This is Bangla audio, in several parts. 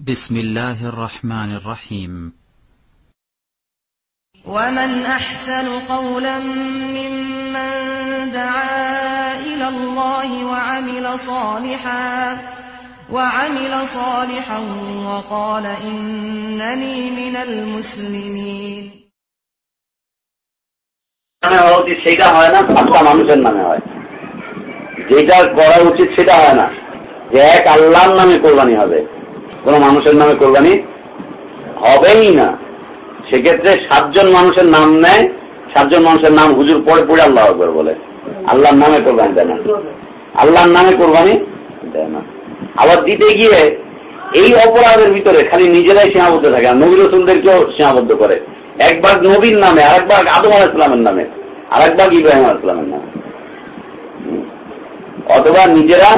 بسم الله الرحمن الرحيم ومن أحسن قولا ممن دعا إلى الله وعمل صالحا وعمل صالحا وقال إنني من المسلمين নামে হওয়া উচিত সেটা হয় না সাতটা মানুষের নামে হয় যেটা করা উচিত সেটা হয় না যে এক আল্লাহর নামে কোরবানি হবে কোন মানুষের নামে কোরবানি হবেই না। সেক্ষেত্রে সাতজন মানুষের নাম নেয়, সাতজন মানুষের নাম হুজুর পরে পড়ে আল্লাহ আকবর বলে। আল্লাহর নামে কোরবানি দেয় না। আল্লাহর নামে কোরবানি দেয় না। আবার দিতে গিয়ে এই অপরাধের ভিতরে খালি নিজেরাই সীমাবদ্ধ থাকে, আর নবী রসুলদেরকেও সীমাবদ্ধ করে। একবার নবীর নামে আরেকবার আদম আলাহ ইসলামের নামে আরেকবার ইব্রাহিম আলাহ ইসলামের নামে। অথবা নিজেরা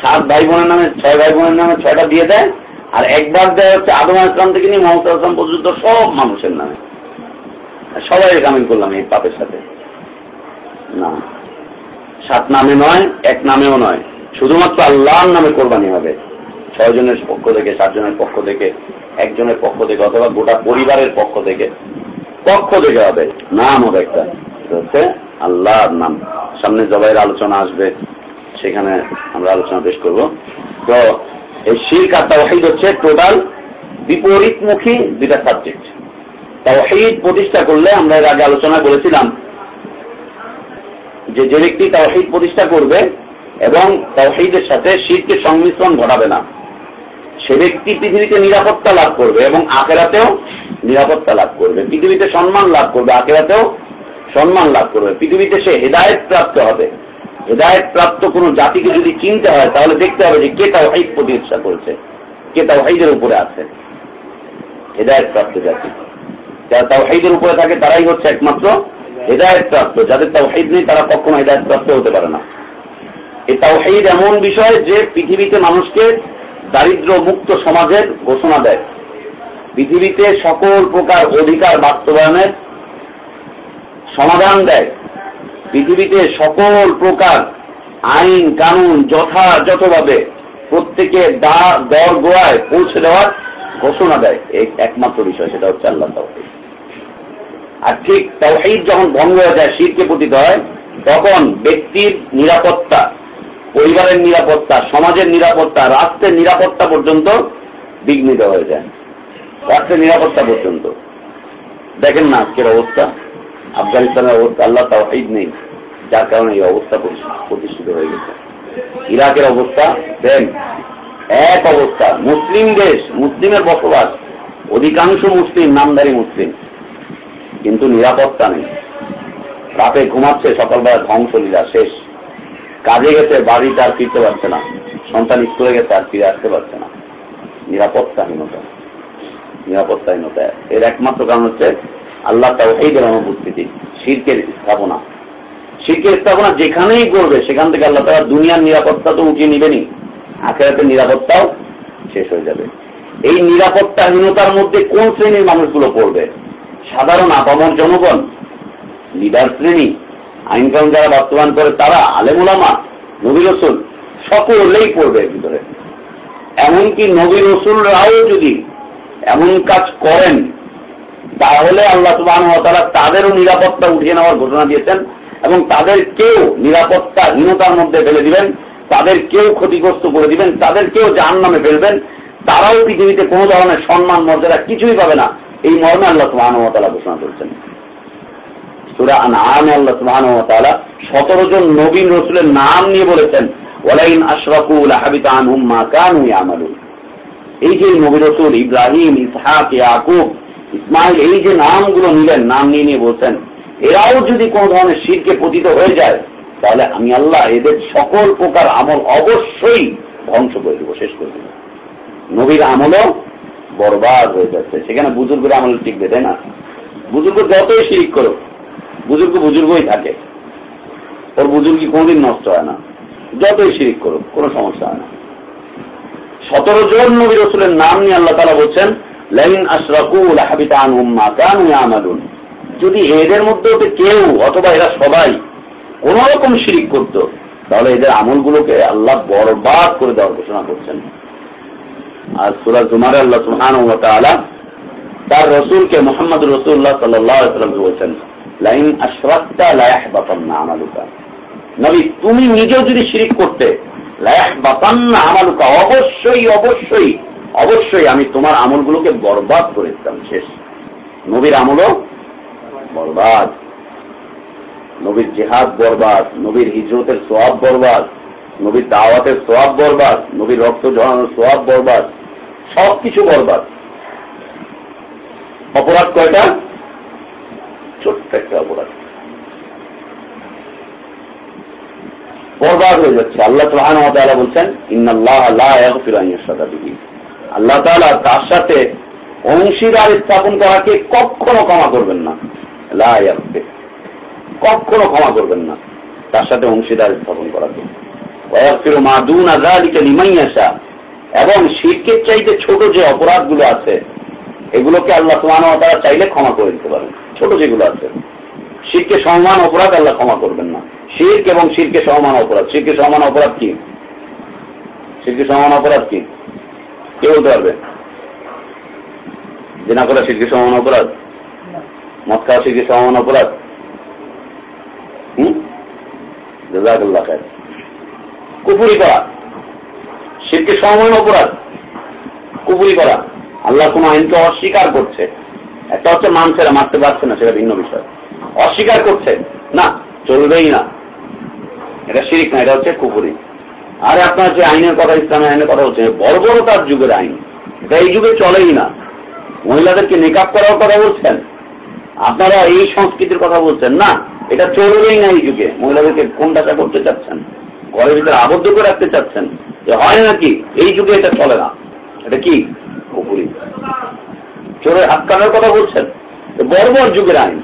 সাত ভাই বোনের নামে, ছয় ভাই বোনের নামে ছয়টা দিয়ে দেয় আর একবার দেয় হচ্ছে আদম আলাহ ইসলাম থেকে নিয়ে মোহাম্মদ আসলাম পর্যন্ত সব মানুষের নামে। সবাই কামিল করলাম এই পাপের সাথে। না। সাত নামে নয়, এক নামেও নয়। শুধুমাত্র আল্লাহর নামে কোরবানি হবে। ছয় জনের পক্ষ থেকে, সাতজনের পক্ষ থেকে, একজনের পক্ষ থেকে অথবা গোটা পরিবারের পক্ষ থেকে পক্ষ থেকে হবে। নাম হবে একটা। হচ্ছে আল্লাহর নাম। সামনে জবাইয়ের আলোচনা আসবে। সেখানে আমরা আলোচনা পেশ করব। তো এই শির্ক আর তাওহিদ হচ্ছে টোটাল বিপরীতমুখী দুইটা সাবজেক্ট তাওহিদ প্রতিষ্ঠা করলে আমরা এর আগে আলোচনা করেছিলাম যে যে ব্যক্তি তাওহিদ প্রতিষ্ঠা করবে এবং সাথে শিরকের সংমিশ্রণ ঘটাবে না, সে ব্যক্তি পৃথিবীতে নিরাপত্তা লাভ করবে এবং আখেরাতেও নিরাপত্তা লাভ করবে। পৃথিবীতে সম্মান লাভ করবে, আখেরাতেও সম্মান লাভ করবে। পৃথিবীতে সে হেদায়ত প্রাপ্ত হবে। হেদায়ত প্রাপ্ত কোন জাতিকে যদি চিনতে হয়, তাহলে দেখতে হবে যে কে তাও তাওহিদ প্রতিষ্ঠা করেছে, কে তাওহিদের উপরে আছে। হেদায়ত প্রাপ্ত জাতি। যারা তাওহিদের উপরে থাকে, তারাই হচ্ছে একমাত্র হেদায়ত প্রাপ্ত। যাদের তাওহিদ নেই, তারা কখনো হেদায়ত প্রাপ্ত হতে পারে না। এই তাওহিদ এমন বিষয় যে পৃথিবীতে মানুষকে দারিদ্র মুক্ত সমাজের ঘোষণা দেয়। পৃথিবীতে সকল প্রকার অধিকার বাস্তবায়নের সমাধান দেয়। পৃথিবীতে সকল প্রকার আইন, কানুন যথাযথভাবে প্রত্যেকে দা, দর গোয়ায় পৌঁছে দেওয়ার ঘোষণা দেয়। এই একমাত্র বিষয়, সেটা হচ্ছে আল্লাহ তাওহিদ আর ঠিক তাওহিদ যখন ভঙ্গ হয়ে যায় শীতকে পতিত হয়, তখন ব্যক্তির নিরাপত্তা, পরিবারের নিরাপত্তা, সমাজের নিরাপত্তা, রাষ্ট্রের নিরাপত্তা পর্যন্ত বিঘ্নিত হয়ে যায়। রাষ্ট্রের নিরাপত্তা পর্যন্ত। দেখেন না আজকের অবস্থা। আফগানিস্তানের অবস্থা আল্লাহ তাওহিদ নেই, যার কারণে এই অবস্থা প্রতিষ্ঠিত হয়ে গেছে। ইরাকের অবস্থা, দেন, এক অবস্থা, মুসলিম দেশ, মুসলিমের বসবাস, অধিকাংশ মুসলিম নামদারি মুসলিম। কিন্তু নিরাপত্তা নেই। রাতে ঘুমাচ্ছে, সকালবেলা ধ্বংসলীলা শেষ। কাজে গেছে বাড়িতে আর ফিরতে পারছে না। সন্তান স্কুলে গেছে, আর ফিরে আসতে পারছে না। নিরাপত্তাহীনতা। নিরাপত্তাহীনতা। এর একমাত্র কারণ হচ্ছে আল্লাহ তাওহীদের অনুপস্থিতি শিরকের স্থাপনা। শিরকের স্থাপনা যেখানেই করবে, সেখান থেকে আল্লাহ তালা দুনিয়ার নিরাপত্তা তো উঠিয়ে নিবেনি আখেরাতের নিরাপত্তাও শেষ হয়ে যাবে। এই নিরাপত্তাহীনতার মধ্যে কোন শ্রেণির মানুষগুলো পড়বে? সাধারণ আপামর জনগণ, লিডার শ্রেণি, আইন কানুন যারা বাস্তবায়ন করে, তারা আলেমুলামা নবী রসুল, সকলেই পড়বে ভিতরে। এমনকি নবী রসুলরাও যদি এমন কাজ করেন তাহলে আল্লাহ সুবাহ তাদেরও নিরাপত্তা উঠিয়ে নেওয়ার ঘোষণা দিয়েছেন এবং তাদের কেউ নিরাপত্তাহীনতার মধ্যে ফেলে দিবেন তাদের কেউ ক্ষতিগ্রস্ত করে দিবেন তাদের কেউ জাহান নামে ফেলবেন। তারাও পৃথিবীতে কোনো ধরনের সম্মান, মর্যাদা কিছুই পাবে না। এই মর্মে আল্লাহ সুবাহ ঘোষণা করছেন। 17 জন নবীন রাসূলের নাম নিয়ে বলেছেন, ওয়ালাইন আশরাকু লাহাবিতা আনহুম কানু ইয়ামালুন। এই যে নবী রসুল ইব্রাহিম, ইসহাক, ইয়াকুব ইসমাইল, এই যে নামগুলো নিলেন, নাম নিয়ে নিয়ে বলছেন, এরাও যদি কোন ধরনের শিরকে পতিত হয়ে যায়, তাহলে আমি আল্লাহ এদের সকল প্রকার আমল অবশ্যই ধ্বংস করে দেবো, শেষ করে দেবো। নবীর আমলও বরবাদ হয়ে যাচ্ছে। সেখানে বুজুর্গের আমল টিকবে, তাই না? বুজুর্গ যতই শিরিক করো বুজুর্গ বুজুর্গই থাকে। ওর বুজুর্গি কোনোদিন নষ্ট হয় না। যতই শিরিক করুক, কোনো সমস্যা হয় না। সতেরো জন নবী রসুলের নাম নিয়ে আল্লাহ তালা বলছেন যদি এদের মধ্যে হতে কেউ অথবা এরা সবাই কোন রকম শিরিক করত, তাহলে এদের আমলগুলোকে আল্লাহ বরবাদ করে দেওয়ার ঘোষণা করছেন। আর সুরা জুমারে আল্লাহ সুহান তার রসুলকে মোহাম্মদ রসুল্লাহ সাল্লামকে বলছেন, লাইন আশরাক্তা লায়াহ বাতান্না আমালুকা। নবী, তুমি নিজেও যদি শিরিক করতে লায়াহ বাতান্না আমালুকা, অবশ্যই অবশ্যই অবশ্যই আমি তোমার আমলগুলোকে বরবাদ করে দিতাম, শেষ। নবীর আমলও বরবাদ। নবীর জেহাদ বরবাদ, নবীর হিজরতের সোয়াব বরবাদ, নবীর দাওয়াতের সোয়াব বরবাদ, নবীর রক্ত জড়ানোর সোয়াব বরবাদ, সবকিছু বরবাদ। অপরাধ কয়টা? ছোট্ট একটা অপরাধ। বরবাদ হয়ে যাচ্ছে। আল্লাহ সুহান বলছেন, ইন্নাল্লাহ আল্লাহ তালা তার সাথে অংশীদার স্থাপন করাকে কখনো ক্ষমা করবেন না। কখনো ক্ষমা করবেন না। তার সাথে অংশীদার স্থাপন করাকে। এবং শিরকের চাইতে ছোট যে অপরাধগুলো আছে, এগুলোকে আল্লাহ তারা চাইলে ক্ষমা করে দিতে পারেন। ছোট যেগুলো আছে। শিরকে সমান অপরাধ আল্লাহ ক্ষমা করবেন না। শির্ক এবং শিরকে সমান অপরাধ। শিরকে সমান অপরাধ কি? শিরকে সমান অপরাধ কি? কে বলতে পারবে? জেনা করা শিরকে সমান অপরাধ? মদ খাওয়া শিরকে সমান অপরাধ? কুপুরি করা। শিরকে সমান অপরাধ। কুপুরি করা। আল্লাহ কোন আইনকে অস্বীকার করছে। একটা হচ্ছে মানছে না মারতে পারছে না, সেটা ভিন্ন বিষয়। অস্বীকার করছে। না, চলবেই না। এটা শিরিক না, এটা হচ্ছে কুপুরি আরে আপনার যে আইনের কথা, ইসলামের আইনের কথা হচ্ছে বর্বরতার যুগের আইন। এটা এই যুগে চলেই না। মহিলাদেরকে মেকআপ করার কথা বলছেন। আপনারা এই সংস্কৃতির কথা বলছেন। না, এটা চলবেই না এই যুগে। মহিলাদেরকে কোনটাটা করতে চাচ্ছেন। ঘরের ভিতরে আবদ্ধ করে রাখতে চাচ্ছেন। যে হয় নাকি? এই যুগে এটা চলে না। এটা কি? কুপুরি চোরের হাত কাটার কথা বলছেন? বড় যুগের আইন।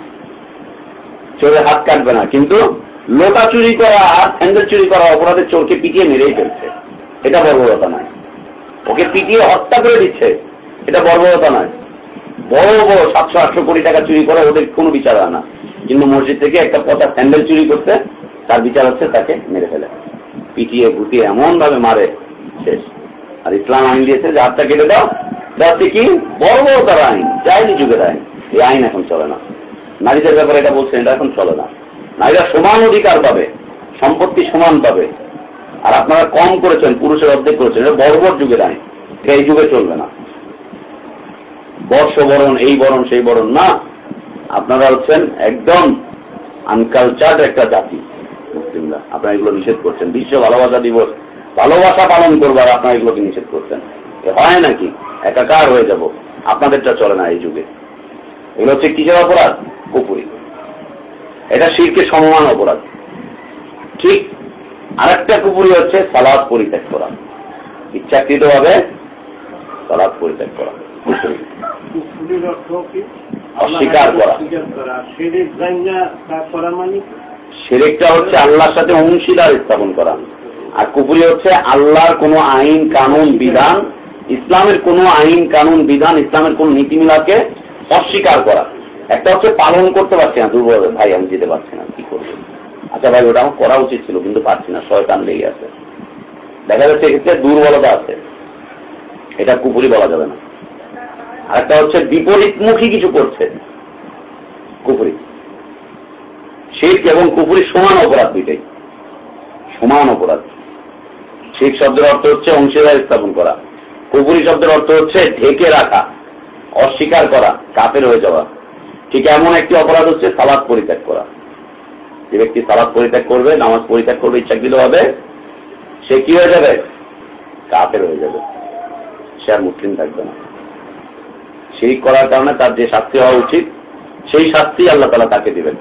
চোরের হাত কাটবে না। কিন্তু লোটা চুরি করা আর স্যান্ডেল চুরি করা অপরাধের চোরকে পিটিয়ে মেরেই ফেলছে। এটা বর্বরতা নয়। ওকে পিটিয়ে হত্যা করে দিচ্ছে, এটা বর্বরতা নয়। বড় বড় সাতশো, আটশো কোটি টাকা চুরি করে ওদের কোনো বিচার হয় না। কিন্তু মসজিদ থেকে একটা পচা স্যান্ডেল চুরি করতে তার বিচার হচ্ছে তাকে মেরে ফেলে। পিটিয়ে ভুটিয়ে এমন ভাবে মারে, শেষ। আর ইসলাম আইন দিয়েছে যে হাতটা কেটে দাও হচ্ছে কি? বড় বড় তার আইন চাইনি যুগের আইন। এই আইন এখন চলে না। নারীদের ব্যাপারে এটা বলছেন, এটা এখন চলে না। নারীরা সমান অধিকার পাবে, সম্পত্তি সমান পাবে। আর আপনারা কম করেছেন, পুরুষের অর্ধেক করেছেন, এটা বড় যুগের আইন এই যুগে চলবে না। বর্ষ বরণ এই বরণ, সেই বরণ, না। আপনারা হচ্ছেন একদম আনকালচার্ড একটা জাতি, মুসলিমরা। আপনারা এগুলো নিষেধ করছেন। বিশ্ব ভালোবাসা দিবস, ভালোবাসা পালন করবার আপনারা এগুলোকে নিষেধ করছেন। হয় নাকি? একাকার হয়ে যাব। আপনাদেরটা চলে না এই যুগে। এগুলো হচ্ছে কিসের অপরাধ? কুপুরি এটা শিরকে সমমান অপরাধ। ঠিক আরেকটা কুপুরি হচ্ছে সালাদ পরিত্যাগ করা। ইচ্ছাকৃত ভাবে সালাদ পরিত্যাগ করা। অস্বীকার করা। সেরেকটা হচ্ছে আল্লাহর সাথে অংশীদার স্থাপন করা। আর কুপুরি হচ্ছে আল্লাহর কোন আইন কানুন বিধান ইসলামের কোন আইন কানুন বিধান ইসলামের কোন নীতিমিলাকে অস্বীকার করা। একটা হচ্ছে পালন করতে পারছি না, দুর্বল ভাই, আমি যেতে পারছি না, কি করব? আচ্ছা ভাই, ওটা আমার করা উচিত ছিল, কিন্তু পারছি না, শয়তান লেগে আছে। দেখা যাচ্ছে এক্ষেত্রে দুর্বলতা আছে। এটা কুপুরি বলা যাবে না। আর একটা হচ্ছে বিপরীতমুখী কিছু করছে। কুপুরি। শিখ এবং কুপুরি সমান অপরাধ দুইটাই। সমান অপরাধ। শিখ শব্দের অর্থ হচ্ছে অংশীদার স্থাপন করা। কুপুরি শব্দের অর্থ হচ্ছে ঢেকে রাখা, অস্বীকার করা, কাপের হয়ে যাওয়া। ঠিক এমন একটি অপরাধ হচ্ছে সালাদ পরিত্যাগ করা। যে ব্যক্তি সালাদ পরিত্যাগ করবে, নামাজ পরিত্যাগ করবে ইচ্ছাকৃত হবে সে কি হয়ে যাবে? কাপের হয়ে যাবে। সে আর মুসলিম থাকবে না। সেই করার কারণে তার যে শাস্তি হওয়া উচিত, সেই শাস্তি আল্লাহ তালা তাকে দিবেন।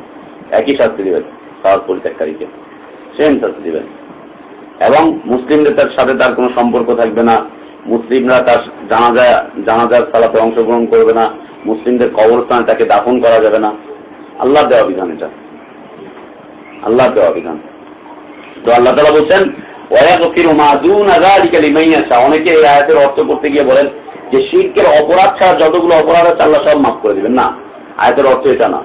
একই শাস্তি দিবেন সালাদ পরিত্যাগকারীকে। সেম শাস্তি দিবেন। এবং মুসলিমদের তার সাথে তার কোনো সম্পর্ক থাকবে না। মুসলিমরা তার জানাজা, জানাজার সালাতে অংশগ্রহণ করবে না। মুসলিমদের কবরস্থানে তাকে দাফন করা যাবে না। আল্লাহ দেওয়া বিধান এটা। আল্লাহ দেওয়া বিধান। তো আল্লাহ তালা বলছেন অনেকে এই আয়াতের অর্থ করতে গিয়ে বলেন যে অপরাধ ছাড়া যতগুলো অপরাধ আছে, আল্লাহ সব মাফ করে দিবেন। না, আয়াতের অর্থ এটা না।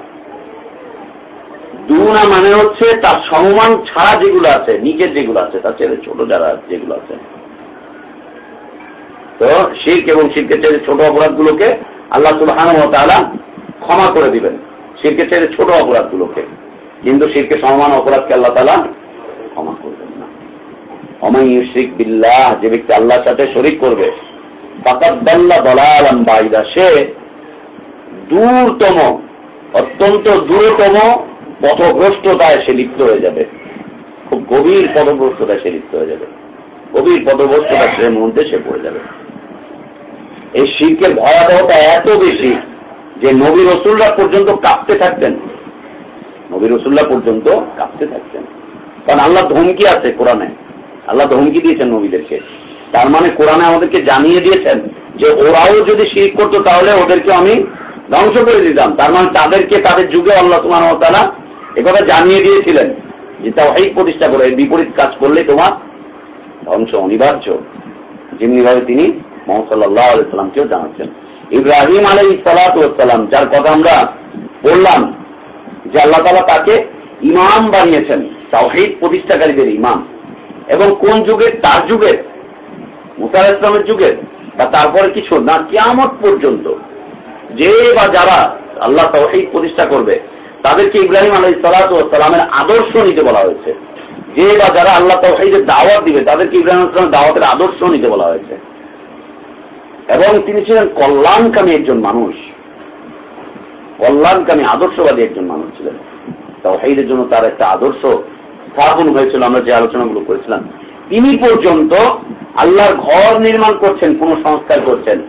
দুনা মানে হচ্ছে তার সমমান ছাড়া যেগুলো আছে, নিজের যেগুলো আছে, তার ছেলে ছোট যারা যেগুলো আছে। তো শির্ক এবং শিরকের চাইতে ছোট অপরাধগুলোকে আল্লাহ ও ক্ষমা করে দিবেন। শিরকের চাইতে ছোট অপরাধগুলোকে। কিন্তু শিরকে সমান অপরাধকে আল্লাহ তাআলা ক্ষমা করবেন না। অমাই শিখ বিল্লাহ, যে ব্যক্তি আল্লাহর সাথে শরিক করবে সে দূরতম, অত্যন্ত দূরতম পথভ্রষ্টতায় সে লিপ্ত হয়ে যাবে। খুব গভীর পদভ্রষ্টতায় সে লিপ্ত হয়ে যাবে। গভীর পদভ্রষ্টতা সে মধ্যে সে পড়ে যাবে। এই শিল্পের ভয়াবহতা এত বেশি যে নবী রসুল্লাহ পর্যন্ত কাঁপতে থাকতেন। নবী রসুল্লাহ পর্যন্ত কাঁপতে থাকতেন। কারণ আল্লাহ ধমকি আছে কোরআনে। আল্লাহ ধমকি দিয়েছেন নবীদেরকে। তার মানে কোরআনে আমাদেরকে জানিয়ে দিয়েছেন যে ওরাও যদি শির করতো তাহলে ওদেরকে আমি ধ্বংস করে দিতাম। তার মানে তাদেরকে তাদের যুগে আল্লাহ তোমার তারা একথা জানিয়ে দিয়েছিলেন যে তাও এই প্রতিষ্ঠা করে বিপরীত কাজ করলে তোমার ধ্বংস, অনিবার্য। যেমনিভাবে তিনি মোহাম্মদ জানাচ্ছেন। ইব্রাহিম আলাই সালাতাম যার কথা আমরা বললাম, যে আল্লাহ তালা তাকে ইমাম বানিয়েছেন, তাওহিদ প্রতিষ্ঠাকারীদের ইমাম। এবং কোন যুগের? তার যুগের। মুসার ইসলামের যুগের। বা তারপরে কিছু না, কেয়ামত পর্যন্ত যে বা যারা আল্লাহ তাওহিদ প্রতিষ্ঠা করবে, তাদেরকে ইব্রাহিম আলাই সালাতামের আদর্শ নিতে বলা হয়েছে। যে বা যারা আল্লাহ তাওহিদের দাওয়াত দিবে, তাদেরকে ইব্রাহিম ইসলামের দাওয়াতের আদর্শ নিতে বলা হয়েছে। এবং তিনি ছিলেন কল্যাণকামী একজন মানুষ। কল্যাণকামী, আদর্শবাদী একজন মানুষ ছিলেন। তাওহিদের জন্য তার একটা আদর্শ স্থাপন হয়েছিল, আমরা যে আলোচনাগুলো করেছিলাম। তিনি পর্যন্ত আল্লাহর ঘর নির্মাণ করছেন কোন সংস্কার করছেন।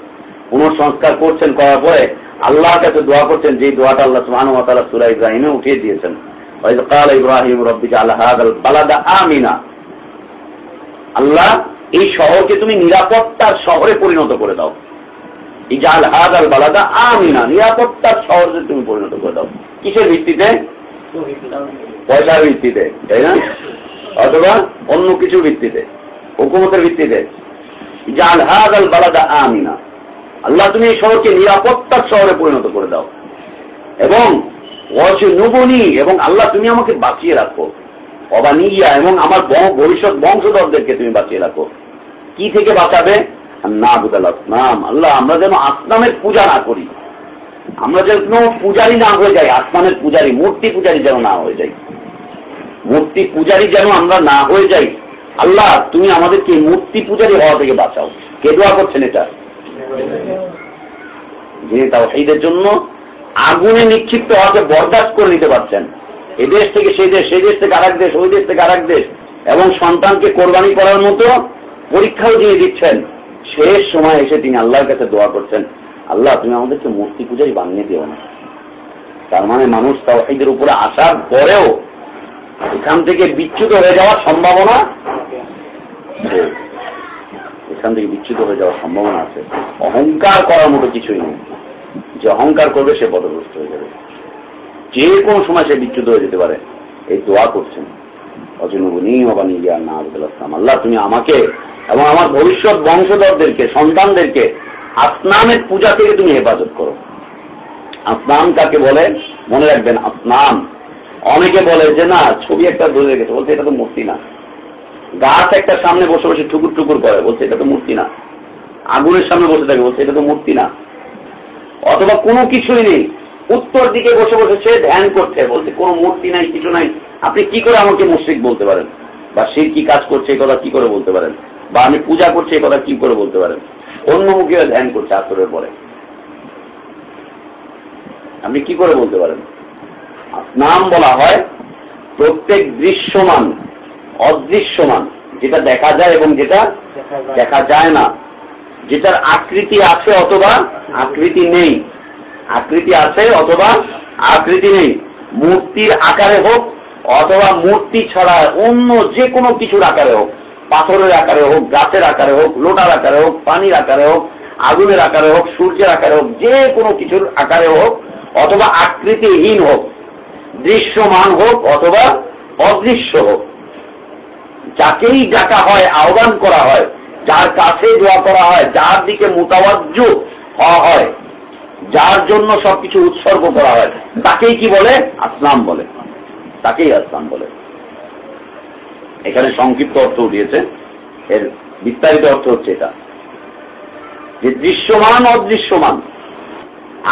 পুনঃসংস্কার করছেন করার পরে আল্লাহর কাছে দোয়া করছেন যে দোয়াটা আল্লাহ সুহানুমাতালা সুরা ইব্রাহিমে উঠিয়ে দিয়েছেন। ইব্রাহিম রব্বিকা আল্লাহ আমিনা। আল্লাহ এই শহরকে তুমি নিরাপত্তার শহরে পরিণত করে দাও। ইজাল হাদ আল বালাদা আমিনা, নিরাপত্তার শহরে তুমি পরিণত করে দাও। কিসের ভিত্তিতে? পয়সার ভিত্তিতে, তাই না? অথবা অন্য কিছু ভিত্তিতে, হুকুমতের ভিত্তিতে। জাল হাদ আল বালাদা আমিনা। আল্লাহ তুমি এই শহরকে নিরাপত্তার শহরে পরিণত করে দাও। এবং নবনী এবং আল্লাহ তুমি আমাকে বাঁচিয়ে রাখো। অবানিয়া এবং আমার ভবিষ্যৎ বংশধরদেরকে তুমি বাঁচিয়ে রাখো। কি থেকে বাঁচাবে? না বুদাল আসনাম আল্লাহ, আমরা যেন আসনামের পূজা না করি। আমরা যেন পূজারি না হয়ে যাই আসনামের পূজারি মূর্তি পূজারি যেন না হয়ে যাই। মূর্তি পূজারি যেন আমরা না হয়ে যাই। আল্লাহ, তুমি আমাদেরকে মূর্তি পূজারি হওয়া থেকে বাঁচাও। কে দোয়া করছেন এটা? যিনি তাও সেইদের জন্য আগুনে নিক্ষিপ্ত হওয়াকে বরদাস্ত করে নিতে পারছেন। এ দেশ থেকে সেই দেশ সেই দেশ থেকে আরেক দেশ, ওই দেশ থেকে আরেক দেশ। এবং সন্তানকে কোরবানি করার মতো পরীক্ষাও যিনি দিচ্ছেন, শেষ সময় এসে তিনি আল্লাহর কাছে দোয়া করছেন, আল্লাহ, তুমি আমাদেরকে মূর্তি পূজাই বানিয়ে দিও না। তার মানে মানুষ তাওহিদের উপরে আসার পরেও এখান থেকে বিচ্যুত হয়ে যাওয়ার সম্ভাবনা এখান থেকে বিচ্যুত হয়ে যাওয়ার সম্ভাবনা আছে। অহংকার করার মতো কিছুই নেই। যে অহংকার করবে সে পদগ্রস্ত হয়ে যাবে। যে কোনো সময় সে বিচ্যুত হয়ে যেতে পারে। এই দোয়া করছেন। আল্লাহ, তুমি আমাকে এবং আমার ভবিষ্যৎ বংশধরদেরকে, সন্তানদেরকে আসনামের পূজা থেকে তুমি হেফাজত করো। আসনাম কাকে বলে? মনে রাখবেন আসনাম অনেকে বলে যে, না, ছবি একটা ধরে রেখেছে। বলছে, এটা তো মূর্তি না। গাছ একটা সামনে বসে বসে ঠুকুর টুকুর করে। বলছে, এটা তো মূর্তি না। আগুনের সামনে বসে থাকে। বলছে, এটা তো মূর্তি না। অথবা কোনো কিছুই নেই। উত্তর দিকে বসে বসে সে ধ্যান করছে বলছে কোনো মূর্তি নাই কিছু নাই। আপনি কি করে আমাকে মুশ্রিক বলতে পারেন? বা সে কি কাজ করছে এই কথা কি করে বলতে পারেন? বা আমি পূজা করছি এই কথা কি করে বলতে পারেন? অন্য মুখে ধ্যান করছে আসরের পরে। আপনি কি করে বলতে পারেন? নাম বলা হয় প্রত্যেক দৃশ্যমান অদৃশ্যমান যেটা দেখা যায় এবং যেটা দেখা যায় না। যেটার আকৃতি আছে অথবা আকৃতি নেই। আকৃতি আছে অথবা আকৃতি নেই। মূর্তির আকারে হোক অথবা মূর্তি ছাড়া অন্য যে কোনো কিছুর আকারে হোক, পাথরের আকারে হোক, গাছের আকারে হোক, লোটার আকারে হোক, পানির আকারে হোক, আগুনের আকারে হোক, সূর্যের আকারে হোক যে কোনো কিছুর আকারে হোক, অথবা আকৃতিহীন হোক, দৃশ্যমান হোক অথবা অদৃশ্য হোক। যাকেই ডাকা হয়, আহ্বান করা হয়, যার কাছে দোয়া করা হয়, যার দিকে মোতাবাজ্য হওয়া হয় যার জন্য সবকিছু উৎসর্গ করা হয় তাকেই কি বলে? আসলাম বলে। তাকেই আসলাম বলে। এখানে সংক্ষিপ্ত অর্থ উঠিয়েছে এর বিস্তারিত অর্থ হচ্ছে এটা। যে দৃশ্যমান, অদৃশ্যমান,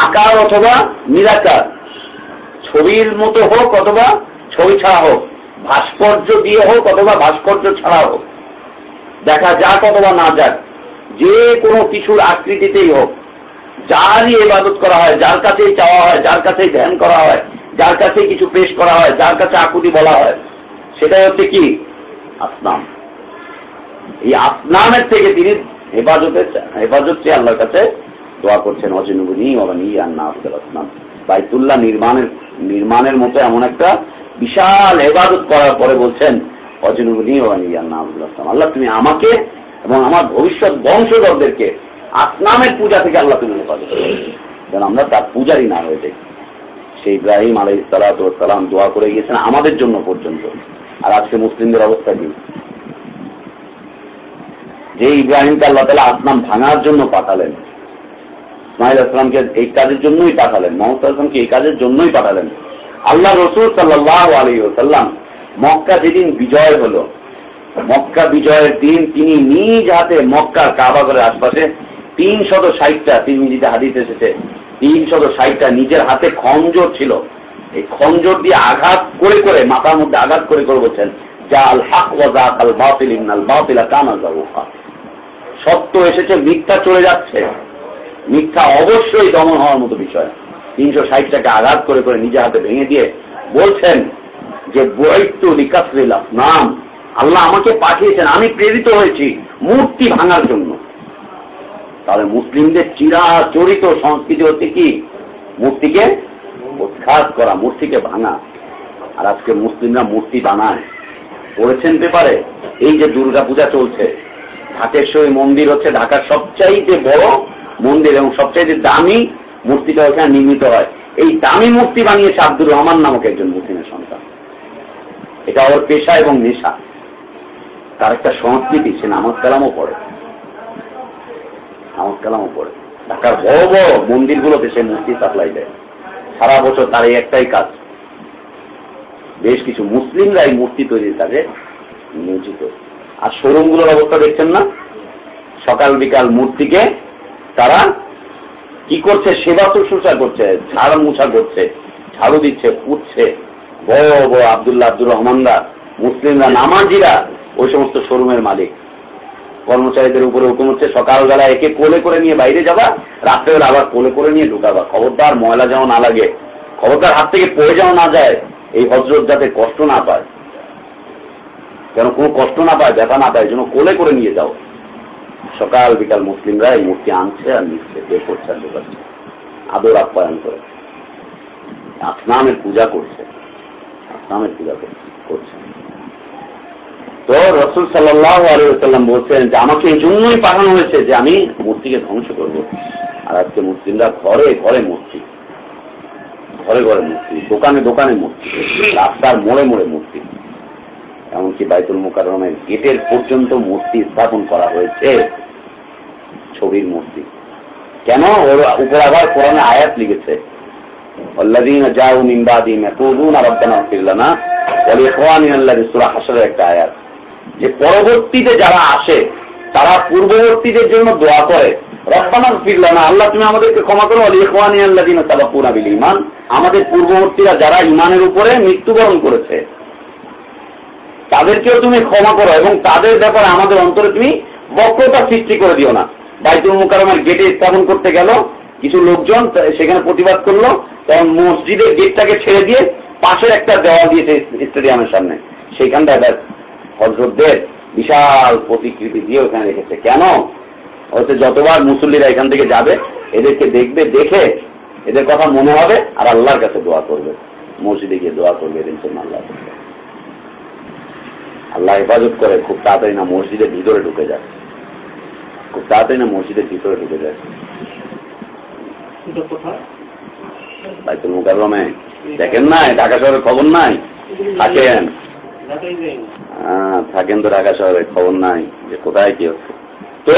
আকার অথবা নিরাকার, ছবির মতো হোক অথবা ছবি ছাড়া হোক, ভাস্কর্য দিয়ে হোক অথবা ভাস্কর্য ছাড়া হোক, দেখা যাক অথবা না যাক, যে কোনো কিছুর আকৃতিতেই হোক যারই এবাদত করা হয়, যার কাছেই চাওয়া হয়, যার কাছেই ধ্যান করা হয়, যার কাছে কিছু পেশ করা হয়, যার কাছে আকুতি বলা হয়, সেটাই হচ্ছে কি? আসনাম এই আসনামের থেকে তিনি হেফাজতে হেফাজত চেয়ে আল্লাহর কাছে দোয়া করছেন, অজনুবনী অবানি আর না আসনাম বাইতুল্লাহ নির্মাণের নির্মাণের মতো এমন একটা বিশাল হেফাজত করার পরে বলছেন, অজনুবনী অবানি আর না আসলাম আল্লাহ, তুমি আমাকে এবং আমার ভবিষ্যৎ বংশধরদেরকে আসনামের পূজা থেকে আল্লাহ তুমি হেফাজত যেন আমরা তার পূজারই না হয়ে যাই। সেই ইব্রাহিম আলাই সালাম দোয়া করে গিয়েছেন আমাদের জন্য পর্যন্ত। আর আজকে মুসলিমদের অবস্থা কি? যে ইব্রাহিমকে আল্লাহ তালা আসলাম ভাঙার জন্য পাঠালেন, ইসমাইল আসলামকে এই কাজের জন্যই পাঠালেন, মোহাম্মদ আসলামকে এই কাজের জন্যই পাঠালেন। আল্লাহ রসুল সাল্লাহ আলী সাল্লাম মক্কা যেদিন বিজয় হলো, মক্কা বিজয়ের দিন তিনি নিজ হাতে মক্কার কাবাগরের আশপাশে তিন শত ষাটটা মিনিটে হাদিস এসেছে তিন শত ষাটটা নিজের হাতে খঞ্জর ছিল। এই খঞ্জর দিয়ে আঘাত করে করে, মাথার মধ্যে আঘাত করে করে বলছেন সত্য এসেছে, মিথ্যা চলে যাচ্ছে। মিথ্যা অবশ্যই দমন হওয়ার মতো বিষয়। তিনশো ষাটটাকে আঘাত করে করে নিজে হাতে ভেঙে দিয়ে বলছেন যে বৈত্তু লিকাসরিল নাম আল্লাহ আমাকে পাঠিয়েছেন, আমি প্রেরিত হয়েছি মূর্তি ভাঙার জন্য। তাহলে মুসলিমদের চিরাচরিত সংস্কৃতি হচ্ছে কি? মূর্তিকে উৎখাত করা, মূর্তিকে ভাঙা আর আজকে মুসলিমরা মূর্তি বানায়। পড়েছেন পেপারে? এই যে দুর্গা পূজা চলছে, ঢাকেশ্বরী মন্দির হচ্ছে ঢাকার সবচাইতে বড় মন্দির এবং সবচাইতে দামি মূর্তিটা ওখানে নির্মিত হয়। এই দামি মূর্তি বানিয়েছে আব্দুর রহমান নামক একজন মুসলিমের সন্তান। এটা ওর পেশা এবং নেশা। তার একটা সংস্কৃতি, সে নামাজ কালামও পড়ে। নামাজ কালামও পড়ে ঢাকার বড় বড় মন্দিরগুলোতে সে মূর্তি সাপ্লাই দেয়। সারা বছর তার এই একটাই কাজ। বেশ কিছু মুসলিমরা এই মূর্তি তৈরির কাজে নিয়োজিত। আর শোরুমগুলোর অবস্থা দেখছেন না? সকাল বিকাল মূর্তিকে তারা কি করছে? সেবা শুশ্রূষা করছে, ঝাড় মুছা করছে, ঝাড়ু দিচ্ছে পুচ্ছে বড় বড় আবদুল্লাহ আব্দুর রহমানরা মুসলিমরা, নামাজিরা ওই সমস্ত শোরুমের মালিক। কর্মচারীদের উপরে হুকুম হচ্ছে, সকালবেলা একে কোলে করে নিয়ে বাইরে যাবা, রাত্রেবেলা আবার কোলে করে নিয়ে ঢুকাবা। খবরদার ময়লা যেন না লাগে, খবরদার হাত থেকে পড়ে যাওয়া না যায়, এই হজরত যাতে কষ্ট না পায়। কেন কোনো কষ্ট না পায়, ব্যথা না পায় যেন কোলে করে নিয়ে যাও। সকাল বিকাল মুসলিমরা এই মূর্তি আনছে আর নিচ্ছে, বের করছে আর ঢোকাচ্ছে। আদর আপ্যায়ন করে আসনামের পূজা করছে। আসনামের পূজা করছে। তো রসুল সাল্লাহ আলুসাল্লাম বলছেন যে, আমাকে এই জন্যই পাঠানো হয়েছে যে আমি মূর্তিকে ধ্বংস করব। আর আজকে মুসলিমরা ঘরে ঘরে মূর্তি। ঘরে ঘরে মূর্তি। দোকানে দোকানে মূর্তি। রাস্তার মোড়ে মোড়ে মূর্তি। এমনকি বাইতুল মোকারমের গেটের পর্যন্ত মূর্তি স্থাপন করা হয়েছে। ছবির মূর্তি। কেন? ওর উপর আবার কোরআনে আয়াত লিখেছে। একটা আয়াত। যে পরবর্তীতে যারা আসে, তারা পূর্ববর্তীদের জন্য দোয়া করে। আল্লাহ তুমি আমাদেরকে ক্ষমা করো। ঈমান। আমাদের পূর্ববর্তীরা যারা ইমানের উপরে মৃত্যুবরণ করেছে, তাদেরকেও তুমি ক্ষমা করো এবং তাদের ব্যাপারে আমাদের অন্তরে তুমি বক্রতা সৃষ্টি করে দিও না। বাইতুল মুকাররমের গেটে স্থাপন করতে গেল, কিছু লোকজন সেখানে প্রতিবাদ করল, তখন মসজিদের গেটটাকে ছেড়ে দিয়ে পাশের একটা দেওয়া দিয়েছে স্টেডিয়ামের সামনে। সেইখানটায় হজরতদের বিশাল প্রতিকৃতি দিয়ে ওখানে রেখেছে কেন? হচ্ছে যতবার মুসল্লিরা এখান থেকে যাবে এদেরকে দেখবে দেখে এদের কথা মনে হবে আর আল্লাহর কাছে দোয়া করবে। মসজিদে গিয়ে দোয়া করবে এদের জন্য আল্লাহ। আল্লাহ হেফাজত করে খুব তাড়াতাড়ি না মসজিদের ভিতরে ঢুকে যায়। খুব তাড়াতাড়ি না মসজিদের ভিতরে ঢুকে যায়। বাইতুল মুকাররমে। দেখেন নাই? ঢাকা শহরের খবর নাই? থাকেন। থাকেন তো ঢাকা শহরে, খবর নাই যে কোথায় কি হচ্ছে। তো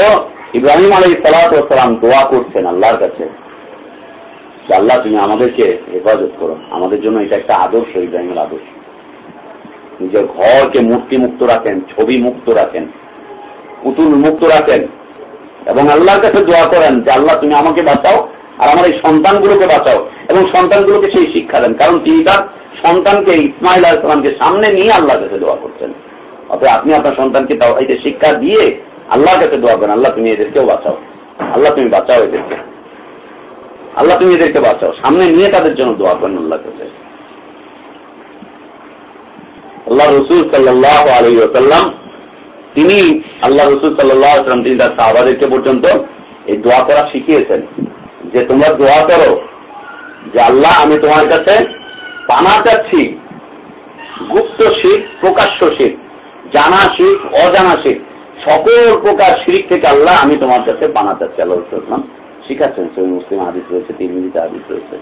ইব্রাহিম আলী সালাম দোয়া করছেন আল্লাহর কাছে আল্লাহ, তুমি আমাদেরকে হেফাজত করো। আমাদের জন্য এটা একটা আদর্শ, ইব্রাহিমের আদর্শ। নিজের ঘরকে মূর্তি মুক্ত রাখেন ছবি মুক্ত রাখেন পুতুল মুক্ত রাখেন এবং আল্লাহর কাছে দোয়া করেন যে, আল্লাহ, তুমি আমাকে বাঁচাও আর আমার এই সন্তানগুলোকে বাঁচাও এবং সন্তানগুলোকে সেই শিক্ষা দেন। কারণ তিনি তার সন্তানকে ইসমাইল আলাইসালামকে সামনে নিয়ে আল্লাহর কাছে দোয়া করছেন অতএব আপনি আপনার সন্তানকে তাও যে শিক্ষা দিয়ে আল্লাহর কাছে দোয়া করেন, আল্লাহ তুমি এদেরকেও বাঁচাও। আল্লাহ তুমি বাঁচাও এদেরকে। আল্লাহ তুমি এদেরকে বাঁচাও। সামনে নিয়ে তাদের জন্য দোয়া করেন আল্লাহর কাছে। আল্লাহ রসুল সাল্লাহ আলী ওসাল্লাম তিনি আল্লাহ রসুল সাল্লাম তিনি তার সাহাবাদেরকে পর্যন্ত এই দোয়া করা শিখিয়েছেন। যে তোমরা দোয়া করো যে আল্লাহ, আমি তোমার কাছে পানা চাচ্ছি। গুপ্ত শিখ প্রকাশ্য শিখ জানা শিখ, অজানা শিখ, সকল প্রকার শিখ থেকে আল্লাহ আমি তোমার কাছে আল্লাহ রসুলাম শিখাচ্ছেন সই মুসলিম হাদিস রয়েছে, তিন মিনিট হাদিস রয়েছে।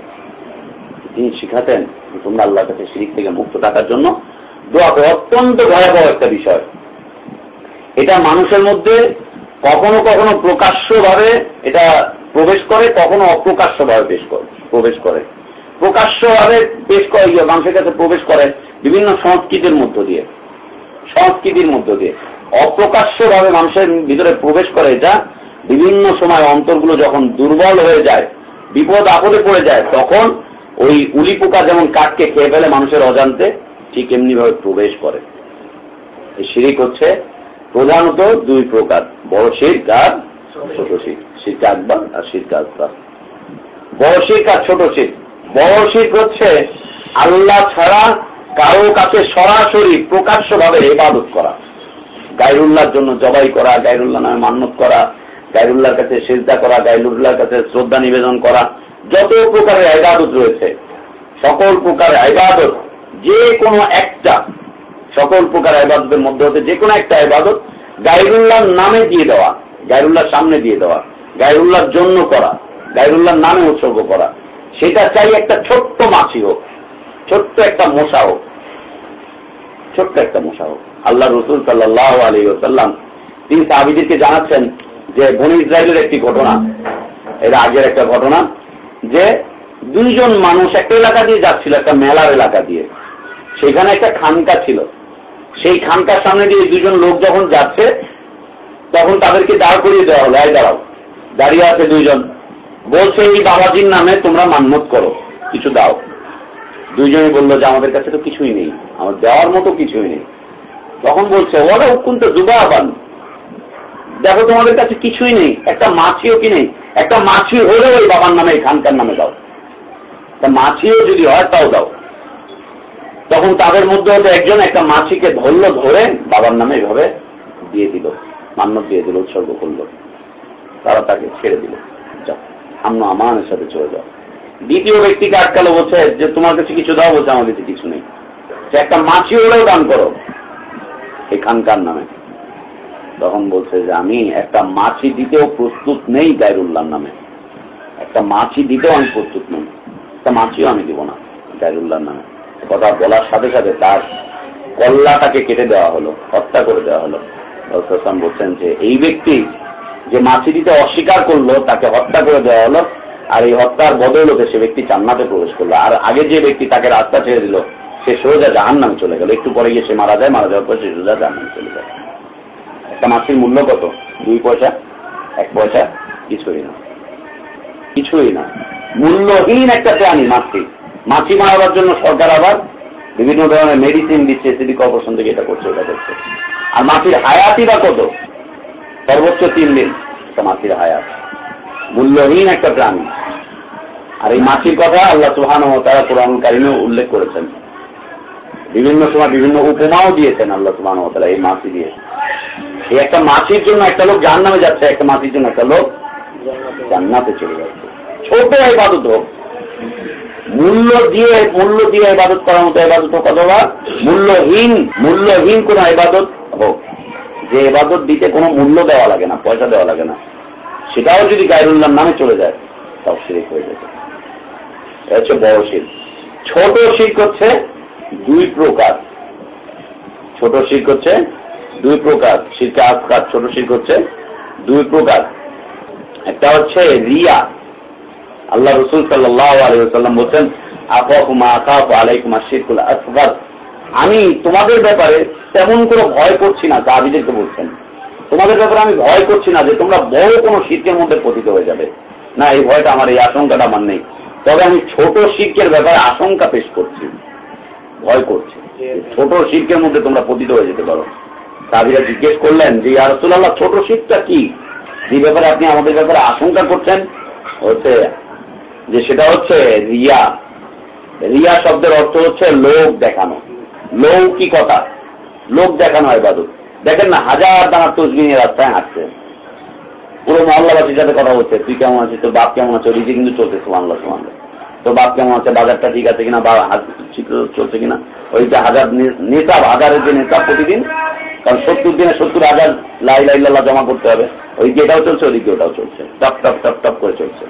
তিনি শিখাতেন তোমরা আল্লাহর কাছে শিরিক থেকে মুক্ত থাকার জন্য দোয়া করো, অত্যন্ত ভয়াবহ একটা বিষয়। এটা মানুষের মধ্যে কখনো কখনো প্রকাশ্যভাবে এটা প্রবেশ করে, কখনো অপ্রকাশ্যভাবে পেশ করে, প্রবেশ করে। প্রকাশ্যভাবে পেশ করে মানুষের কাছে প্রবেশ করে বিভিন্ন সংস্কৃতির মধ্য দিয়ে। সংস্কৃতির মধ্য দিয়ে। অপ্রকাশ্যভাবে মানুষের ভিতরে প্রবেশ করে এটা। বিভিন্ন সময় অন্তরগুলো যখন দুর্বল হয়ে যায়, বিপদ আপদে পড়ে যায়, তখন ওই উলি পোকা যেমন কাঠকে খেয়ে ফেলে মানুষের অজান্তে, ঠিক এমনি ভাবে প্রবেশ করে। শিরিক হচ্ছে প্রধানত দুই প্রকার। বড় শির্ক আর ছোট শির্ক। শির্ক আকবর আর শির্ক আকবর বড় শির্ক আর ছোট শির্ক। বড় শির্ক হচ্ছে আল্লাহ ছাড়া কারও কাছে সরাসরি প্রকাশ্য ভাবে এবাদত করা। গাইরুল্লাহর জন্য জবাই করা গাইরুল্লাহ নামে মান্যত করা গাইরুল্লাহর কাছে সেজদা করা গাইরুল্লাহর কাছে শ্রদ্ধা নিবেদন করা, যত প্রকারের আইবাদত রয়েছে, সকল প্রকার আইবাদত যে কোনো একটা, সকল প্রকার আইবাদতের মধ্যে হতে যে কোনো একটা আইবাদত গাইরুল্লাহর নামে দিয়ে দেওয়া গাইরুল্লাহর সামনে দিয়ে দেওয়া গাইরুল্লাহর জন্য করা গাইরুল্লাহর নামে উৎসর্গ করা। সেটা চাই একটা ছোট্ট মাছি হোক, ছোট্ট একটা মশা হোক ছোট্ট একটা মশা হোক আল্লাহ রসুল সাল্লাহ আলী ওসাল্লাম তিনি সাহাবিদেরকে জানাচ্ছেন যে বনি ইসরায়েলের একটি ঘটনা, এর আগের একটা ঘটনা, যে দুইজন মানুষ একটা এলাকা দিয়ে যাচ্ছিল, একটা মেলার এলাকা দিয়ে। সেখানে একটা খানকা ছিল। সেই খানকার সামনে দিয়ে দুজন লোক যখন যাচ্ছে, তখন তাদেরকে দাঁড় করিয়ে দেওয়া হলো, এই দাঁড়াও, দাঁড়িয়ে আছে দুইজন। বলছে, এই বাবাজির নামে তোমরা মান্যত করো, কিছু দাও। দুইজনই বলল যে আমাদের কাছে তো কিছুই নেই, আমার দেওয়ার মতো কিছুই নেই। তখন বলছে ওরা উৎকুন্ত জুবাবান দেখো, তোমাদের কাছে কিছুই নেই, একটা মাছিও কি নেই? একটা মাছি হলেও ওই বাবার নামে খানকার নামে দাও। তা মাছিও যদি হয়, তাও দাও। তখন তাদের মধ্যে হতে একজন একটা মাছিকে ধরলো, ধরে বাবার নামে এভাবে দিয়ে দিল মান্য দিয়ে দিল, উৎসর্গ করল। তারা তাকে ছেড়ে দিল, যাও আমানের সাথে চলে যাও। দ্বিতীয় ব্যক্তিকে আটকালো বলছে যে, তোমার কাছে কিছু দাও বলছে, আমার কাছে কিছু নেই। সে একটা মাছি হলেও দান করো। এই খানকার নামে। তখন বলছে যে, আমি একটা মাছি দিতেও প্রস্তুত নেই গাইরুল্লাহর নামে। একটা মাছি দিতেও আমি প্রস্তুত নেই। একটা মাছিও আমি দিব না গাইরুল্লাহর নামে। কথা বলার সাথে সাথে তার কল্লাটাকে কেটে দেওয়া হলো, হত্যা করে দেওয়া হলো। বলছেন যে, এই ব্যক্তি যে মাছি দিতে অস্বীকার করল, তাকে হত্যা করে দেওয়া হলো। আর এই হত্যার বদৌলতে সে ব্যক্তি চান্নাতে প্রবেশ করল। আর আগে যে ব্যক্তি তাকে রাস্তা ছেড়ে দিল, সে সোজা জাহান নামে চলে গেল। একটু পরে গিয়ে সে মারা যায়, মারা যাওয়ার পর সে সোজা জাহান নামে চলে যায়। একটা মাছির মূল্য কত? দুই পয়সা? এক পয়সা? কিছুই না। কিছুই না। মূল্যহীন একটা প্রাণী মাছি মাছি মারাবার জন্য সরকার আবার বিভিন্ন ধরনের মেডিসিন দিচ্ছে, সিটি কর্পোরেশন থেকে এটা করছে, ওটা করছে। আর মাছির হায়াতই বা কত? সর্বোচ্চ তিন দিন। একটা মাছির হায়াত। মূল্যহীন একটা প্রাণী। আর এই মাছির কথা আল্লাহ সুহান ও তারা কোরআন উল্লেখ করেছেন। বিভিন্ন সময় বিভিন্ন উপমাও দিয়েছেন আল্লাহ সুহান ও তারা এই মাছি দিয়ে। এই একটা মাছির জন্য একটা লোক জান নামে যাচ্ছে, একটা মাছির জন্য একটা লোক জান্নাতে চলে যাচ্ছে। ছোট ইবাদত হোক। মূল্য দিয়ে মূল্য দিয়ে ইবাদত করার মতো ইবাদত হোক অথবা মূল্যহীন মূল্যহীন কোন ইবাদত হোক। যে এবাদত দিতে কোনো মূল্য দেওয়া লাগে না, পয়সা দেওয়া লাগে না। সেটাও যদি গাইরুল্লাহ নামে চলে যায়, তাও শিরিক হয়ে যাবে। এটা হচ্ছে বড় শির। ছোট শির্ক হচ্ছে দুই প্রকার। ছোট শির্ক হচ্ছে দুই প্রকার। শিরকে আসকার ছোট শির্ক হচ্ছে দুই প্রকার। একটা হচ্ছে রিয়া। আল্লাহ রসুল সাল্লাহ বলছেন আমি তোমাদের ব্যাপারে তেমন কোনো ভয় করছি না সাহাবিদেরকে বলছেন। তোমাদের ব্যাপারে আমি ভয় করছি না যে তোমরা বড় কোনো শিল্পের মধ্যে পতিত হয়ে যাবে। না, এই ভয়টা আমার, এই আশঙ্কাটা আমার নেই। তবে আমি ছোট শিল্পের ব্যাপারে আশঙ্কা পেশ করছি। ভয় করছি। ছোট শিল্পের মধ্যে তোমরা পতিত হয়ে যেতে পারো। তাবিরা জিজ্ঞেস করলেন যে ইয়ারসুল্লাহ ছোট শিখটা কি? যে ব্যাপারে আপনি আমাদের ব্যাপারে আশঙ্কা করছেন? হচ্ছে যে সেটা হচ্ছে রিয়া। রিয়া শব্দের অর্থ হচ্ছে লোক দেখানো। লৌকিকতা। লোক দেখানো হয় বাদু দেখেন না, হাজার দানা তসবি নিয়ে রাস্তায় হাঁটছে। পুরো মহল্লাবাসীর সাথে কথা বলছে, তুই কেমন আছিস, তোর বাপ কেমন আছে রিজি কিন্তু চলতেছে বাংলা সমাজে তোর বাপ কেমন আছে, বাজারটা ঠিক আছে কিনা, বা চলছে কিনা, ওই যে হাজার নেতা, হাজারের যে নেতা প্রতিদিন, কারণ সত্তর দিনে সত্তর হাজার লাই লাই লাল্লা জমা করতে হবে, ওই যে এটাও চলছে ওইদিকে ওটাও চলছে, টপ টপ টপ টপ করে চলছে।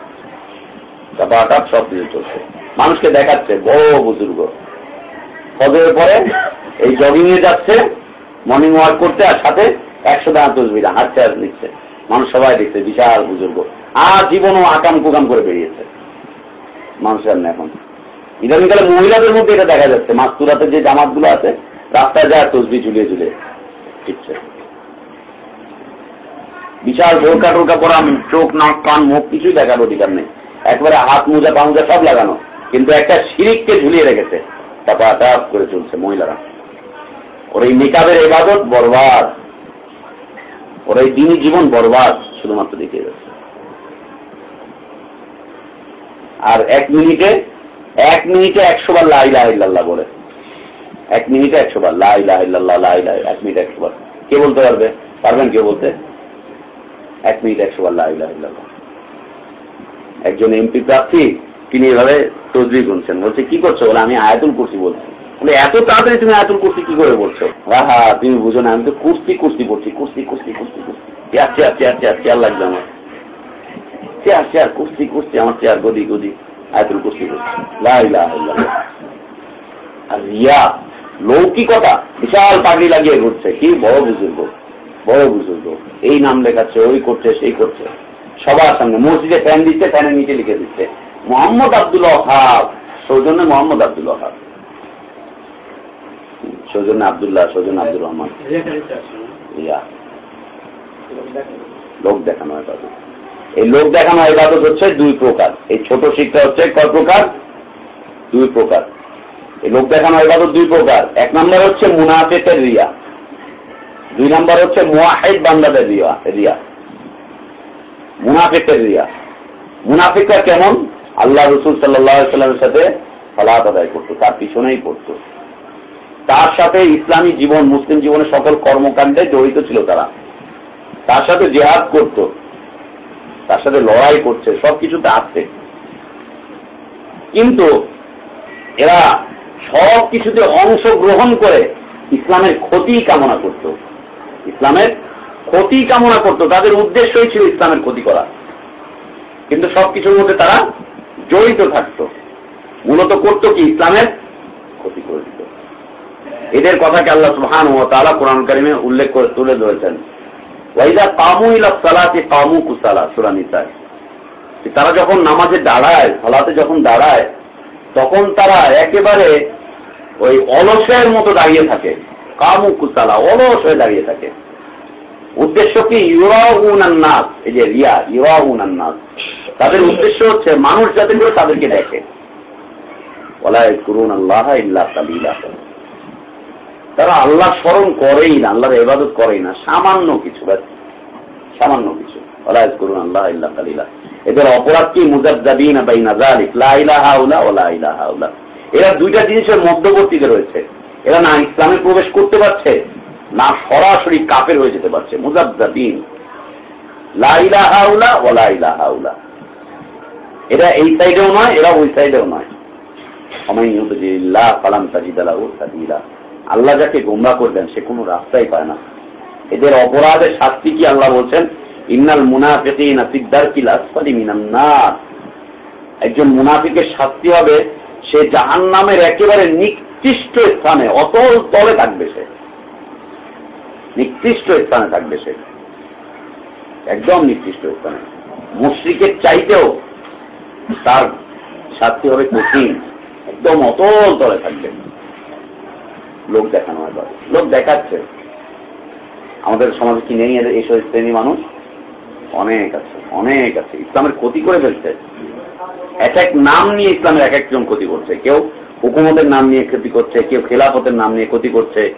টাপা টাপ সব কিছু চলছে। মানুষকে দেখাচ্ছে বড় বুজুর্গ। ফজরের পরে? এই জগিং এ যাচ্ছে মর্নিং ওয়াক করতে আর সাথে একশো দানা তসবিরা হাঁটছে আর নিচ্ছে। মানুষ সবাই দেখছে, বিশাল বুজুর্গ। আর জীবনও আকাম কুকাম করে বেরিয়েছে। মানুষের না এখন। ইদানিকালে মহিলাদের মধ্যে এটা দেখা যাচ্ছে। মাস্তুরাতে যে জামাতগুলো আছে, রাস্তায় যায় তসবি ঝুলিয়ে ঝুলিয়ে ঠিকছে বিশাল বোরকা টোরকা পরা, চোখ, নাক, কান, মুখ, কিছুই দেখার অধিকার নেই। একবারে হাত, মোজা পা মোজা সব লাগানো। কিন্তু একটা সিরিককে ঝুলিয়ে রেখেছে। টাপা টাপ করে চলছে মহিলারা। ওর এই নিকাবের এবাদত বরবাদ। ওর এই দিনই জীবন বরবাদ, শুধুমাত্র দেখিয়ে যাচ্ছে। আর এক মিনিটে এক মিনিটে একশো বার লাইল্লাহ বলে। এক মিনিটে একশো বার লাইল্লাহ লাইলাহ এক মিনিটে একশো বার। কে বলতে পারবে? পারবেন কেউ বলতে? এক মিনিট একশো বার লাই লাইল্লাহ একজন এমপি প্রার্থী, তিনি এভাবে তসবি গুনছেন। বলছে, কি করছ? বলে, আমি আয়াতুল কুর্সি বলছি। বলে এত তাড়াতাড়ি তুমি আয়াতুল কুর্সি কি করে বলছো? হা তুমি বুঝো না, আমি তো কুর্সি কুর্সি পড়ছি, কুর্সি কুর্সি কুর্সি কুর্সি। চেয়ার চেয়ার চেয়ার চেয়ার লাগবে আমার। চেয়ার চেয়ার, কুর্সি কুর্সি, আমার চেয়ার, গদি গদি, আয়াতুল কুর্সি করছি আর রিয়া, লৌকিকতা, বিশাল পাগড়ি লাগিয়ে ঘুরছে। কি বড় বুজুর্গ বড় বুজুর্গ। এই নাম লেখাচ্ছে, ওই করছে, সেই করছে। সবার সামনে মসজিদে ফ্যান দিচ্ছে, ফ্যানের নিচে লিখে দিচ্ছে। মোহাম্মদ আব্দুল হাব সৌজন্য মোহাম্মদ আব্দুল হাব সৌজন্য আবদুল্লাহ, সৌজন্য আব্দুর রহমান। লোক দেখানো ইবাদত এই লোক দেখানো ইবাদত হচ্ছে দুই প্রকার। এই ছোট শিক্ষা হচ্ছে কয় প্রকার? দুই প্রকার। এই লোক দেখানো ইবাদত দুই প্রকার। এক নম্বর হচ্ছে মুনাফেকের রিয়া। দুই নম্বর হচ্ছে মুয়াহিদ বান্দাদের রিয়া রিয়া। মুনাফিকের রিয়া। মুনাফিকরা কেমন? আল্লাহ রসুল সাল্লামের সাথে ফলাত আদায় করতো, তার পিছনেই পড়তো। তার সাথে ইসলামী জীবন, মুসলিম জীবনের সকল কর্মকাণ্ডে জড়িত ছিল তারা। তার সাথে জেহাদ করত, তার সাথে লড়াই করছে, সবকিছুতে আসছে। কিন্তু এরা সব কিছুতে অংশগ্রহণ করে ইসলামের ক্ষতি কামনা করত। ইসলামের ক্ষতি কামনা করত, তাদের উদ্দেশ্যই ছিল ইসলামের ক্ষতি করা। কিন্তু সবকিছুর মধ্যে তারা জড়িত থাকত। মূলত করত কি? ইসলামের ক্ষতি করে দিত। এদের কথাকে আল্লাহ সুহান ও তালা কোরআন কারিমে উল্লেখ করে তুলে ধরেছেন। ওয়াইদা কামু ইলা সালাতে কামু কুসালা সুরানিসায় তারা যখন নামাজে দাঁড়ায়, সালাতে যখন দাঁড়ায়, তখন তারা একেবারে ওই অলসের মতো দাঁড়িয়ে থাকে। কামু কুসালা, অলস হয়ে দাঁড়িয়ে থাকে। উদ্দেশ্য কি? নাস, এই যে রিয়া নাস। তাদের উদ্দেশ্য হচ্ছে মানুষ যাতে করে তাদেরকে দেখে। ওলাই করুন আল্লাহ ইল্লা কালিলা। তারা আল্লাহ স্মরণ করেই না, আল্লাহর এবাদত করেই না। সামান্য কিছু সামান্য কিছু। করুন আল্লাহ ইল্লা কালিলা। এদের অপরাধ কি? এরা দুইটা জিনিসের মধ্যবর্তীতে রয়েছে। এরা না ইসলামে প্রবেশ করতে পারছে, না সরাসরি কাপের হয়ে যেতে পারছে। এরা এই সাইডেও নয়, এরা ওই সাইডেও নয়। আল্লাহ যাকে গোমরা করবেন, সে কোনো রাস্তাই পায় না। এদের অপরাধের শাস্তি কি আল্লাহ বলছেন? ইন্নাল মুনাফিকিনা সিদ্দারকিল আসফালি মিনান্নার একজন মুনাফিকের শাস্তি হবে, সে জাহান নামের একেবারে নিকৃষ্ট স্থানে, অতল তলে থাকবে সে। নিকৃষ্ট স্থানে থাকবে সে। একদম নিকৃষ্ট স্থানে। মুশ্রিকের চাইতেও তার শাস্তি হবে কঠিন। একদম অতল তলে থাকবে। লোক দেখানো হয় লোক দেখাচ্ছে। আমাদের সমাজে কি নেই এইসব শ্রেণি মানুষ? অনেক আছে অনেক আছে। ইসলামের ক্ষতি করে ফেলছে। এক এক নাম নিয়ে ইসলামের এক একজন ক্ষতি করছে। কেউ হুকুমতের নাম নিয়ে ক্ষতি করছে, কেউ খেলাফতের নাম নিয়ে ক্ষতি করছে,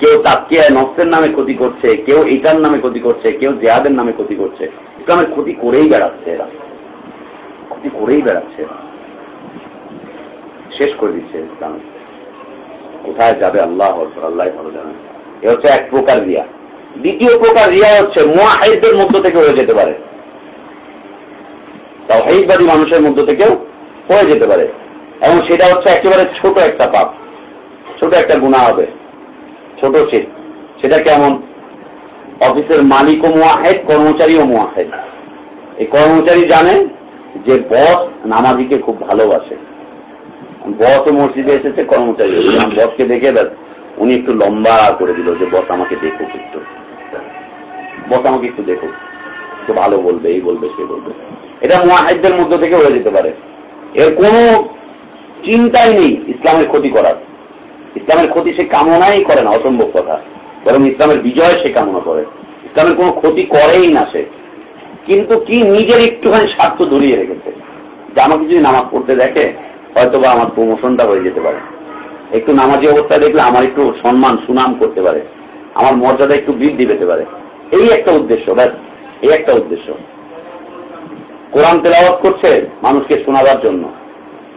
কেউ তাকিয়া নফসের নামে ক্ষতি করছে, কেউ এটার নামে ক্ষতি করছে, কেউ জেহাদের নামে ক্ষতি করছে। ইসলামের ক্ষতি করেই বেড়াচ্ছে এরা। ক্ষতি করেই বেড়াচ্ছে শেষ করে দিচ্ছে ইসলাম। কোথায় যাবে? আল্লাহ আল্লাহ ভালো জানেন। এ হচ্ছে এক প্রকার রিয়া। দ্বিতীয় প্রকার রিয়া হচ্ছে মোয়াহিদদের মধ্য থেকে হয়ে যেতে পারে। তাও হেইবাদী মানুষের মধ্য থেকেও হয়ে যেতে পারে। এবং সেটা হচ্ছে একেবারে ছোট একটা পাপ। ছোট একটা গুণা হবে। ছোট শীত সেটা কেমন? অফিসের মালিকও মোয়াহেদ, কর্মচারীও মোয়াহেদ। এই কর্মচারী জানে যে বস নামাজিকে খুব ভালোবাসে। বস মসজিদে এসেছে, কর্মচারী বসকে দেখে দেখ উনি একটু লম্বা করে দিল যে, বস আমাকে দেখুক একটু। বস আমাকে একটু দেখুক একটু ভালো বলবে, এই বলবে, সে বলবে। এটা মোয়াহেদদের মধ্য থেকে হয়ে যেতে পারে। এর কোনো চিন্তাই নেই ইসলামের ক্ষতি করার। ইসলামের ক্ষতি সে কামনাই করে না, অসম্ভব কথা। বরং ইসলামের বিজয় সে কামনা করে। ইসলামের কোনো ক্ষতি করেই না সে। কিন্তু কি নিজের একটুখানি স্বার্থ ধরিয়ে রেখেছে? যে আমাকে যদি নামাজ পড়তে দেখে হয়তো বা আমার প্রমোশনটা হয়ে যেতে পারে। একটু নামাজি অবস্থায় দেখলে আমার একটু সম্মান, সুনাম করতে পারে। আমার মর্যাদা একটু বৃদ্ধি পেতে পারে। এই একটা উদ্দেশ্য, ব্যাস, এই একটা উদ্দেশ্য। কোরআন তেলাওয়াত করছে মানুষকে শোনাবার জন্য।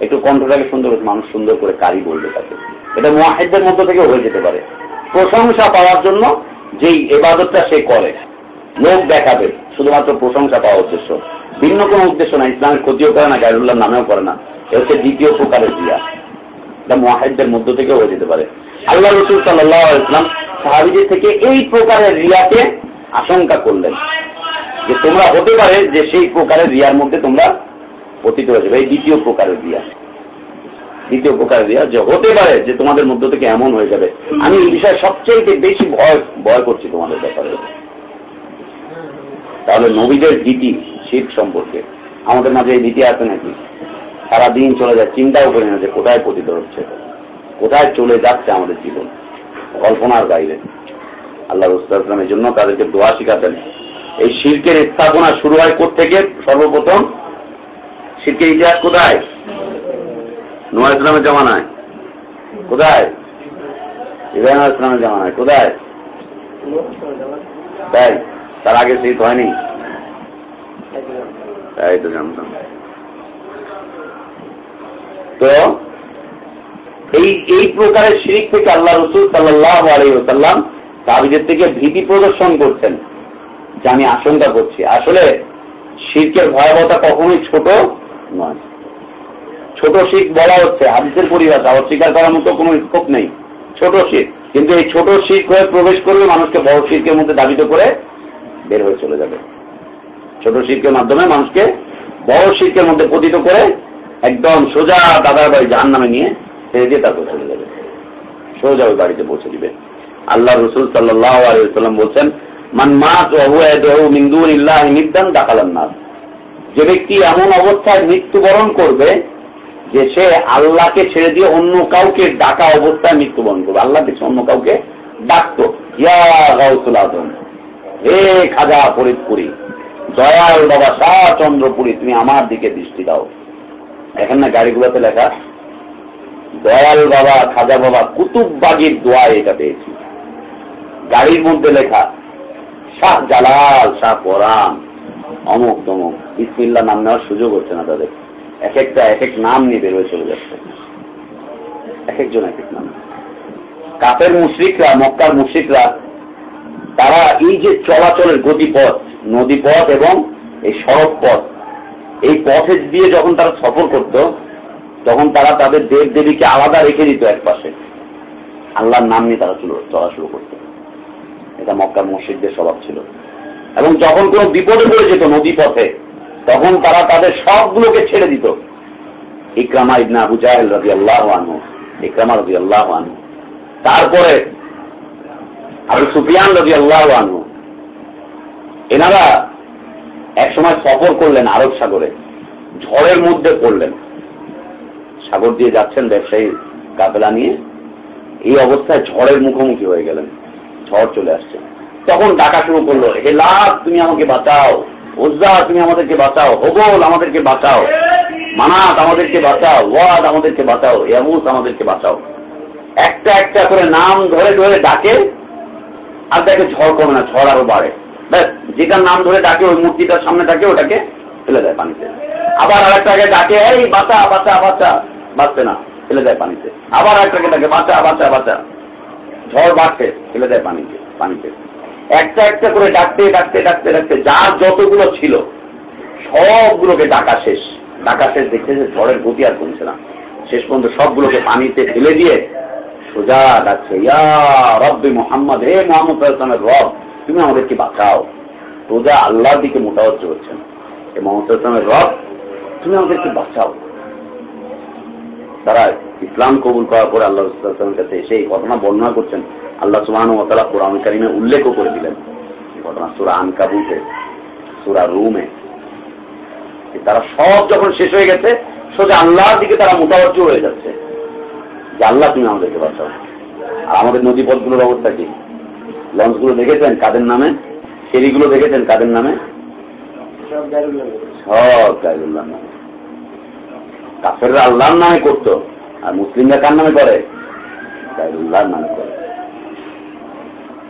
একটু কণ্ঠটাকে সুন্দর মানুষ সুন্দর করে কারি বলবে তাকে। এটা মহাহেদদের মধ্য থেকে হয়ে যেতে পারে। প্রশংসা পাওয়ার জন্য যেই এবাদতটা সে করে লোক দেখাবে, শুধুমাত্র প্রশংসা পাওয়া উদ্দেশ্য। ভিন্ন কোনো উদ্দেশ্য না ইসলামের ক্ষতিও করে না গাইরুল্লাহ নামেও করে না। হচ্ছে দ্বিতীয় প্রকারের দিয়া এটা মহাহেদদের মধ্য থেকে হয়ে যেতে পারে। আল্লাহ রসুল সাল্লাহ ইসলাম সাহাবিদের থেকে এই প্রকারের রিয়াকে আশঙ্কা করলেন যে তোমরা হতে পারে যে সেই প্রকারের রিয়ার মধ্যে তোমরা পতিত হয়ে যাবে এই দ্বিতীয় প্রকারের রিয়া। দ্বিতীয় প্রকারের রিয়া যে হতে পারে যে তোমাদের মধ্য থেকে এমন হয়ে যাবে। আমি এই বিষয়ে সবচেয়ে বেশি ভয় ভয় করছি তোমাদের ব্যাপারে। তাহলে নবীদের ভীতি শীত সম্পর্কে। আমাদের মাঝে এই ভীতি আছে নাকি? সারাদিন চলে যায়, চিন্তাও করি না যে কোথায় পতিত হচ্ছে। কোথায় চলে যাচ্ছে আমাদের জীবন। কল্পনার বাইরে। আল্লাহ রুস্তামের জন্য তাদেরকে দোয়া শিখাতেন। এই শিল্পের স্থাপনা শুরু হয় থেকে সর্বপ্রথম শিল্পের ইতিহাস কোথায়? নোয়া ইসলামের জামানায়। কোথায়? ইব্রাহিম ইসলামের জামানায়। কোথায়? তাই, তার আগে শীত হয়নি। তাই তো জানতাম তো, এই এই প্রকারের শিরিক থেকে আল্লাহ রসুল সাল্লাহ আলাইসাল্লাম তাবিদের থেকে ভীতি প্রদর্শন করছেন, যে আমি আশঙ্কা করছি। আসলে শিরকের ভয়াবহতা কখনোই ছোট নয়। ছোট শিখ বলা হচ্ছে, হাদিসের পরিভাষা অস্বীকার করার মতো কোনো স্কোপ নেই। ছোট শিখ কিন্তু এই ছোট শিখ হয়ে প্রবেশ করলে মানুষকে বড় শিখের মধ্যে দাবিত করে বের হয়ে চলে যাবে। ছোট শিল্পের মাধ্যমে মানুষকে বড় শিল্পের মধ্যে পতিত করে একদম সোজা দাদার বাড়ি জাহান নামে নিয়ে ছেড়ে দিয়ে তারপর চলে যাবে। সোজা ওই বাড়িতে পৌঁছে দিবে। আল্লাহ রসুল সাল্লাহ আলিয়াল্লাম বলছেন, মান মাস মিন্দুর ইল্লাহ নিদান দাকালান নাস যে ব্যক্তি এমন অবস্থায় মৃত্যুবরণ করবে যে সে আল্লাহকে ছেড়ে দিয়ে অন্য কাউকে ডাকা অবস্থায় মৃত্যুবরণ করবে। আল্লাহ কিছু অন্য কাউকে ডাকতো, ইয়া গাউসুল আজম, হে খাজা ফরিদপুরি দয়াল বাবা শাহ চন্দ্রপুরী, তুমি আমার দিকে দৃষ্টি দাও। এখন না গাড়িগুলোতে লেখা, দয়াল বাবা, খাজা বাবা, কুতুববাগির দোয়া এটা পেয়েছি। গাড়ির মধ্যে লেখা, শাহ জালাল, শাহ পরান অমুক তমুক। ইসমিল্লা নাম নেওয়ার সুযোগ হচ্ছে না তাদের। এক একটা, এক এক নাম নিয়ে বেরোয় চলে যাচ্ছে। এক একজন এক এক নাম। কাপের মুশ্রিকরা, মক্কার মুশ্রিকরা তারা এই যে চলাচলের গতিপথ নদী পথ এবং এই সড়ক পথ এই পথে দিয়ে যখন তারা সফর করত, তখন তারা তাদের দেব দেবীকে আলাদা রেখে দিত এক পাশে আল্লাহর নাম নিয়ে তারা চলা শুরু করত। এটা মক্কার মসজিদদের স্বভাব ছিল। এবং যখন কোনো বিপদে পড়ে যেত নদী পথে তখন তারা তাদের সবগুলোকে ছেড়ে দিত। ইকরামা ইবনা আবু জাহেল রবি আল্লাহ আনহু, ইকরামা রবি আল্লাহ আনহু। তারপরে আবু সুফিয়ান রবি আল্লাহ আনহু। এনারা একসময় সফর করলেন আরব সাগরে, ঝড়ের মধ্যে পড়লেন। সাগর দিয়ে যাচ্ছেন ব্যবসায়ী কাপেলা নিয়ে। এই অবস্থায় ঝড়ের মুখোমুখি হয়ে গেলেন, ঝড় চলে আসছে। তখন ডাকা শুরু করল, হে লাভ তুমি আমাকে বাঁচাও। ওজ্জা, তুমি আমাদেরকে বাঁচাও। হবল, আমাদেরকে বাঁচাও। মানাত, আমাদেরকে বাঁচাও। ওয়াদ, আমাদেরকে বাঁচাও। ইয়ামুস আমাদেরকে বাঁচাও। একটা একটা করে নাম ধরে ধরে ডাকে। আর দেখে ঝড় কমে না, ঝড় আরও বাড়ে। ব্যাস যেটার নাম ধরে ডাকে, ওই মূর্তিটার সামনে ডাকে, ওটাকে ফেলে দেয় পানিতে। আবার আর একটাকে ডাকে, এই, বাঁচা বাঁচা বাঁচা। বাঁচতে না, ফেলে দেয় পানিতে। আবার একটাকে ডাকে, বাঁচা বাঁচা বাঁচা। ঝড় বাড়ছে, ফেলে দেয় পানিতে পানিতে। একটা একটা করে ডাকতে ডাকতে ডাকতে ডাকতে, যা যতগুলো ছিল, সবগুলোকে ডাকা শেষ। ডাকা শেষ দেখছে ঝড়ের গতি আর কমছে না। শেষ পর্যন্ত সবগুলোকে পানিতে ফেলে দিয়ে সোজা ডাকছে, ইয়া রব্বি মোহাম্মদ, হে মোহাম্মদ সাল্লামের রব, তুমি আমাদেরকে বাঁচাও। সোজা আল্লাহর দিকে মোটাবজ্জ হচ্ছেন হে মোহাম্মদ সাল্লামের রব, তুমি আমাদেরকে বাঁচাও। তারা ইসলাম কবুল করার পরে আল্লাহ রসুলের কাছে এসে এই ঘটনা বর্ণনা করছেন। আল্লাহ সুবাহ তালা কোরআন কারিমে উল্লেখও করে দিলেন। ঘটনা সুরা আনকাবুতে, সুরা রুমে। তারা সব যখন শেষ হয়ে গেছে, সোজা আল্লাহর দিকে তারা মোটাবজ্জ হয়ে যাচ্ছে। যে আল্লাহ তুমি আমাদেরকে বাঁচাও আর আমাদের নদী পথগুলোর অবস্থা কি? লঞ্চগুলো দেখেছেন কাদের নামে? ফেরিগুলো দেখেছেন কাদের নামে? সব গাইরুল্লাহ নামে। কাফেররা আল্লাহর নামে করত আর মুসলিমরা কার নামে করে? গাইরুল্লাহর নামে করে।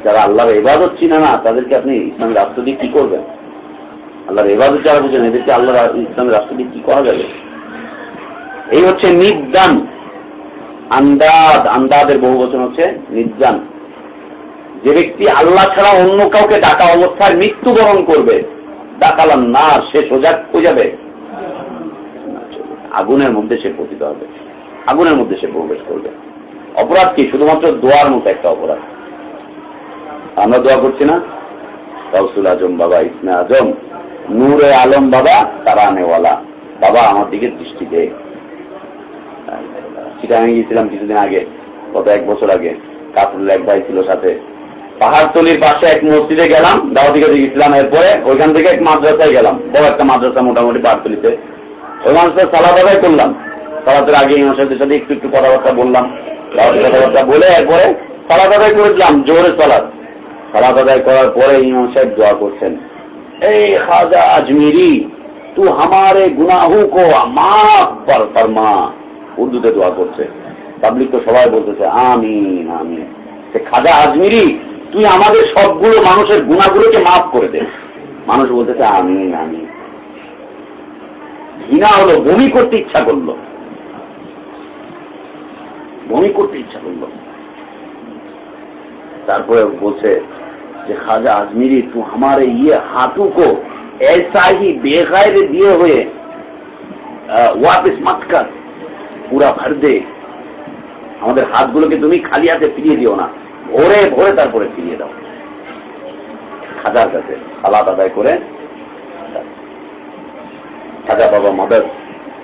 যারা আল্লাহর এবাদত চিনে না তাদেরকে আপনি ইসলামের রাষ্ট্র দিয়ে কি করবেন? আল্লাহর এবাদত যারা বুঝেন এদেরকে আল্লাহ ইসলামের রাষ্ট্র দিয়ে কি করা যাবে? এই হচ্ছে নিদান আন্দাজ, আন্দাজের বহু বচন হচ্ছে নির্জান যে ব্যক্তি আল্লাহ ছাড়া অন্য কাউকে ডাকা অবস্থায় মৃত্যুবরণ করবে, ডাকালাম না, সে সোজা হয়ে যাবে? আগুনের মধ্যে সে পতিত হবে। আগুনের মধ্যে সে প্রবেশ করবে। অপরাধ কি? শুধুমাত্র দোয়ার মতো একটা অপরাধ। আমরা দোয়া করছি না? কাউসুল আজম বাবা ইসমে আজম, নূরে আলম বাবা তারা আনেওয়ালা বাবা, আমার দিকে দৃষ্টি দে। চিটাঙে গিয়েছিলাম কিছুদিন আগে, গত এক বছর আগে। কাপুর এক ভাই ছিল সাথে। পাহাড়তলির পাশে এক মসজিদে গেলাম দাওয়াতি কাজে গেছিলাম এরপরে, ওইখান থেকে এক মাদ্রাসায় গেলাম। বড় একটা মাদ্রাসা মোটামুটি পাহাড়তলিতে। ওই মানুষের সালাদ আদায় করলাম। সালাদের আগে সাহেবদের সাথে একটু একটু কথাবার্তা বললাম। কথাবার্তা বলে এরপরে সালাদ আদায় করেছিলাম জোরে সালাদ সালাদ আদায় করার পরে ইমাম সাহেব দোয়া করছেন। এই খাজা আজমিরি তু হামারে গুনাহু কো ফরমা উর্দুতে দোয়া করছে পাবলিক তো সবাই বলতেছে আমিন আমিন সে খাজা আজমিরি তুই আমাদের সবগুলো মানুষের গুণাগুলোকে মাফ করে দে মানুষ বলতেছে আমিন আমিন ঘৃণা হলো বমি করতে ইচ্ছা করলো বমি করতে ইচ্ছা করলো তারপরে বলছে যে খাজা আজমিরি তু আমার ইয়ে হাঁটু কো ऐसा ही बेगैर दिए हुए वापिस मत कर পুরা ভর দে। আমাদের হাতগুলোকে তুমি খালি হাতে ফিরিয়ে দিও না। ভোরে ভোরে তারপরে ফিরিয়ে দাও। খাজার কাছে সালাদ আদায় করে খাজা বাবা মদত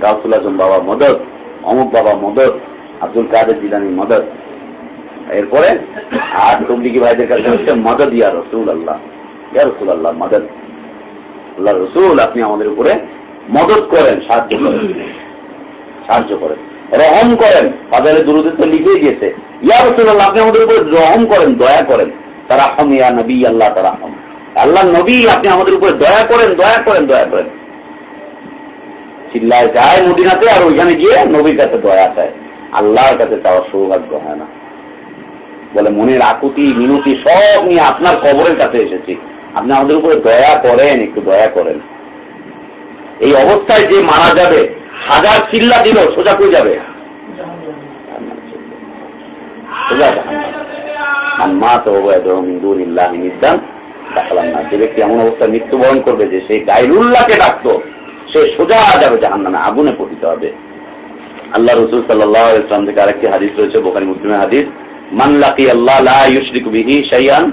গাউসুল আজম বাবা মদত, অমুক বাবা মদত, আব্দুল কাদের জিলানি মদত। এরপরে আর তবলিগি ভাইদের কাছে হচ্ছে মদত, ইয়া রসুল আল্লাহ ইয়া রসুল আল্লাহ মদত। আল্লাহ রসুল, আপনি আমাদের উপরে মদত করেন, সাহায্য করেন। সাহায্য করেন। রহম করেন। বাজারে দুরুদের তো লিখেই গেছে। ইয়া রসুল্লাহ আপনি আমাদের উপরে রহম করেন, দয়া করেন। তারা হম ইয়া নবী, আল্লাহ তারা হম আল্লাহ নবী, আপনি আমাদের উপরে দয়া করেন দয়া করেন দয়া করেন। চিল্লায় যায় মদিনাতে আর ওইখানে গিয়ে নবীর কাছে দয়া চায়। আল্লাহর কাছে চাওয়ার সৌভাগ্য হয় না। বলে, মনের আকুতি, মিনতি সব নিয়ে আপনার কবরের কাছে এসেছি। আপনি আমাদের উপরে দয়া করেন, একটু দয়া করেন। এই অবস্থায় যে মারা যাবে হাজার চিল্লা দিল, সোজা কই যাবে? মা তো দেখালাম না। যে ব্যক্তি এমন অবস্থায় মৃত্যুবরণ করবে যে সেই গাইরুল্লাহকে ডাকতো, সে সোজা যাবে জাহান নামে আগুনে পতিত হবে। আল্লাহ রসুল সাল্লাহ ইসলাম থেকে আরেকটি হাদিস রয়েছে, বোখারি মুসলিমের হাদিস, মান লাকি আল্লাহ লা ইউশরিকু বিহি শাইআন,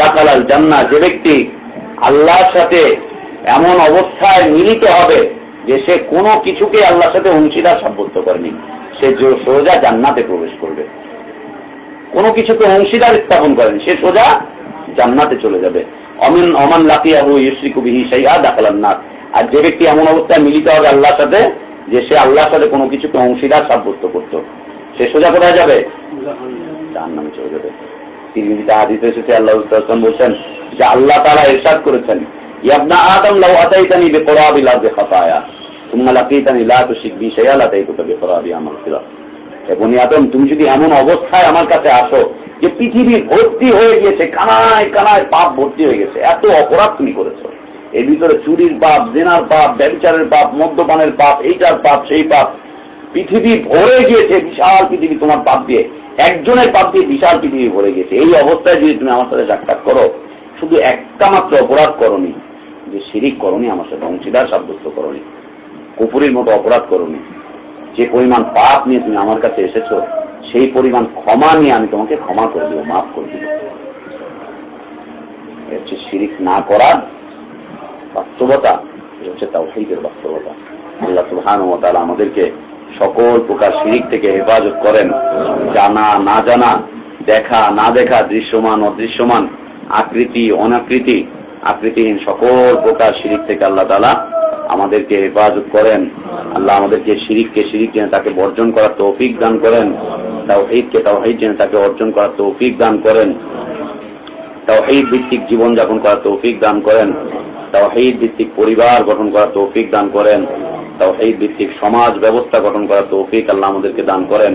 দাখালাল জান্নাহ। যে ব্যক্তি আল্লাহর সাথে এমন অবস্থায় মিলিত হবে যে সে কোনো কিছুকে আল্লাহর সাথে অংশীদার সাব্যস্ত করেনি। সে সোজা জান্নাতে প্রবেশ করবে। কোনো কিছুকে অংশীদার স্থাপন করেন। সে সোজা জান্নাতে চলে যাবে। অমিন, অমান লাকি আবু ইউসরিকু বিহি শাইআ দাখালান নার। আর যে ব্যক্তি এমন অবস্থায় মিলিত হবে আল্লাহর সাথে, যে সে আল্লাহর সাথে কোনো কিছুকে অংশীদার সাব্যস্ত করত। সে সোজা কোথায় যাবে? নামে চলে যাবে। তিরমিজিতে হাদিসে এসেছে, আল্লাহ বলছেন যে আল্লাহ তারা এরশাদ করেছেন। তুমি যদি এমন অবস্থায় আমার কাছে আসো যে পৃথিবী ভর্তি হয়ে গিয়েছে, কানায় কানায় পাপ ভর্তি হয়ে গেছে, এত অপরাধ তুমি করেছ। এর ভিতরে চুরির পাপ, জেনার পাপ ব্যবচারের পাপ, মদ্যপানের পাপ, এইটার পাপ, সেই পাপ, পৃথিবী ভরে গিয়েছে, বিশাল পৃথিবী তোমার পাপ দিয়ে। একজনের পাপ দিয়ে বিশাল পৃথিবী ভরে গেছে এই অবস্থায় যদি তুমি আমার সাথে সাক্ষাৎ করো, শুধু একটা মাত্র অপরাধ করনি যে শিরিক করনি, আমার সাথে অংশীদার সাব্যস্ত করনি। কুপুরের মতো অপরাধ করনি। যে পরিমাণ পাপ নিয়ে তুমি আমার কাছে এসেছ, সেই পরিমাণ ক্ষমা নিয়ে আমি তোমাকে ক্ষমা করে দিব, মাফ করে দিব। হচ্ছে শিরিক না করার বাস্তবতা হচ্ছে তাওহীদের বাস্তবতা। আল্লাহ সুবহানাহু ওয়া তাআলা আমাদেরকে সকল প্রকার শিরিক থেকে হেফাজত করেন। জানা, না জানা, দেখা, না দেখা, দৃশ্যমান, অদৃশ্যমান, আকৃতি, অনাকৃতি আকৃতিহীন সকল প্রকার শিরিক থেকে আল্লাহ তালা আমাদেরকে হেফাজত করেন। আল্লাহ আমাদেরকে শিরিককে শিরিক জেনে তাকে বর্জন করার তৌফিক দান করেন। তাওহীদকে তাওহীদ জেনে তাকে অর্জন করার তৌফিক দান করেন। তাওহীদ ভিত্তিক জীবনযাপন করার তৌফিক দান করেন। তাওহীদ ভিত্তিক পরিবার গঠন করার তৌফিক দান করেন। তাওহীদ ভিত্তিক সমাজ ব্যবস্থা গঠন করার তৌফিক আল্লাহ আমাদেরকে দান করেন।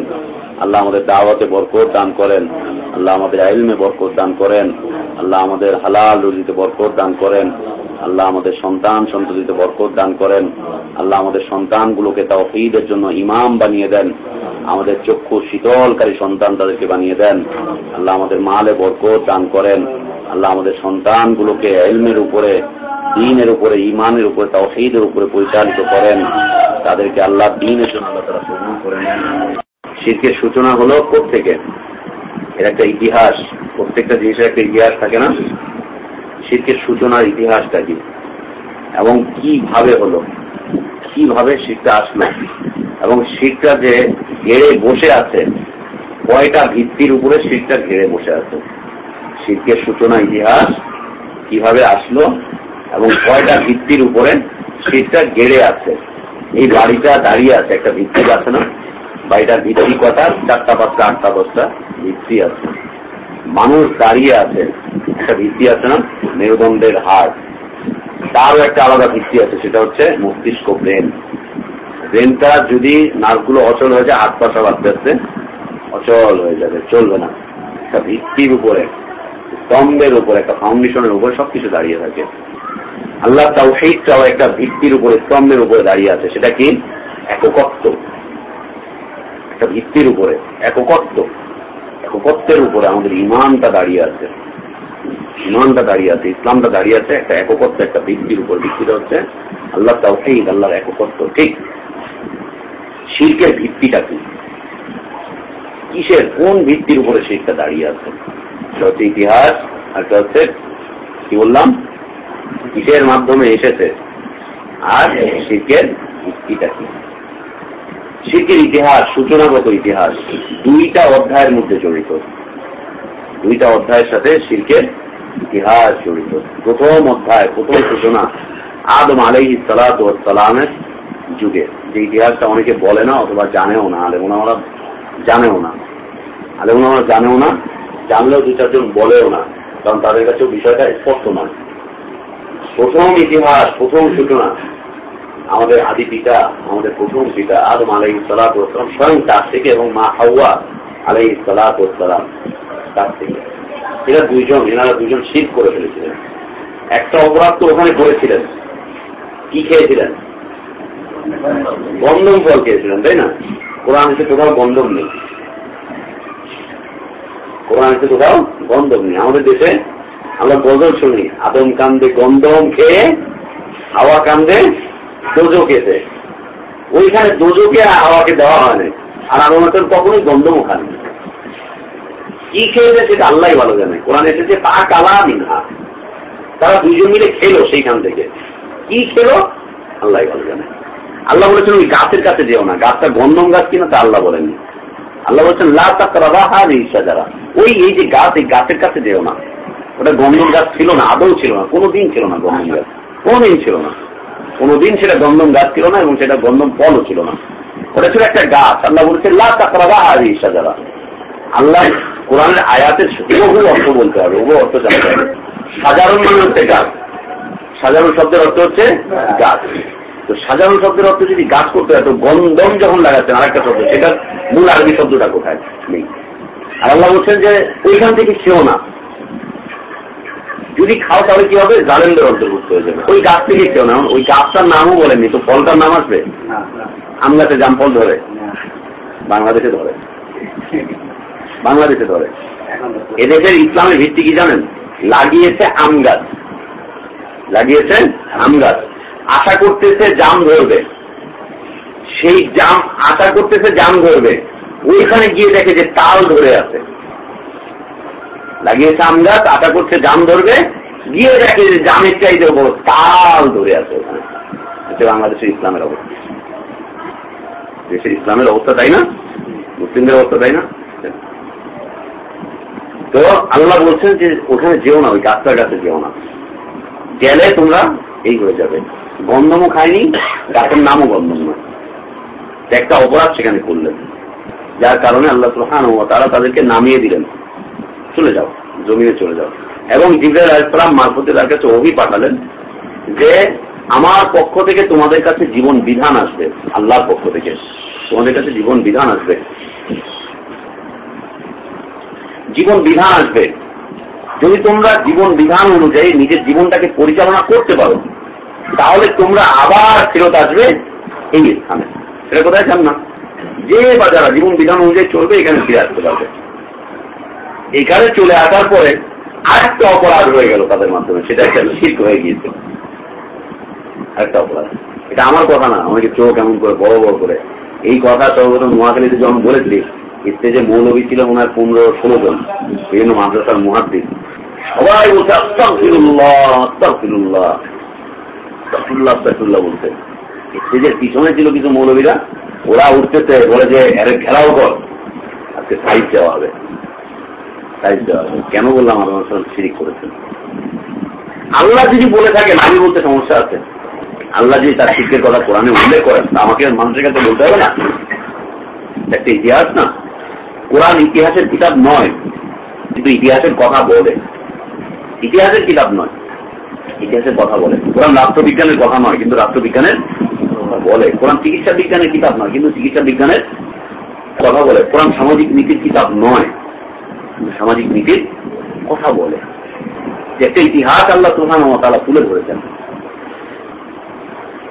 আল্লাহ আমাদের দাওয়াতে বরকত দান করেন। আল্লাহ আমাদের আইলমে বরকত দান করেন। আল্লাহ আমাদের হালাল রুজিতে বরকত দান করেন। আল্লাহ আমাদের সন্তান সন্ততিতে বরকত দান করেন। আল্লাহ আমাদের সন্তানগুলোকে তাওহীদের জন্য ইমাম বানিয়ে দেন। আমাদের চক্ষু শীতলকারী সন্তান তাদেরকে বানিয়ে দেন। আল্লাহ আমাদের মালে বরকত দান করেন। আল্লাহ আমাদের সন্তানগুলোকে এলমের উপরে দিনের উপরে ইমানের উপরে, তাওহীদের উপরে পরিচালিত করেন। তাদেরকে আল্লাহ দিনের জন্য আল্লাহ তারা কবুল করে নেন। শিরকের সূচনা হলো থেকে? এর একটা ইতিহাস, প্রত্যেকটা জিনিসের একটা ইতিহাস থাকে না? শিরকের সূচনার ইতিহাসটা কি? এবং কীভাবে হলো? কীভাবে শিরটা আসলো? এবং শিরটা যে ঘেরে বসে আছে, কয়টা ভিত্তির উপরে শিরটা ঘেরে বসে আছে? শিরকের সূচনা ইতিহাস কীভাবে আসলো এবং কয়টা ভিত্তির উপরে শীতটা গেড়ে আছে? এই বাড়িটা দাঁড়িয়ে আছে, একটা ভিত্তি আছে না? বাড়িটার ভিত্তি কটা চারটা পাঁচটা আটটা দশটা ভিত্তি আছে। মানুষ দাঁড়িয়ে আছে, একটা ভিত্তি আছে না? মেরুদণ্ডের হাড় তারও একটা আলাদা ভিত্তি আছে, সেটা হচ্ছে মস্তিষ্ক ব্রেন। ব্রেনটা যদি নার্ভগুলো অচল হয়ে যায়, হাত পা সব আস্তে অচল হয়ে যাবে, চলবে না। একটা ভিত্তির উপরে, স্তম্ভের উপরে, একটা ফাউন্ডেশনের উপরে সবকিছু দাঁড়িয়ে থাকে। আল্লাহ তাও সেইটাও একটা ভিত্তির উপরে, স্তম্ভের উপরে দাঁড়িয়ে আছে। সেটা কি? এককত্ব। একটা ভিত্তির উপরে, এককত্ব। এককত্বের উপরে আমাদের ইমানটা দাঁড়িয়ে আছে। ইমানটা দাঁড়িয়ে আছে, ইসলামটা দাঁড়িয়ে আছে, একটা এককত্ব, একটা ভিত্তির উপর ভিত্তিটা হচ্ছে আল্লাহ তাও সেই আল্লাহর এককত্ব। ঠিক। শিল্পের ভিত্তিটা কি? কিসের, কোন ভিত্তির উপরে শিল্পটা দাঁড়িয়ে আছে? সেটা হচ্ছে ইতিহাস, আর হচ্ছে, কি বললাম? কিসের মাধ্যমে এসেছে? আর শিখের ভিত্তিটা কি? শিখের ইতিহাস, সূচনাগত ইতিহাস দুইটা অধ্যায়ের মধ্যে জড়িত। দুইটা অধ্যায়ের সাথে শিল্পের ইতিহাস জড়িত। প্রথম অধ্যায়, প্রথম সূচনা আদম আলাই সালামের যুগে। যে ইতিহাসটা অনেকে বলে না অথবা জানেও না আলেমুনারা জানেও না। আলে আলেমুনারা জানেও না, জানলেও দু চারজন বলেও না, কারণ তাদের কাছেও বিষয়টা স্পষ্ট নয়। প্রথম ইতিহাস, প্রথম সূচনা আমাদের আদি পিতা, আমাদের প্রথম পিতা আদম আলাই সালাতাম স্বয়ং তার থেকে এবং মা হাওয়া আলাই সালাতাম তার থেকে। এরা দুইজন, এনারা দুজন শীত করে ফেলেছিলেন। একটা অপরাধ তো ওখানে করেছিলেন। কি খেয়েছিলেন? গন্ধম ফল খেয়েছিলেন, তাই না? কোরআন এসে কোথাও গন্ধম নেই। কোরআন এসে কোথাও গন্ধম নেই। আমাদের দেশে আমরা গজল শুনি, আদম কান্দে গন্ধম খেয়ে, হাওয়া কান্দে দোজো খেতে ওইখানে দোজোকে হাওয়াকে দেওয়া হয় না আর আদমের কখনোই গন্ধমও খান কি খেয়েছে সেটা আল্লাহ ভালো জানে। কোরআন এসেছে তা কালা মিনহা। তারা দুইজন মিলে খেলো সেইখান থেকে। কি খেলো? আল্লাহ ভালো জানে। আল্লাহ বলেছেন, ওই গাছের কাছে যেও না। গাছটা গন্ধম গাছ কিনা তা আল্লাহ বলেননি। আল্লাহ বলছেন, লা তাকরাবা ইচ্ছা যারা ওই, এই যে গাছ, এই গাছের কাছে যেও না। ওটা গন্ধম গাছ ছিল না, আদৌ ছিল না। কোনোদিন ছিল না গন্ধম গাছ। কোনোদিন ছিল না। কোনোদিন সেটা গন্ধম গাছ ছিল না এবং সেটা গন্ধম ফলও ছিল না। ওটা ছিল একটা গাছ। আল্লাহ বলেছে আল্লাহ কোরআনের আয়াতের বহু অর্থ বলতে হবে, বহু অর্থ জানতে হবে। সাধারণ মানে হচ্ছে গাছ। সাধারণ শব্দের অর্থ হচ্ছে গাছ। তো সাধারণ শব্দের অর্থ যদি গাছ করতে হয়, তো গন্ধম যখন লাগাচ্ছেন, আরেকটা শব্দ, সেটার মূল আরবি শব্দটা কোথায় নেই? আর আল্লাহ বলছেন যে, ওইখান থেকে খেও না। যদি খাও, তাহলে কি হবে? জালেমদের অন্তর্ভুক্ত হয়ে যাবে। ওই গাছ থেকে খেও না ওই গাছটার নামও বলেননি। তো ফলটার নাম আসবে আম গাছে জাম ফল ধরে। বাংলাদেশে ধরে। বাংলাদেশে ধরে। এদেশের ইসলামের ভিত্তি কি জানেন? লাগিয়েছে আম গাছ। লাগিয়েছে আম গাছ। আশা করতেছে জাম ধরবে। সেই জাম আশা করতেছে জাম ধরবে। ওইখানে গিয়ে দেখে যে তাল ধরে আছে। লাগিয়েছে আম গাছ আশা করছে জাম ধরবে। গিয়ে দেখে যে জামের চাইতে বড় তাল ধরে আছে ওখানে। বাংলাদেশের ইসলামের অবস্থা। দেশের ইসলামের অবস্থা তাই না? মুসলিমদের অবস্থা তাই না? তো আল্লাহ বলছেন যে ওখানে যেও না, ওই গাছটার কাছে যেও না। গেলে তোমরা এই হয়ে যাবে। গন্ধমও খায়নি, গাছের নামও গন্ধম নয়। একটা অপরাধ সেখানে করলেন। যার কারণে আল্লাহ তারা তাদেরকে নামিয়ে দিলেন। চলে যাও জমিনে চলে যাও। এবং জিবরাল আলাইসালাম মারফতে তার কাছে অভি পাঠালেন যে, আমার পক্ষ থেকে তোমাদের কাছে জীবন বিধান আসবে, আল্লাহর পক্ষ থেকে। তোমাদের কাছে জীবন বিধান আসবে। জীবন বিধান আসবে। যদি তোমরা জীবন বিধান অনুযায়ী নিজের জীবনটাকে পরিচালনা করতে পারো, তাহলে তোমরা আবার ফেরত আসবে এই স্থানে। সেটা কোথায়? চান না যে বা যারা জীবন বিধান অনুযায়ী চলবে, এখানে ফিরে আসতে পারবে। এখানে চলে আসার পরে আরেকটা অপরাধ হয়ে গেল তাদের মাধ্যমে, সেটা একটা শীত হয়ে গিয়েছে আরেকটা অপরাধ। এটা আমার কথা না, আমাকে চোখ এমন করে বড় বড় করে। এই কথা সর্বপ্রথম নোয়াখালীতে যখন বলেছিলি স্টেজে মৌলবী ছিল হয় পনেরো ষোলো জন বিভিন্ন মাদ্রাসার মহাদ্দিন। সবাই বলছে আস্তাফিরুল্লাহ আস্তাফিরুল্লাহ আস্তাফিরুল্লাহ বলছে। স্টেজের পিছনে ছিল কিছু মৌলবীরা, ওরা উঠতেছে, বলে যে এর ঘেরাও কর, আজকে সাইজ দেওয়া হবে। হবে কেন বললাম আমার সিরিক করেছেন? আল্লাহ যদি বলে থাকেন, আমি বলতে সমস্যা আছে। আল্লাহ যদি তার শিক্ষের কথা কোরআনে উল্লেখ করেন, তা আমাকে মানুষের কাছে বলতে হবে না। একটা ইতিহাস না? কোরআন ইতিহাসের কিতাব নয়, কিন্তু ইতিহাসের কথা বলে। ইতিহাসের কিতাব নয়, ইতিহাসের কথা বলে। কোরআন রাষ্ট্রবিজ্ঞানের কথা নয়, কিন্তু রাষ্ট্রবিজ্ঞানের বলে। কোরআন চিকিৎসা বিজ্ঞানের কিতাব নয়, কিন্তু চিকিৎসা বিজ্ঞানের কথা বলে। কোরআন সামাজিক নীতির কিতাব নয়। সামাজিক নীতির কথা বলে। যে একটা ইতিহাস আল্লাহ তুহান তালা তুলে ধরেছেন।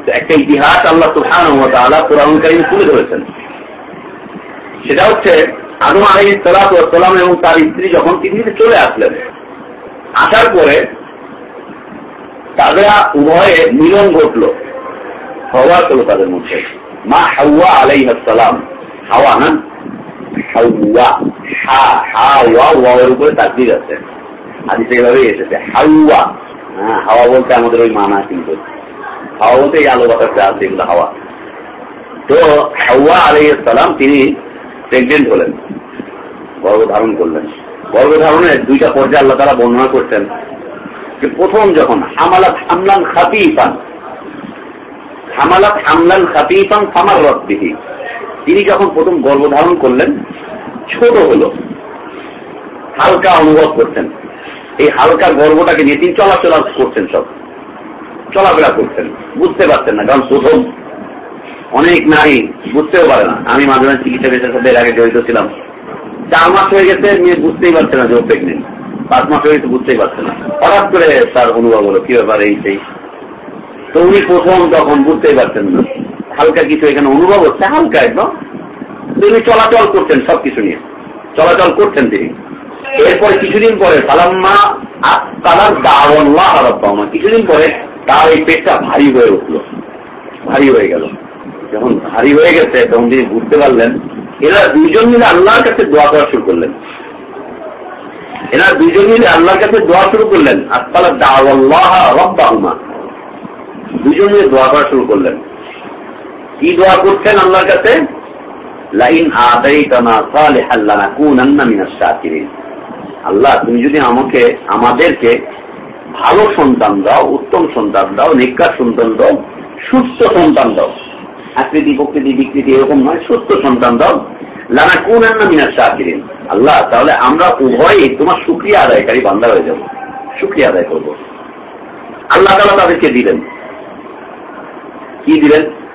একটা ইতিহাস আল্লাহ তুহান কোরআন কারিম তুলে ধরেছেন। সেটা হচ্ছে আদম আলী সালাম এবং তার স্ত্রী যখন পৃথিবীতে চলে আসলেন, আসার পরে তাদের উভয়ে মিলন ঘটল। হওয়া হলো তাদের মধ্যে। মা হাওয়া আলাই সালাম, হাওয়া না উপরে তাকদির আছে। এসেছে, হাওয়া। হ্যাঁ হাওয়া বলতে আমাদের ওই মানা কিন্তু। হাওয়া বলতে এই আলো, বাতাসে আছে এগুলো হাওয়া। তো হাওয়া তিনি প্রেগনেন্ট হলেন। গর্ভ ধারণ করলেন। গর্ভ দুইটা পর্যায়ে আল্লাহ তারা বর্ণনা করছেন যে প্রথম যখন, হামালাত হামলান খাতি পান হামালাত হামলান খাতি পান ফামার রদ্দিহি তিনি যখন প্রথম গর্ভধারণ করলেন, ছোট হল। হালকা অনুভব করছেন এই হালকা গর্ভটাকে নিয়ে তিনি চলাচলা করছেন সব। চলাফেরা করছেন বুঝতে পারছেন না, কারণ প্রথম অনেক নারী বুঝতেও পারে না। আমি মাঝে মাঝে চিকিৎসা পেশার সাথে এর আগে জড়িত ছিলাম। চার মাস হয়ে গেছে, মেয়ে বুঝতেই পারছে না যে ও প্রেগনেন্ট পাঁচ মাস হয়ে গেছে, বুঝতেই পারছে না। হঠাৎ করে তার অনুভব হলো, কি ব্যাপার এই সেই? তো উনি প্রথম তখন বুঝতেই পারছেন না। হালকা কিছু এখানে অনুভব হচ্ছে, হালকা একদম। তিনি চলাচল করছেন সবকিছু নিয়ে। চলাচল করছেন তিনি। এরপরে কিছুদিন পরে সালাম্মা তালার দাওয়াল্লাহ আরব্বামা কিছুদিন পরে তার এই পেটটা ভারী হয়ে উঠল। ভারী হয়ে গেল। যখন ভারী হয়ে গেছে, তখন তিনি বুঝতে পারলেন, এরা দুইজন মিলে আল্লাহর কাছে দোয়া করা শুরু করলেন। এরা দুইজন মিলে আল্লাহর কাছে দোয়া শুরু করলেন আসপালা দাওয়াল্লাহ রব্বাহুমা। দুজন মিলে দোয়া করা শুরু করলেন। কি দোয়া করছেন আল্লাহর কাছে? আল্লাহ, তুমি যদি আমাকে, আমাদেরকে ভালো সন্তান দাও, উত্তম সন্তান দাও নিকার সন্তান দাও, সুস্থ সন্তান দাও। আকৃতি, প্রকৃতি, বিকৃতি এরকম নয়, সুস্থ সন্তান দাও। লানা মিনার শাকিরিন। আল্লাহ, তাহলে আমরা উভয়ই তোমার সুক্রিয়া আদায়কারী বান্দা হয়ে যাব। সুক্রিয়া আদায় করব। আল্লাহ তালা তাদেরকে দিলেন কি দিলেন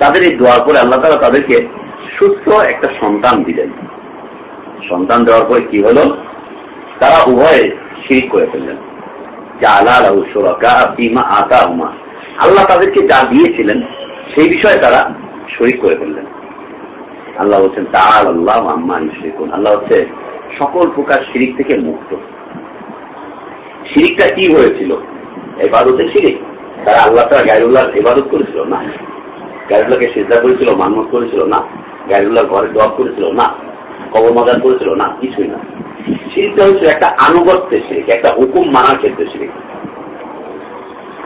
তাদের এই দোয়ার পরে আল্লাহ তালা তাদেরকে সুস্থ একটা সন্তান দিলেন। সন্তান দেওয়ার পরে কি হলো? তারা উভয়ে শিরিক করে ফেললেন। জালা আলাহু শুরাকা ফিমা আল্লাহ তাদেরকে যা দিয়েছিলেন, সেই বিষয়ে তারা শরিক করে ফেললেন। আল্লাহ বলছেন তার আল্লাহ আম্মা ইশরিকুন আল্লাহ হচ্ছে সকল প্রকার শিরিক থেকে মুক্ত। শিরিকটা কি হয়েছিল? এবাদতে শিরিক তারা আল্লাহ তারা গায়রুল্লাহর এবাদত করেছিল, না। গায়রুল্লাহকে সিদ্ধা করেছিল, মানমত করেছিল, না। গায়রুল্লাহর ঘরে জব করেছিল, না। কবর মজার করেছিল, না। কিছুই না। শিরিকটা হচ্ছে একটা আনুগত্যের শিরিক, একটা হুকুম মানার ক্ষেত্রে শিরিক।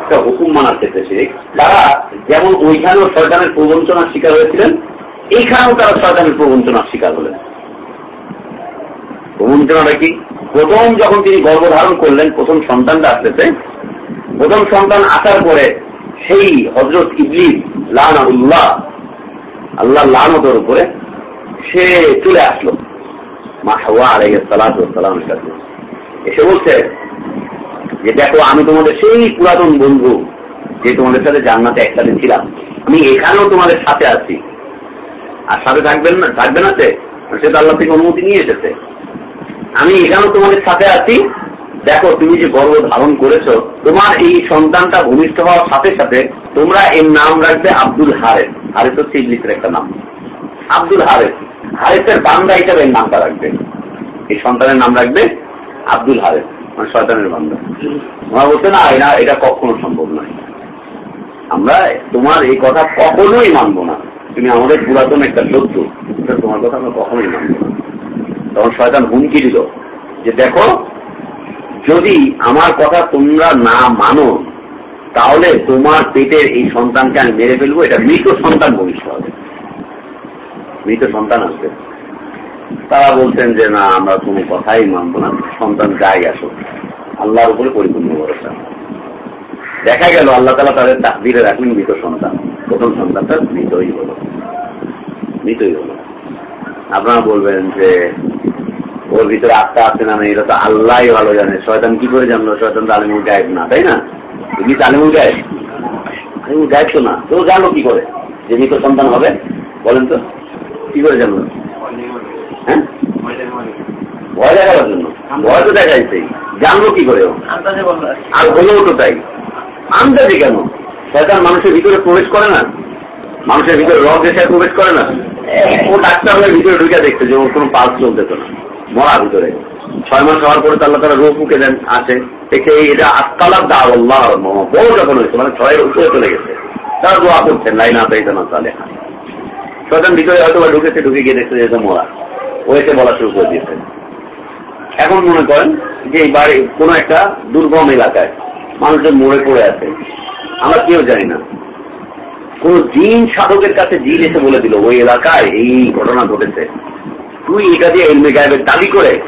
একটা হুকুম মানার ক্ষেত্রে শিরিক। তারা যেমন ওইখানেও শয়তানের প্রবঞ্চনার শিকার হয়েছিলেন, এইখানেও তারা শয়তানের প্রবঞ্চনার শিকার হলেন। প্রবঞ্চনাটা কি? প্রথম যখন তিনি গর্ভধারণ করলেন, প্রথম সন্তানটা আসতেছে প্রথম সন্তান আসার পরে সেই হজরত ইবলিস লান আল্লাহ লানতর উপরে সে চলে আসলো মা হাওয়া আলাই সালামের কাছে। এসে বলছে যে, দেখো, আমি তোমাদের সেই পুরাতন বন্ধু যে তোমাদের সাথে জান্নাতে একসাথে ছিলাম। আমি এখানেও তোমাদের সাথে আছি। আর সাথে থাকবেন না, থাকবে না সে তো আল্লাহ থেকে অনুমতি নিয়ে এসেছে। আমি এখানেও তোমাদের সাথে আছি দেখো, তুমি যে গর্ব ধারণ করেছ, তোমার এই সন্তানটা ভূমিষ্ঠ হওয়ার সাথে সাথে তোমরা এর নাম রাখবে আব্দুল হারেস। হারেস হচ্ছে ইংলিশের একটা নাম। আব্দুল হারেস। হারেসের বান্দা হিসাবে এর নামটা রাখবে। এই সন্তানের নাম রাখবে আব্দুল হারেস মানে শয়তানের বান্দা। ওরা বলছে, না, এটা এটা কখনো সম্ভব নয়। আমরা তোমার এই কথা কখনোই মানব না। তুমি আমাদের পুরাতন একটা শত্রু তোমার কথা আমরা কখনোই মানব না। তখন শয়তান হুমকি দিল যে, দেখো যদি আমার কথা তোমরা না মানো, তাহলে তোমার পেটের এই সন্তানকে আমি মেরে ফেলব, এটা মৃত সন্তান ভবিষ্যৎ। হবে মৃত সন্তান আসবে। তারা বলছেন যে, না, আমরা কোনো কথাই মানবো না, সন্তান যাই আসো আল্লাহর উপরে পরিপূর্ণ ভরসা। দেখা গেল, আল্লাহ তালা তাদের তাকদিরে রাখলেন মৃত সন্তান। প্রথম সন্তানটা মৃতই হলো। মৃতই হলো। আপনারা বলবেন যে ওর ভিতরে আত্মা আছে না এটা তো আল্লাহ ভালো জানে। শয়তান কি করে জানলো? শয়তান তো আলিমুল গায়েব না, তাই না? তুমি তো আলিমুল গায়েব? আলিমুল গায়েব তো না। তো জানো কি করে? যে মৃত সন্তান হবে, বলেন তো, কি করে জানলো? হ্যাঁ? ভয় দেখাবার জন্য। ভয় তো দেখাইছেই জানলো কি করে আর হলেও তো তাই। আন্দাজে কেন? শয়তান মানুষের ভিতরে প্রবেশ করে না? মানুষের ভিতরে রগ এসে প্রবেশ করে না? ও ডাক্তার ভিতরে ঢুকে দেখছে যে ওর কোনো পালস চলতেছে না। মরা ভিতরে। ছয় মাস হওয়ার পরে তাল্লাহ তারা রোগ ফুকে দেন, আছে। দেখে এটা আস্তালার দা আল্লাহ বড় যখন হয়েছে মানে ছয়ের উপরে চলে গেছে। তারা দোয়া করছেন লাইন আতাইতে না তাহলে শয়তান ভিতরে হয়তো বা ঢুকেছে, ঢুকে গিয়ে দেখছে যে মরা। ও এসে বলা শুরু করে দিয়েছে এখন মনে করেন যে এই বাড়ি, কোনো একটা দুর্গম এলাকায় মানুষজন মরে পড়ে আছে। আমরা কেউ জানি না। কোন জিন সাধকের কাছে জিন এসে বলে দিল, ওই এলাকায় এই ঘটনা ঘটেছে। তুই এটা দিয়ে এলমে গায়েবের দাবি করে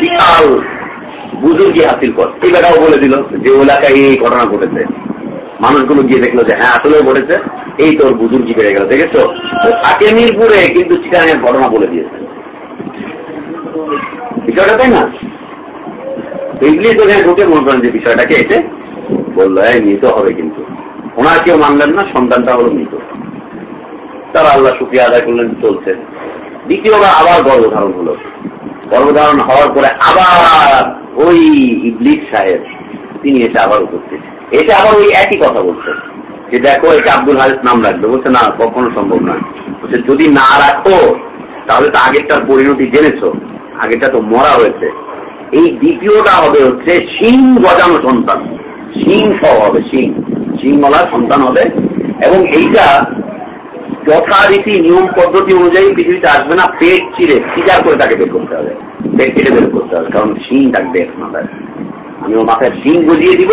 বিশাল বুজুর্গি হাসিল কর। এই বেটাও বলে দিল যে এলাকায় এই ঘটনা ঘটেছে। মানুষগুলো গিয়ে দেখল যে হ্যাঁ আসলেও ঘটেছে। এই তোর বুজুর্গি বেড়ে গেল, দেখেছ? থাকে মিরপুরে কিন্তু চিকানের ঘটনা বলে দিয়েছে। বিষয়টা তাই না? ইংলিশ ওখানে ঢুকে মনে করেন যে বিষয়টাকে এসে বলল, এই, মৃত হবে কিন্তু। ওনার কেউ মানলেন না, সন্তানটা হলো মৃত। তারা আল্লাহ শুক্রিয়া আদায় করলেন, চলছে। দ্বিতীয়বার আবার গর্ভধারণ হলো। গর্ভধারণ হওয়ার পরে আবার ওই ইবলিক সাহেব, তিনি এসে আবার উপস্থিত। এসে আবার ওই একই কথা বলছে। যে দেখো, এটা আব্দুল হারিস নাম রাখবে। বলছে, না, কখনো সম্ভব নয়। বলছে, যদি না রাখো, তাহলে তো আগেরটার পরিণতি জেনেছো। আগেরটা তো মরা হয়েছে। এই দ্বিতীয়টা হবে হচ্ছে সিং গজানো সন্তান। সিং সহ হবে সিং সিংওয়ালা সন্তান হবে। এবং এইটা যথারীতি নিয়ম পদ্ধতি অনুযায়ী পৃথিবীতে আসবে না, পেট চিরে সিজার করে তাকে বের করতে হবে। পেট চিরে বের করতে হবে, কারণ শিং থাকবে মাথায় আমি ওর মাথায় শিং গজিয়ে দিব,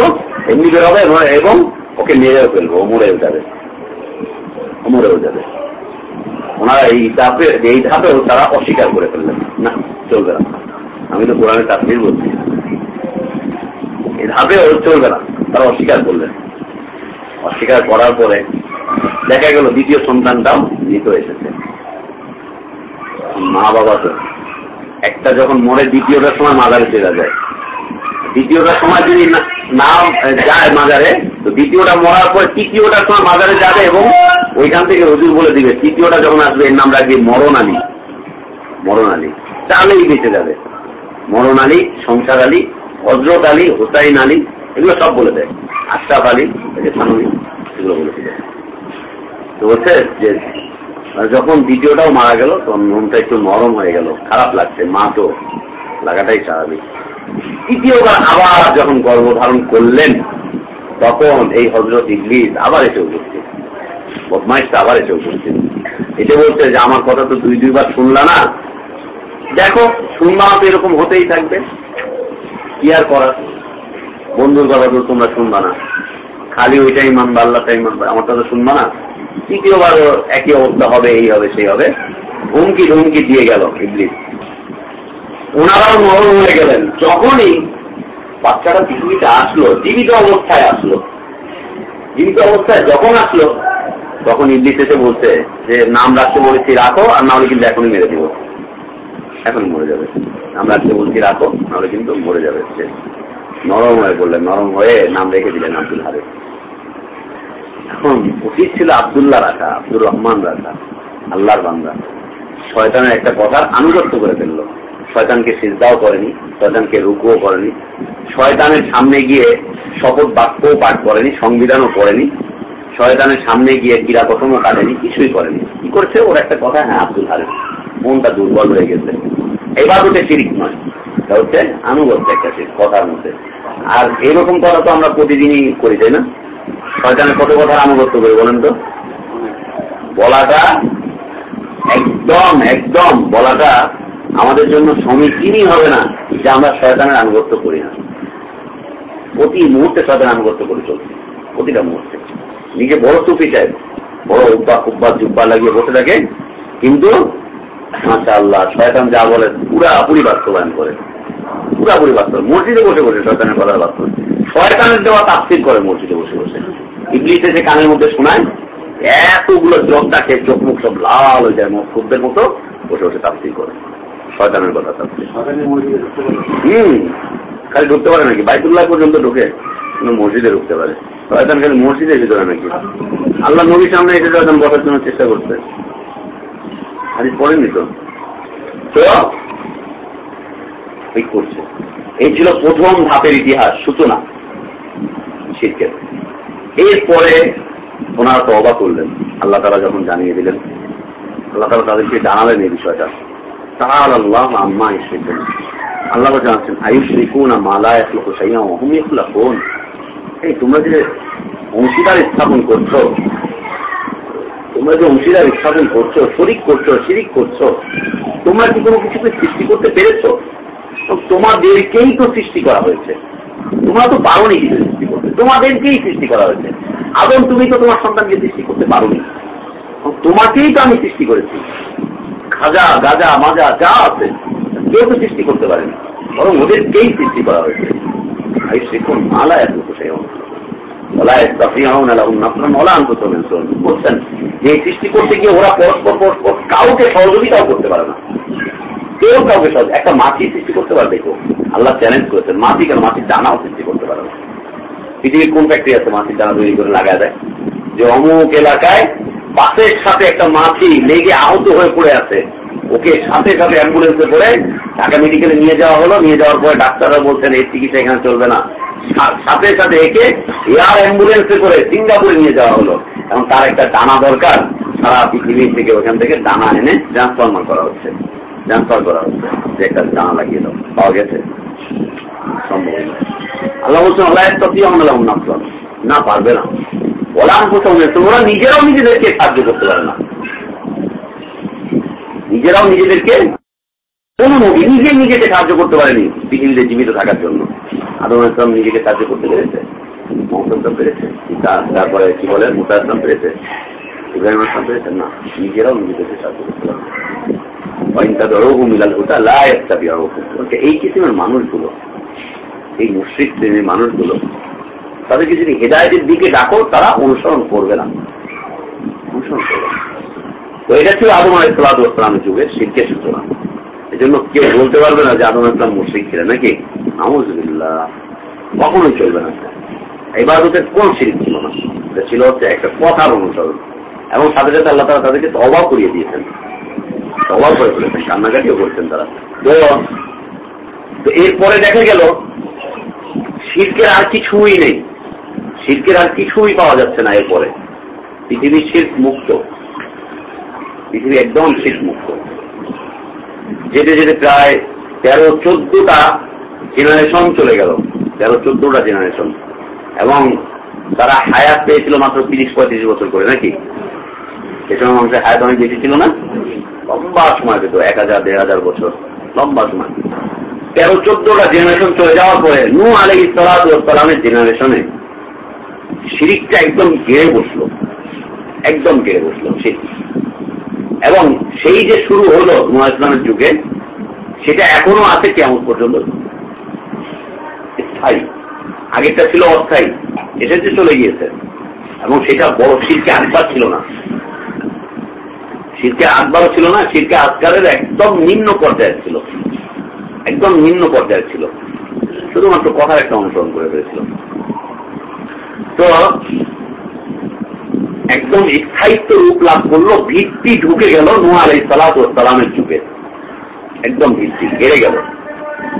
এমনি বের হবে এবং ওকে মেরেও ফেলব, ও মরেও যাবে। ও মরেও যাবে। ওনারা এই ধাপে, এই ধাপেও তারা অস্বীকার করে ফেললেন। না, চলবে না। আমি তো কোরআনের তাফসির বলছি। এই ধাপেও চলবে না, তারা অস্বীকার করলেন। অস্বীকার করার পরে দেখা গেল দ্বিতীয় সন্তানটাও মৃত এসেছে। মা বাবা তো একটা যখন মরে দ্বিতীয়টার সময় মাজারে চলে যায়। দ্বিতীয়টার সময় যদি না- যায় মাজারে, তো দ্বিতীয়টা মরার পর তৃতীয়টার সময় মাজারে যাবে এবং ওইখান থেকে রজুর বলে দিবে, তৃতীয়টা যখন আসবে, এর নাম রাখবে মরণ আলী। মরণ আলী। তাহলেই বেঁচে যাবে। মরণ আলী সংসার আলী হজরত আলী, হোসাইন আলী, এগুলো সব বলে দেয়। আশরাফ আলী এই যে থানবী এগুলো বলে তো বলছে যে যখন দ্বিতীয়টাও মারা গেল, তখন মনটা একটু নরম হয়ে গেল, খারাপ লাগছে, মা তো লাগাটাই স্বাভাবিক। তৃতীয়বার আবার যখন গর্ভধারণ করলেন, তখন এই হজরত ইবলিস আবার এসে উপস্থিত। বদমাইশটা আবার এসে উপস্থিত। এটা বলছে যে, আমার কথা তো দুই, দুইবার শুনলা না? দেখো, শুনবা তো এরকম হতেই থাকবে। কি আর করার? বন্ধুর কথা তো তোমরা শুনবা না। খালি ওইটাই মানবা, আল্লাহটাই মানবা। আমার কথা শুনবা না। তৃতীয়বার একই অবস্থা হবে, এই হবে, সেই হবে। হুমকি ধুমকি দিয়ে গেল ইবলিস। ওনারাও নরম হয়ে গেলেন। যখনই বাচ্চাটা পৃথিবীতে আসলো, জীবিত অবস্থায় আসলো। জীবিত অবস্থায় যখন আসলো, তখন ইবলিস এসে বলছে যে, নাম রাখতে বলেছি, রাখো, আর নাহলে কিন্তু এখনই মেরে দিব। এখন মরে যাবে। নাম রাখতে বলছি, রাখো নাহলে কিন্তু মরে যাবে নরম হয়ে বললেন, নরম হয়ে নাম রেখে দিলেন আব্দুল হারে। এখন উচিত ছিল আবদুল্লাহ রাখা আব্দুর রহমান রাখা আল্লাহর বান্দা। শয়তানের একটা কথার আনুগত্য করে ফেলল। শয়তানকে সিজদাও করেনি, শয়তানকে রুকুও করেনি। শয়তানের সামনে গিয়ে শপথ বাক্যও পাঠ করেনি, সংবিধানও করেনি শয়তানের সামনে গিয়ে কিরাকসমও কাটেনি, কিছুই করেনি। কি করছে? ওর একটা কথা হ্যাঁ আব্দুল হারে। মনটা দুর্বল হয়ে গেছে। এবার ওটা শিরিক নয়। এটা হচ্ছে আনুগত্য একটা কথার মধ্যে। আর এরকম কথা তো আমরা প্রতিদিনই করি, তাই না? শয়তানের কত কথার আনুগত্য করি বলেন তো? বলাটা একদম একদম বলাটা আমাদের জন্য সমীচীনই হবে না, যে আমরা শয়তানের আনুগত্য করি না। প্রতি মুহূর্তে শয়তানের আনুগত্য করে চলছি, প্রতিটা মুহূর্তে। নিজে বড় টুপি চাই, বড় উব্বা কুব্বা জুব্বা লাগিয়ে বসে থাকে, কিন্তু মাসা আল্লাহ শয়তান যা বলে পুরাপুরি বাস্তবায়ন করে। পুরাপুরি বাস্তব মসজিদে বসে বসে শয়তানের কথা বাস্তব শয়তানের দেওয়া তাফসির করে মসজিদে বসে বসে। এসে কানের মধ্যে শোনায় এতগুলো ডাকে চোখ মুখ সব লাল হয়ে যায় মুখদের মতো বসে বসে তাফসির করে। শয়তানের কথা তাফসির। হুম। খালি ঢুকতে পারে নাকি? বাইতুল্লাহ পর্যন্ত ঢুকে মসজিদে ঢুকতে পারে। শয়তান খালি মসজিদে ভিতরে নাকি? আল্লাহ নবীর সামনে এসে শয়তান বসার জন্য চেষ্টা করছে। হাদিস পড়েননি তো? তো এই করছে। এই ছিল প্রথম ধাপের ইতিহাস, সূচনা। শিরকের। এরপরে ওনারা তো অবাক করলেন আল্লাহ তারা যখন জানিয়ে দিলেন, আল্লাহ তারা তাদেরকে জানালেন এই বিষয়টা। তারা আল্লাহ আম্মা আল্লাহ জানাচ্ছেন আয়ুষ রিকুন মালা কোন এই তোমরা যে অংশীদার স্থাপন করছ, তোমরা যে অংশীদার স্থাপন করছ, শরিক করছ, শিরিক করছ, তোমরা কি কোনো কিছুকে সৃষ্টি করতে পেরেছ? তোমাদেরকেই তো সৃষ্টি করা হয়েছে। তোমরা তো পারোনি কিছু সৃষ্টি করতে তোমাদেরকেই সৃষ্টি করা হয়েছে। আদম, তুমি তো তোমার সন্তানকে সৃষ্টি করতে পারোনি। তোমাকেই তো আমি সৃষ্টি করেছি। খাজা, গাজা, মাজা, যা আছে, কেউ তো সৃষ্টি করতে পারেনি। বরং ওদেরকেই সৃষ্টি করা হয়েছে। আই শিখুন মালা এত সেই সৃষ্টি করতে গিয়ে ওরা পরস্পর পরস্পর কাউকে সহযোগিতাও করতে পারে না। কেউ কাউকে সহজ একটা মাছি সৃষ্টি করতে পারবে কেউ। আল্লাহ চ্যালেঞ্জ করেছেন। কেন? দানাও সৃষ্টি করতে পৃথিবীর কোন ফ্যাক্টরি আছে দানা তৈরি করে লাগায় দেয়? যে অমুক এলাকায় বাসের সাথে একটা মাছি লেগে আহত হয়ে পড়ে আছে। ওকে সাথে সাথে অ্যাম্বুলেন্সে করে ঢাকা মেডিকেলে নিয়ে যাওয়া হলো। নিয়ে যাওয়ার পরে ডাক্তাররা বলছেন এই চিকিৎসা এখানে চলবে না। সাথে সাথে একে এয়ার অ্যাম্বুলেন্সে করে সিঙ্গাপুরে নিয়ে যাওয়া হলো। এবং তার একটা দানা দরকার। সারা পৃথিবীর থেকে ওখান থেকে দানা এনে ট্রান্সফরমার করা হচ্ছে। ট্রান্সফার করা হচ্ছে একটা দানা লাগিয়ে দাও। পাওয়া গেছে? সম্ভব আল্লাহ বলছেন, আল্লাহ তত্ত্ব আল্লাহ নাফসন না পারবে না। ওরা প্রথমে তোমরা নিজেরাও নিজেদেরকে সাহায্য করতে পারে না। নিজেরাও নিজেদেরকে কোন নবী নিজে নিজেকে সাহায্য করতে পারেনি পৃথিবীতে জীবিত থাকার জন্য। আদম ইসলাম নিজেকে সাহায্য করতে পেরেছে। মোহাম্মদ পেরেছে। তারপরে কি বলে? মুসা ইসলাম পেরেছে। ইব্রাহিম ইসলাম পেরেছে? না, নিজেরাও নিজেদেরকে সাহায্য করতে পারে এই কিসিমের মানুষগুলো, এই মুশ্রিক শ্রেণির মানুষগুলো, তাদেরকে যদি হেদায়তের দিকে ডাকো, তারা অনুসরণ করবে না। অনুসরণ করবে তো এটা ছিল যুগের কেউ বলতে পারবে না যে আদম ইসলাম মুশ্রিক ছিলেন নাকি? নামুজুবিল্লাহ কখনোই চলবে না এবার ওদের কোন শিরিক ছিল না। এটা ছিল হচ্ছে একটা কথার অনুসরণ। এবং সাথে সাথে আল্লাহ তারা তাদেরকে অবাক করিয়ে দিয়েছেন। অবাক করে ফেলেছেন কান্নাকাটিও করছেন তারা। এরপরে দেখা গেল শিল্পের আর কিছুই নেই। শিল্পের আর কিছুই পাওয়া যাচ্ছে না এরপরে। পৃথিবী শিল্প মুক্ত। পৃথিবী একদম শীত মুক্ত। যেতে যেতে প্রায় তেরো চোদ্দটা জেনারেশন চলে গেল। তেরো চোদ্দটা জেনারেশন এবং তারা হায়াত পেয়েছিল মাত্র তিরিশ পঁয়ত্রিশ বছর করে, নাকি? সে সময় মানুষের হায়াত অনেক বেশি ছিল না? লম্বা সময় পেত, এক হাজার, দেড় হাজার বছর। লম্বা সময়। তেরো, চোদ্দটা জেনারেশন চলে যাওয়ার পরে নু আলী সালামের জেনারেশনে শিরিকটা একদম গেড়ে বসল। একদম গেড়ে বসল শিরিক এবং সেই যে শুরু হলো নুয়া ইসলামের যুগে, সেটা এখনও আছে কেমন পর্যন্ত। স্থায়ী। আগেরটা ছিল অস্থায়ী এটা যে চলে গিয়েছে। এবং সেটা বড় শিরকে আকবার ছিল না। শিরকে আকবারও ছিল না শিরকে আজকালের একদম নিম্ন পর্যায়ে ছিল। একদম নিম্ন পর্যায়ে ছিল। শুধুমাত্র কথার একটা অনুসরণ করে ফেলেছিল। তো, একদম স্থায়িত্ব রূপ লাভ করল, ভিত্তি ঢুকে গেল নোয়ার এই সালামের যুগে। একদম ভিত্তি গেড়ে গেল।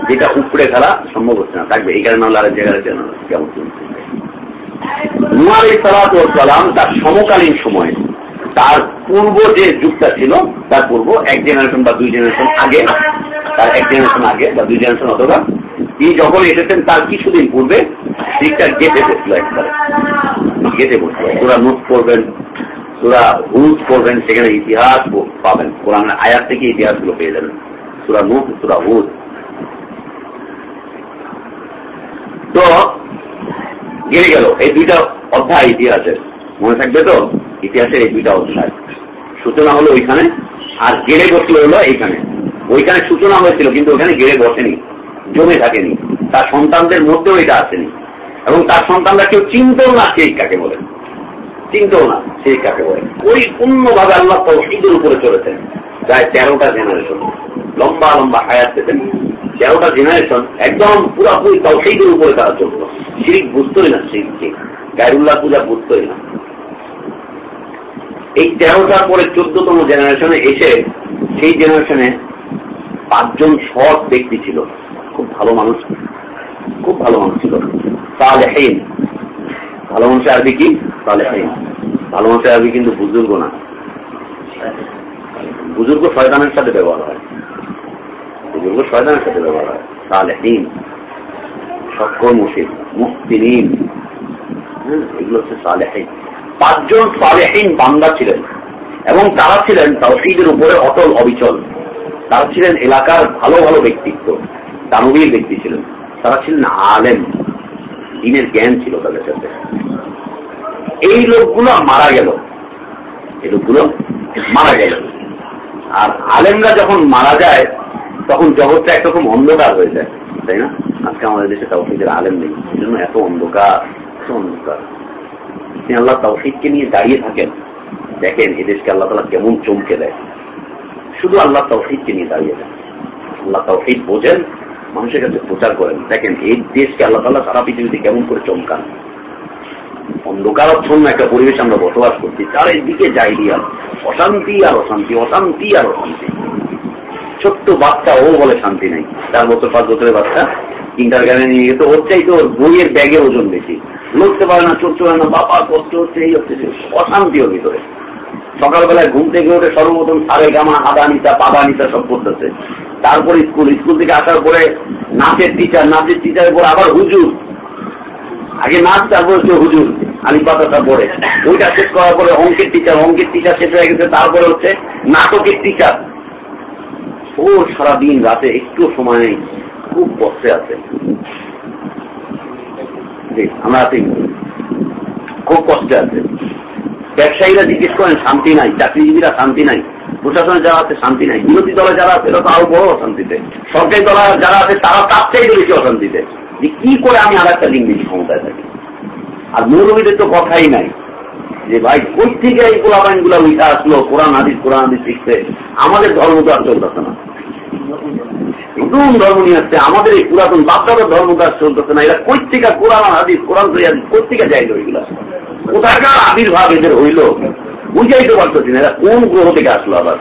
যেটা উপরে ফেলা সম্ভব হচ্ছে না। থাকবে, এই কারণে আল্লাহ জায়গায় কেমন নোয়ার এই সালাম তার সমকালীন সময়ে তার পূর্ব যে যুগটা ছিল, তার পূর্ব, এক জেনারেশন বা দুই জেনারেশন আগে, তার এক জেনারেশন আগে বা দুই জেনারেশন অথবা, তিনি যখন এসেছেন, তার কিছুদিন পূর্বে দিকটা গেটে বসল একবারে। গেটে বসল। তোরা নোট করবেন তোরা হুজ করবেন সেখানে ইতিহাস পাবেন। কোরআন আয়াত থেকে ইতিহাসগুলো পেয়ে যাবেন। তোরা নোট তোরা হুজ তো গেড়ে গেল। এই দুইটা অধ্যায় ইতিহাসের। মনে থাকবে তো? ইতিহাসের এই দুইটা অধ্যায়। সূচনা হলো ওইখানে, আর গেড়ে বসল হলো এইখানে। ওইখানে সূচনা হয়েছিল, কিন্তু ওইখানে গেড়ে বসেনি, জমে থাকেনি। তার সন্তানদের মধ্যেও এটা আসেনি। এবং তার সন্তানরা কেউ চিনতেও না সেই কাকে বলে। চিনতেও না সেই কাকে বলে। পরিপূর্ণভাবে আল্লাহ তৌহিদের উপরে চলেছেন। প্রায় তেরোটা জেনারেশন লম্বা লম্বা হায়াত পেতেন। তেরোটা জেনারেশন একদম পুরাপুরি তৌহিদের উপরে তারা চলত। শিরিক বুঝতোই না শিরিককে। গায়রুল্লাহ পূজা বুঝতোই না। এই তেরোটার পরে চোদ্দতম জেনারেশনে এসে সেই জেনারেশনে পাঁচজন সৎ ব্যক্তি ছিল। খুব ভালো মানুষ। খুব ভালো মানুষ ছিল। সালেহীন। ভালো মানুষের আরবি কি? সালেহীন। ভালো মানুষের আরবি কিন্তু বুজুর্গ না। বুজুর্গ শয়তানের সাথে ব্যবহার হয়। বুজুর্গ শয়তানের সাথে ব্যবহার হয়। সালেহীন। সক্ষমশীল মুক্তিনীন এগুলো হচ্ছে সালেহীন। পাঁচজন সালেহীন বান্দা ছিলেন এবং তারা ছিলেন তৌহিদের উপরে অটল অবিচল। তারা ছিলেন এলাকার ভালো ভালো ব্যক্তিত্ব, দানবীর ব্যক্তি ছিলেন। তারা ছিলেন আলেম, দিনের জ্ঞান ছিল তাদের সাথে। এই লোকগুলো মারা গেল। এই লোকগুলো মারা গেল। আর আলেমরা যখন মারা যায়, তখন জগৎটা একরকম অন্ধকার হয়ে যায়, তাই না? আজকে আমাদের দেশে তাওফিদের আলেম নেই এত অন্ধকার এত অন্ধকার। তিনি আল্লাহ তাওফিদকে নিয়ে দাঁড়িয়ে থাকেন, দেখেন এই দেশকে আল্লাহ তালা কেমন চমকে দেয়। শুধু আল্লাহ তৌহিদকে নিয়ে দাঁড়িয়ে দেন আল্লাহ তৌহিদ বোঝেন, মানুষের কাছে প্রচার করেন। দেখেন, এই দেশকে আল্লাহ তাল্লাহ সারা পৃথিবীতে কেমন করে চমকান। অন্ধকারচ্ছন্ন একটা পরিবেশ আমরা বসবাস করছি, চারিদিকে যাই দিয়া অশান্তি আর অশান্তি অশান্তি আর অশান্তি। ছোট্ট বাচ্চা ও বলে শান্তি নেই। চার বছর পাঁচ বছরের বাচ্চা ইন্টার গানে নিয়ে গেছে, ওর চাই তো বইয়ের ব্যাগের ওজন বেশি। লড়তে পারে না চলতে পারে না, বাবা কষ্ট হচ্ছে এই হচ্ছে অশান্তি ওর ভিতরে। সকালবেলায় ঘুম থেকে উঠে সর্বপ্রথম সারে গামা আদা নিতা পাদা নিতা সব করতেছে। তারপরে স্কুল স্কুল থেকে আসার পরে নাচের টিচার নাচের টিচারের পর আবার হুজুর। আগে নাচ, তারপরে হচ্ছে হুজুর আলি পাতাটা পড়ে। ওইটা শেষ করার পরে অঙ্কের টিচার অঙ্কের টিচার শেষ হয়ে গেছে, তারপরে হচ্ছে নাটকের টিচার ও সারাদিন রাতে একটু সময় নেই। খুব কষ্টে আছে। আমরা খুব কষ্টে আছে। ব্যবসায়ীরা জিজ্ঞেস করেন, শান্তি নাই, চাকরিজীবীরা শান্তি নাই, প্রশাসনে যারা আছে শান্তি নাই, বিরোধী দলে যারা আছে, তারা আরও বড় অশান্তিতে। সরকারি দল যারা আছে, তারা তার চাইতে বেশি অশান্তিতে। যে কি করে আমি আর একটা লিঙ্গ বেশি ক্ষমতায় থাকি? আর মৌলবীদের তো কথাই নাই। যে ভাই, কই থেকে এই গোলাবাইনগুলা উঠে আসলো? কোরআন, হাদিস কোরআন, হাদিস শিখছে আমাদের ধর্ম তো আর চলতেছে না। নতুন ধর্ম নিয়ে আসছে, আমাদের এই পুরাতন বাপদাদার ধর্ম আর চলতেছে না। এরা কই থেকে কোরআন হাদিস কোরআন হাদিস কই থেকে কোথাকার আবির্ভাব এদের হইল, বুঝাইতে পারতেছি না, এরা কোন গ্রহ থেকে আসলো আবার?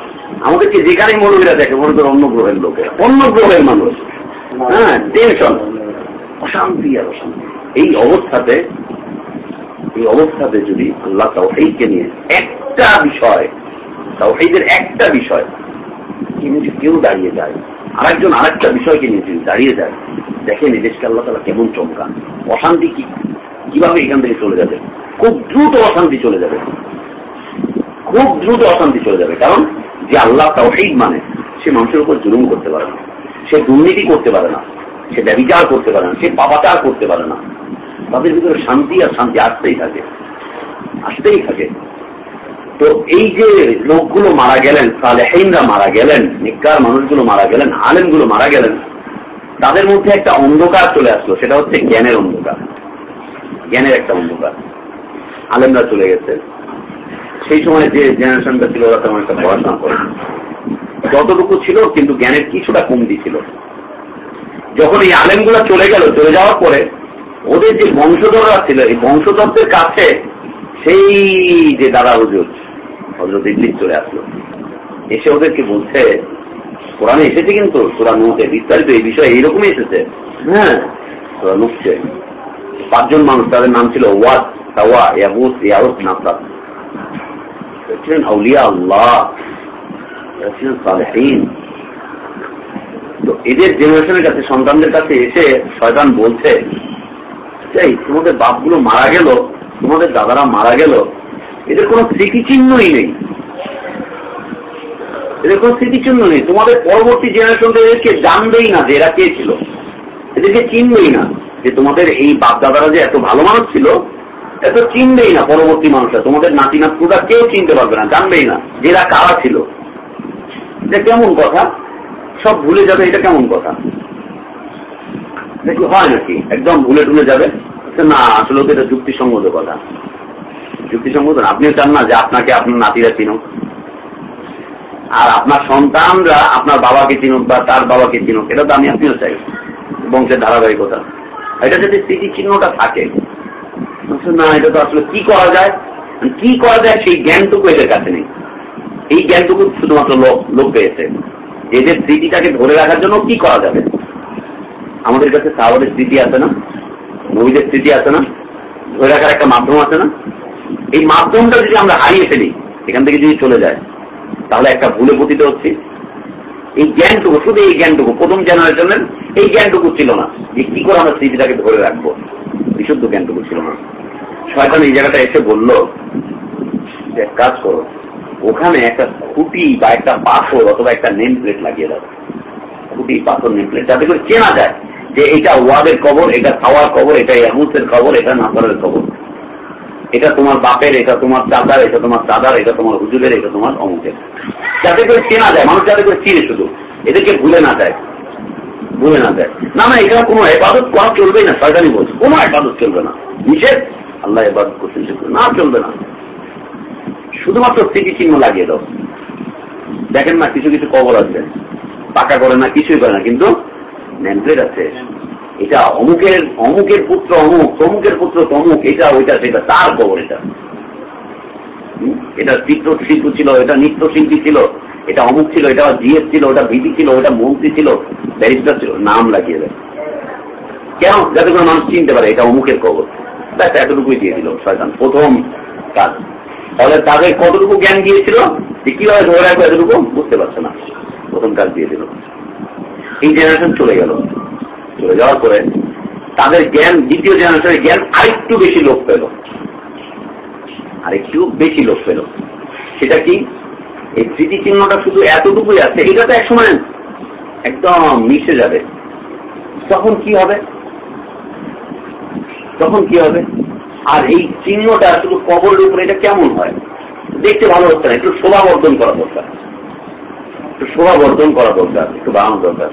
আমাদেরকে যেখানে মৌলবীরা দেখে, মনে করে অন্য গ্রহের লোকের, অন্য গ্রহের মানুষ। হ্যাঁ টেনশন অশান্তি আর অশান্তি। এই অবস্থাতে এই অবস্থাতে যদি আল্লাহ তাওহীদকে নিয়ে একটা বিষয়, তাওহীদের একটা বিষয় কিন্তু কেউ দাঁড়িয়ে যায় আরেকজন আরেকটা বিষয়কে নিয়ে যদি দাঁড়িয়ে যায় দেখেন এই দেশকে আল্লাহ তালা কেমন চমকান। অশান্তি কি? কীভাবে এখান থেকে চলে যাবে? খুব দ্রুত অশান্তি চলে যাবে। খুব দ্রুত অশান্তি চলে যাবে। কারণ যে আল্লাহ তাওহীদ মানে সে মানুষের উপর জুলুম করতে পারে না। সে দুর্নীতি করতে পারে না। সে ব্যবিচার করতে পারে না। সে পাপাচার করতে পারে না। তাদের ভিতরে শান্তি আর শান্তি আসতেই থাকে। আসতেই থাকে। তো এই যে লোকগুলো মারা গেলেন, সালেহিনরা মারা গেলেন, নিকার মানুষগুলো মারা গেলেন, আলেমগুলো মারা গেলেন, তাদের মধ্যে একটা অন্ধকার চলে আসলো, সেটা হচ্ছে জ্ঞানের অন্ধকার। জ্ঞানের একটা অন্ধকার। আলেমরা চলে গেছে। সেই সময় যে জেনারেশনটা ছিল, ওরা তেমন একটা পড়াশোনা করে যতটুকু ছিল, কিন্তু জ্ঞানের কিছুটা কমতি ছিল। যখন এই আলেমগুলো চলে গেল, চলে যাওয়ার পরে, ওদের যে বংশধররা ছিল, এই বংশধরদের কাছে সেই যে দাদা হুজুর হজরত ইবলিস চলে আসলো। এসে ওদেরকে বলছে, কোরআনে এসেছে কিন্তু? সুরা নুতে বিস্তারিত এই বিষয়ে এইরকমই এসেছে? হ্যাঁ। সুরা নুচ্ছে পাঁচজন মানুষ, তাদের নাম ছিল ওয়াদ, তাওয়া নাফরাত। ছিলেন আউলিয়া আল্লাহ ছিলেন তো এদের জেনারেশনের কাছে, সন্তানদের কাছে এসে শয়তান বলছে এই তোমাদের বাপগুলো মারা গেল, তোমাদের দাদারা মারা গেল এদের কোনো স্মৃতিচিহ্নই নেই। এদের কোনো স্মৃতিচিহ্ন নেই। তোমাদের পরবর্তী জেনারেশন এদেরকে জানবেই না যে এরা কে ছিল। এদেরকে চিনবেই না যে তোমাদের এই বাপ দাদারা যে এত ভালো মানুষ ছিল এত চিনবেই না পরবর্তী মানুষরা। তোমাদের নাতি নাতকুটা কেউ চিনতে পারবে না? জানবেই না যে এরা কারা ছিল। এটা কেমন কথা? সব ভুলে যাবে, এটা কেমন কথা? হয় নাকি? একদম ভুলে টুলে যাবে? না, আসলে তো এটা যুক্তিসঙ্গত কথা। যুক্তিসঙ্গত, আপনিও চান না যে আপনাকে আপনার নাতিরা চিনুক। আর আপনার সন্তানরা আপনার বাবাকে চিনুক বা তার বাবাকে চিনুক, এটা তো আমি আপনিও চাই। বংশের ধারাবাহিকতা। এটা যদি চিহ্নটা থাকে না, এটা তো আসলে কি করা যায়? কি করা যায় সেই জ্ঞানটুকু এদের কাছে নেই। এই জ্ঞানটুকু শুধুমাত্র লোক লোক পেয়েছে। এদের স্মৃতিটাকে ধরে রাখার জন্য কি করা যাবে? আমাদের কাছে সাহরের স্মৃতি আছে না? নবীদের স্মৃতি আছে না? ধরে রাখার একটা মাধ্যম আছে না? এই মাধ্যমটা যদি আমরা হারিয়ে ফেলি, এখান থেকে যদি চলে যায়, তাহলে একটা ভুলে পতিত হচ্ছে। এই জ্ঞানটুকু, শুধু এই জ্ঞানটুকু, প্রথম জেনারেশনের এই জ্ঞানটুকু ছিল না, যে কি করে আমরা স্মৃতিটাকে ধরে রাখব, বিশুদ্ধ জ্ঞানটুকু ছিল না। শয়তান এই জায়গাটা এসে বলল যে কাজ করো, ওখানে একটা খুঁটি বা একটা পাথর অথবা একটা নেম প্লেট লাগিয়ে দাও। খুঁটি, পাথর নেম প্লেট যাতে করে চেনা যায় যে এটা ওয়াদের কবর, এটা খাওয়ার কবর, এটা ইয়াহুসের খবর এটা নাসারের খবর এটা তোমার বাপের, এটা তোমার চাদার এটা তোমার চাদার এটা তোমার হুজুরের, এটা তোমার অমুকের। যাতে করে চেনা যায়, মানুষ যাতে করে চিনে শুধু। এদেরকে ভুলে না যায়। ভুলে না যায়। না না, এখানে কোনো এবাদত করা চলবেই না সরকারি বলছে। কোনো এবাদত চলবে না। নিষেধ, আল্লাহ এবাদত করছেন না, চলবে না। শুধুমাত্র স্মৃতি চিহ্ন লাগিয়ে দাও। দেখেন না, কিছু কিছু কবর আছে। পাকা করে না, কিছুই করে না, কিন্তু নেমপ্লেট আছে। এটা অমুকের অমুকের পুত্র অমুক, তমুকের পুত্র তমুক, এটা, ওইটা, সেটা, তার কবর এটা। এটা চিত্র শিল্প ছিল, এটা নৃত্য শিল্পী ছিল, এটা অমুক ছিল, এটা জিএস ছিল, ওটা ভিপি ছিল, ওটা মন্ত্রী ছিল, ব্যারিস্টার ছিল, নাম লাগিয়ে দেয়। কেন? যাতে করে মানুষ চিনতে পারে, এটা অমুকের কবর ব্যাস, এতটুকুই দিয়ে দিল শয়তান, প্রথম কাজ। তাহলে তাদের কতটুকু জ্ঞান দিয়েছিল? যে কীভাবে ধরে রাখবে এতটুকু? বুঝতে পারছে না। প্রথম কাজ দিয়ে দিল। এই জেনারেশন চলে গেল। চলে যাওয়ার পরে তাদের জ্ঞান, দ্বিতীয় জেনারেশনের জ্ঞান আরেকটু বেশি লোক পেল। আরেকটু বেশি লোক পেল। সেটা কি? এই স্মৃতি চিহ্নটা শুধু এতটুকুই আছে, এটা তো একসময় একদম মিশে যাবে। তখন কি হবে? তখন কি হবে? আর এই চিহ্নটা শুধু কবরের উপরে এটা কেমন হয়? দেখতে ভালো হচ্ছে না, একটু শোভা বর্ধন করা দরকার। একটু শোভা বর্ধন করা দরকার, একটু বাড়ানো দরকার।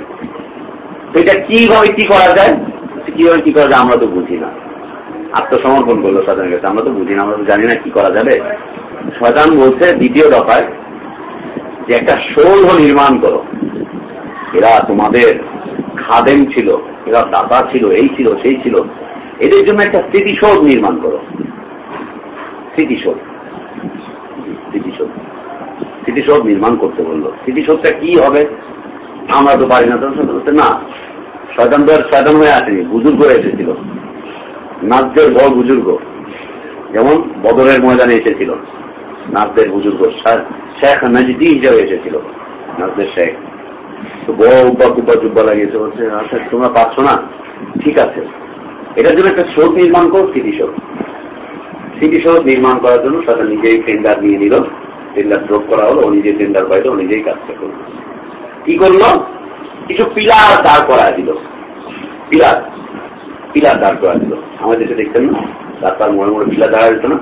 এটা কীভাবে কি করা যায়? কীভাবে কি করা যায় আমরা তো বুঝি না। আত্মসমর্পণ করল শয়তানের কাছে। আমরা তো বুঝি না, আমরা তো জানি না কি করা যাবে। শয়তান বলছে, দ্বিতীয় দফায় যে একটা সৌধ নির্মাণ করো। এরা তোমাদের খাদেম ছিল, এরা দাতা ছিল, এই ছিল, সেই ছিল। এদের জন্য একটা স্মৃতিসৌধ নির্মাণ করো। স্মৃতিসৌধ। স্মৃতিসৌধ। স্মৃতিসৌধ নির্মাণ করতে বলল। স্মৃতিসৌধটা কি হবে? আমরা তো পারি না তো না, শয়তান তো আর শয়তান হয়ে আসেনি, বুজুর্গ এসেছিল। নাচদের বড় বুজুর্গ। যেমন বদরের ময়দানে এসেছিল নাচদের বুজুর্গ। শেখ নাজদি হিসাবে এসেছিল নাচদের শেখ। তো বড় উব্বা কুব্বা জুব্বা লাগিয়েছে, বলছে আচ্ছা তোমরা পাচ্ছ না? ঠিক আছে। এটার জন্য একটা শোধ নির্মাণ করো স্মৃতিশোধ স্মৃতিশোধ নির্মাণ করার জন্য সেটা নিজেই টেন্ডার নিয়ে নিল। টেন্ডার ড্রপ করা হলো, ও নিজেই টেন্ডার পাইল, ও নিজেই কাজটা করল। কি করল? কিছু পিলার দাঁড় করা দিল। পিলার পিলার দাঁড় করা দিল। আমাদের দেশে দেখতেন না? রাস্তার মোড়ে মোড়ে পিলার দাঁড়া যেত না?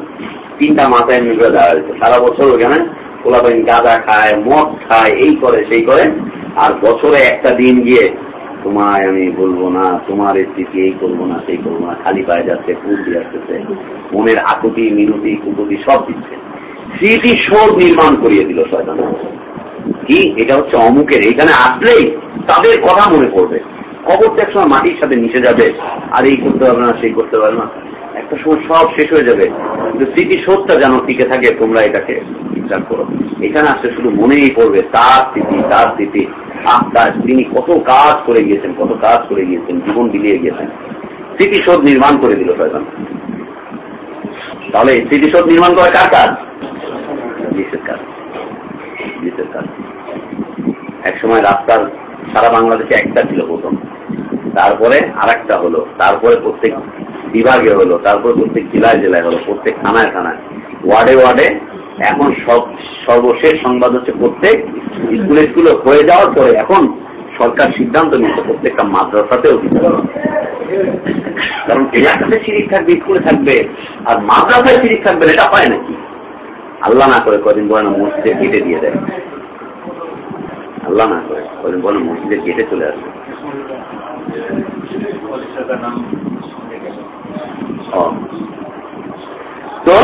তিনটা মাথায় এমনি করে দাঁড়া যেত সারা বছর ওখানে পোলাপাইন গাঁদা খায়, মদ খায়, এই করে, সেই করে। আর বছরে একটা দিন গিয়ে তোমায় আমি বলব না, তোমার স্থিতি এই করব না, সেই করব না, খালি পায়ে যাচ্ছে ফুল দিয়ে আসতেছে। মনের আকুতি, মিনতি, কুকুতি সব দিচ্ছে। স্মৃতি শোধ নির্মাণ করিয়ে দিল শয়তান। কি? এটা হচ্ছে অমুকের। এখানে আসলেই তাদের কথা মনে পড়বে। কবরটা এক সময় মাটির সাথে মিশে যাবে। আর এই করতে পারবে না, সেই করতে পারবে না। একটা সময় সব শেষ হয়ে যাবে। কিন্তু স্মৃতি স্মৃতিশোধটা যেন টিকে থাকে, তোমরা এটাকে বিচার করো। এখানে আসলে শুধু মনেই পড়বে, তার স্মৃতি তার স্মৃতি। তার তিনি কত কাজ করে গিয়েছেন, কত কাজ করে গিয়েছেন, জীবন বিলিয়ে গিয়েছেন। স্মৃতিশোধ নির্মাণ করে দিল শয়তান। তাহলে স্মৃতিশোধ নির্মাণ করা কার কাজ? কাজ। জিসের কাজ এক সময় রাস্তার সারা বাংলাদেশে একটা ছিল প্রথম। তারপরে আর একটা হলো, তারপরে প্রত্যেক বিভাগে হলো, তারপরে প্রত্যেক জেলায় জেলায় হলো, প্রত্যেক থানায় থানায়। ওয়ার্ডে ওয়ার্ডে এখন সব সর্বশেষ সংবাদ হচ্ছে প্রত্যেক স্কুলে স্কুলে হয়ে যাওয়ার পরে এখন সরকার সিদ্ধান্ত নিচ্ছে প্রত্যেকটা মাদ্রাসাতেও দিতে কারণ এলাকাতে সিরিজ থাকবে, স্কুলে থাকবে, আর মাদ্রাসায় সিরিজ থাকবে এটা পায় নাকি? আল্লাহ না করে কদিন বলে না মসজিদে কেটে দিয়ে দেয়। আল্লাহ না করে কদিন বলে মসজিদের গেটে চলে আসবে তো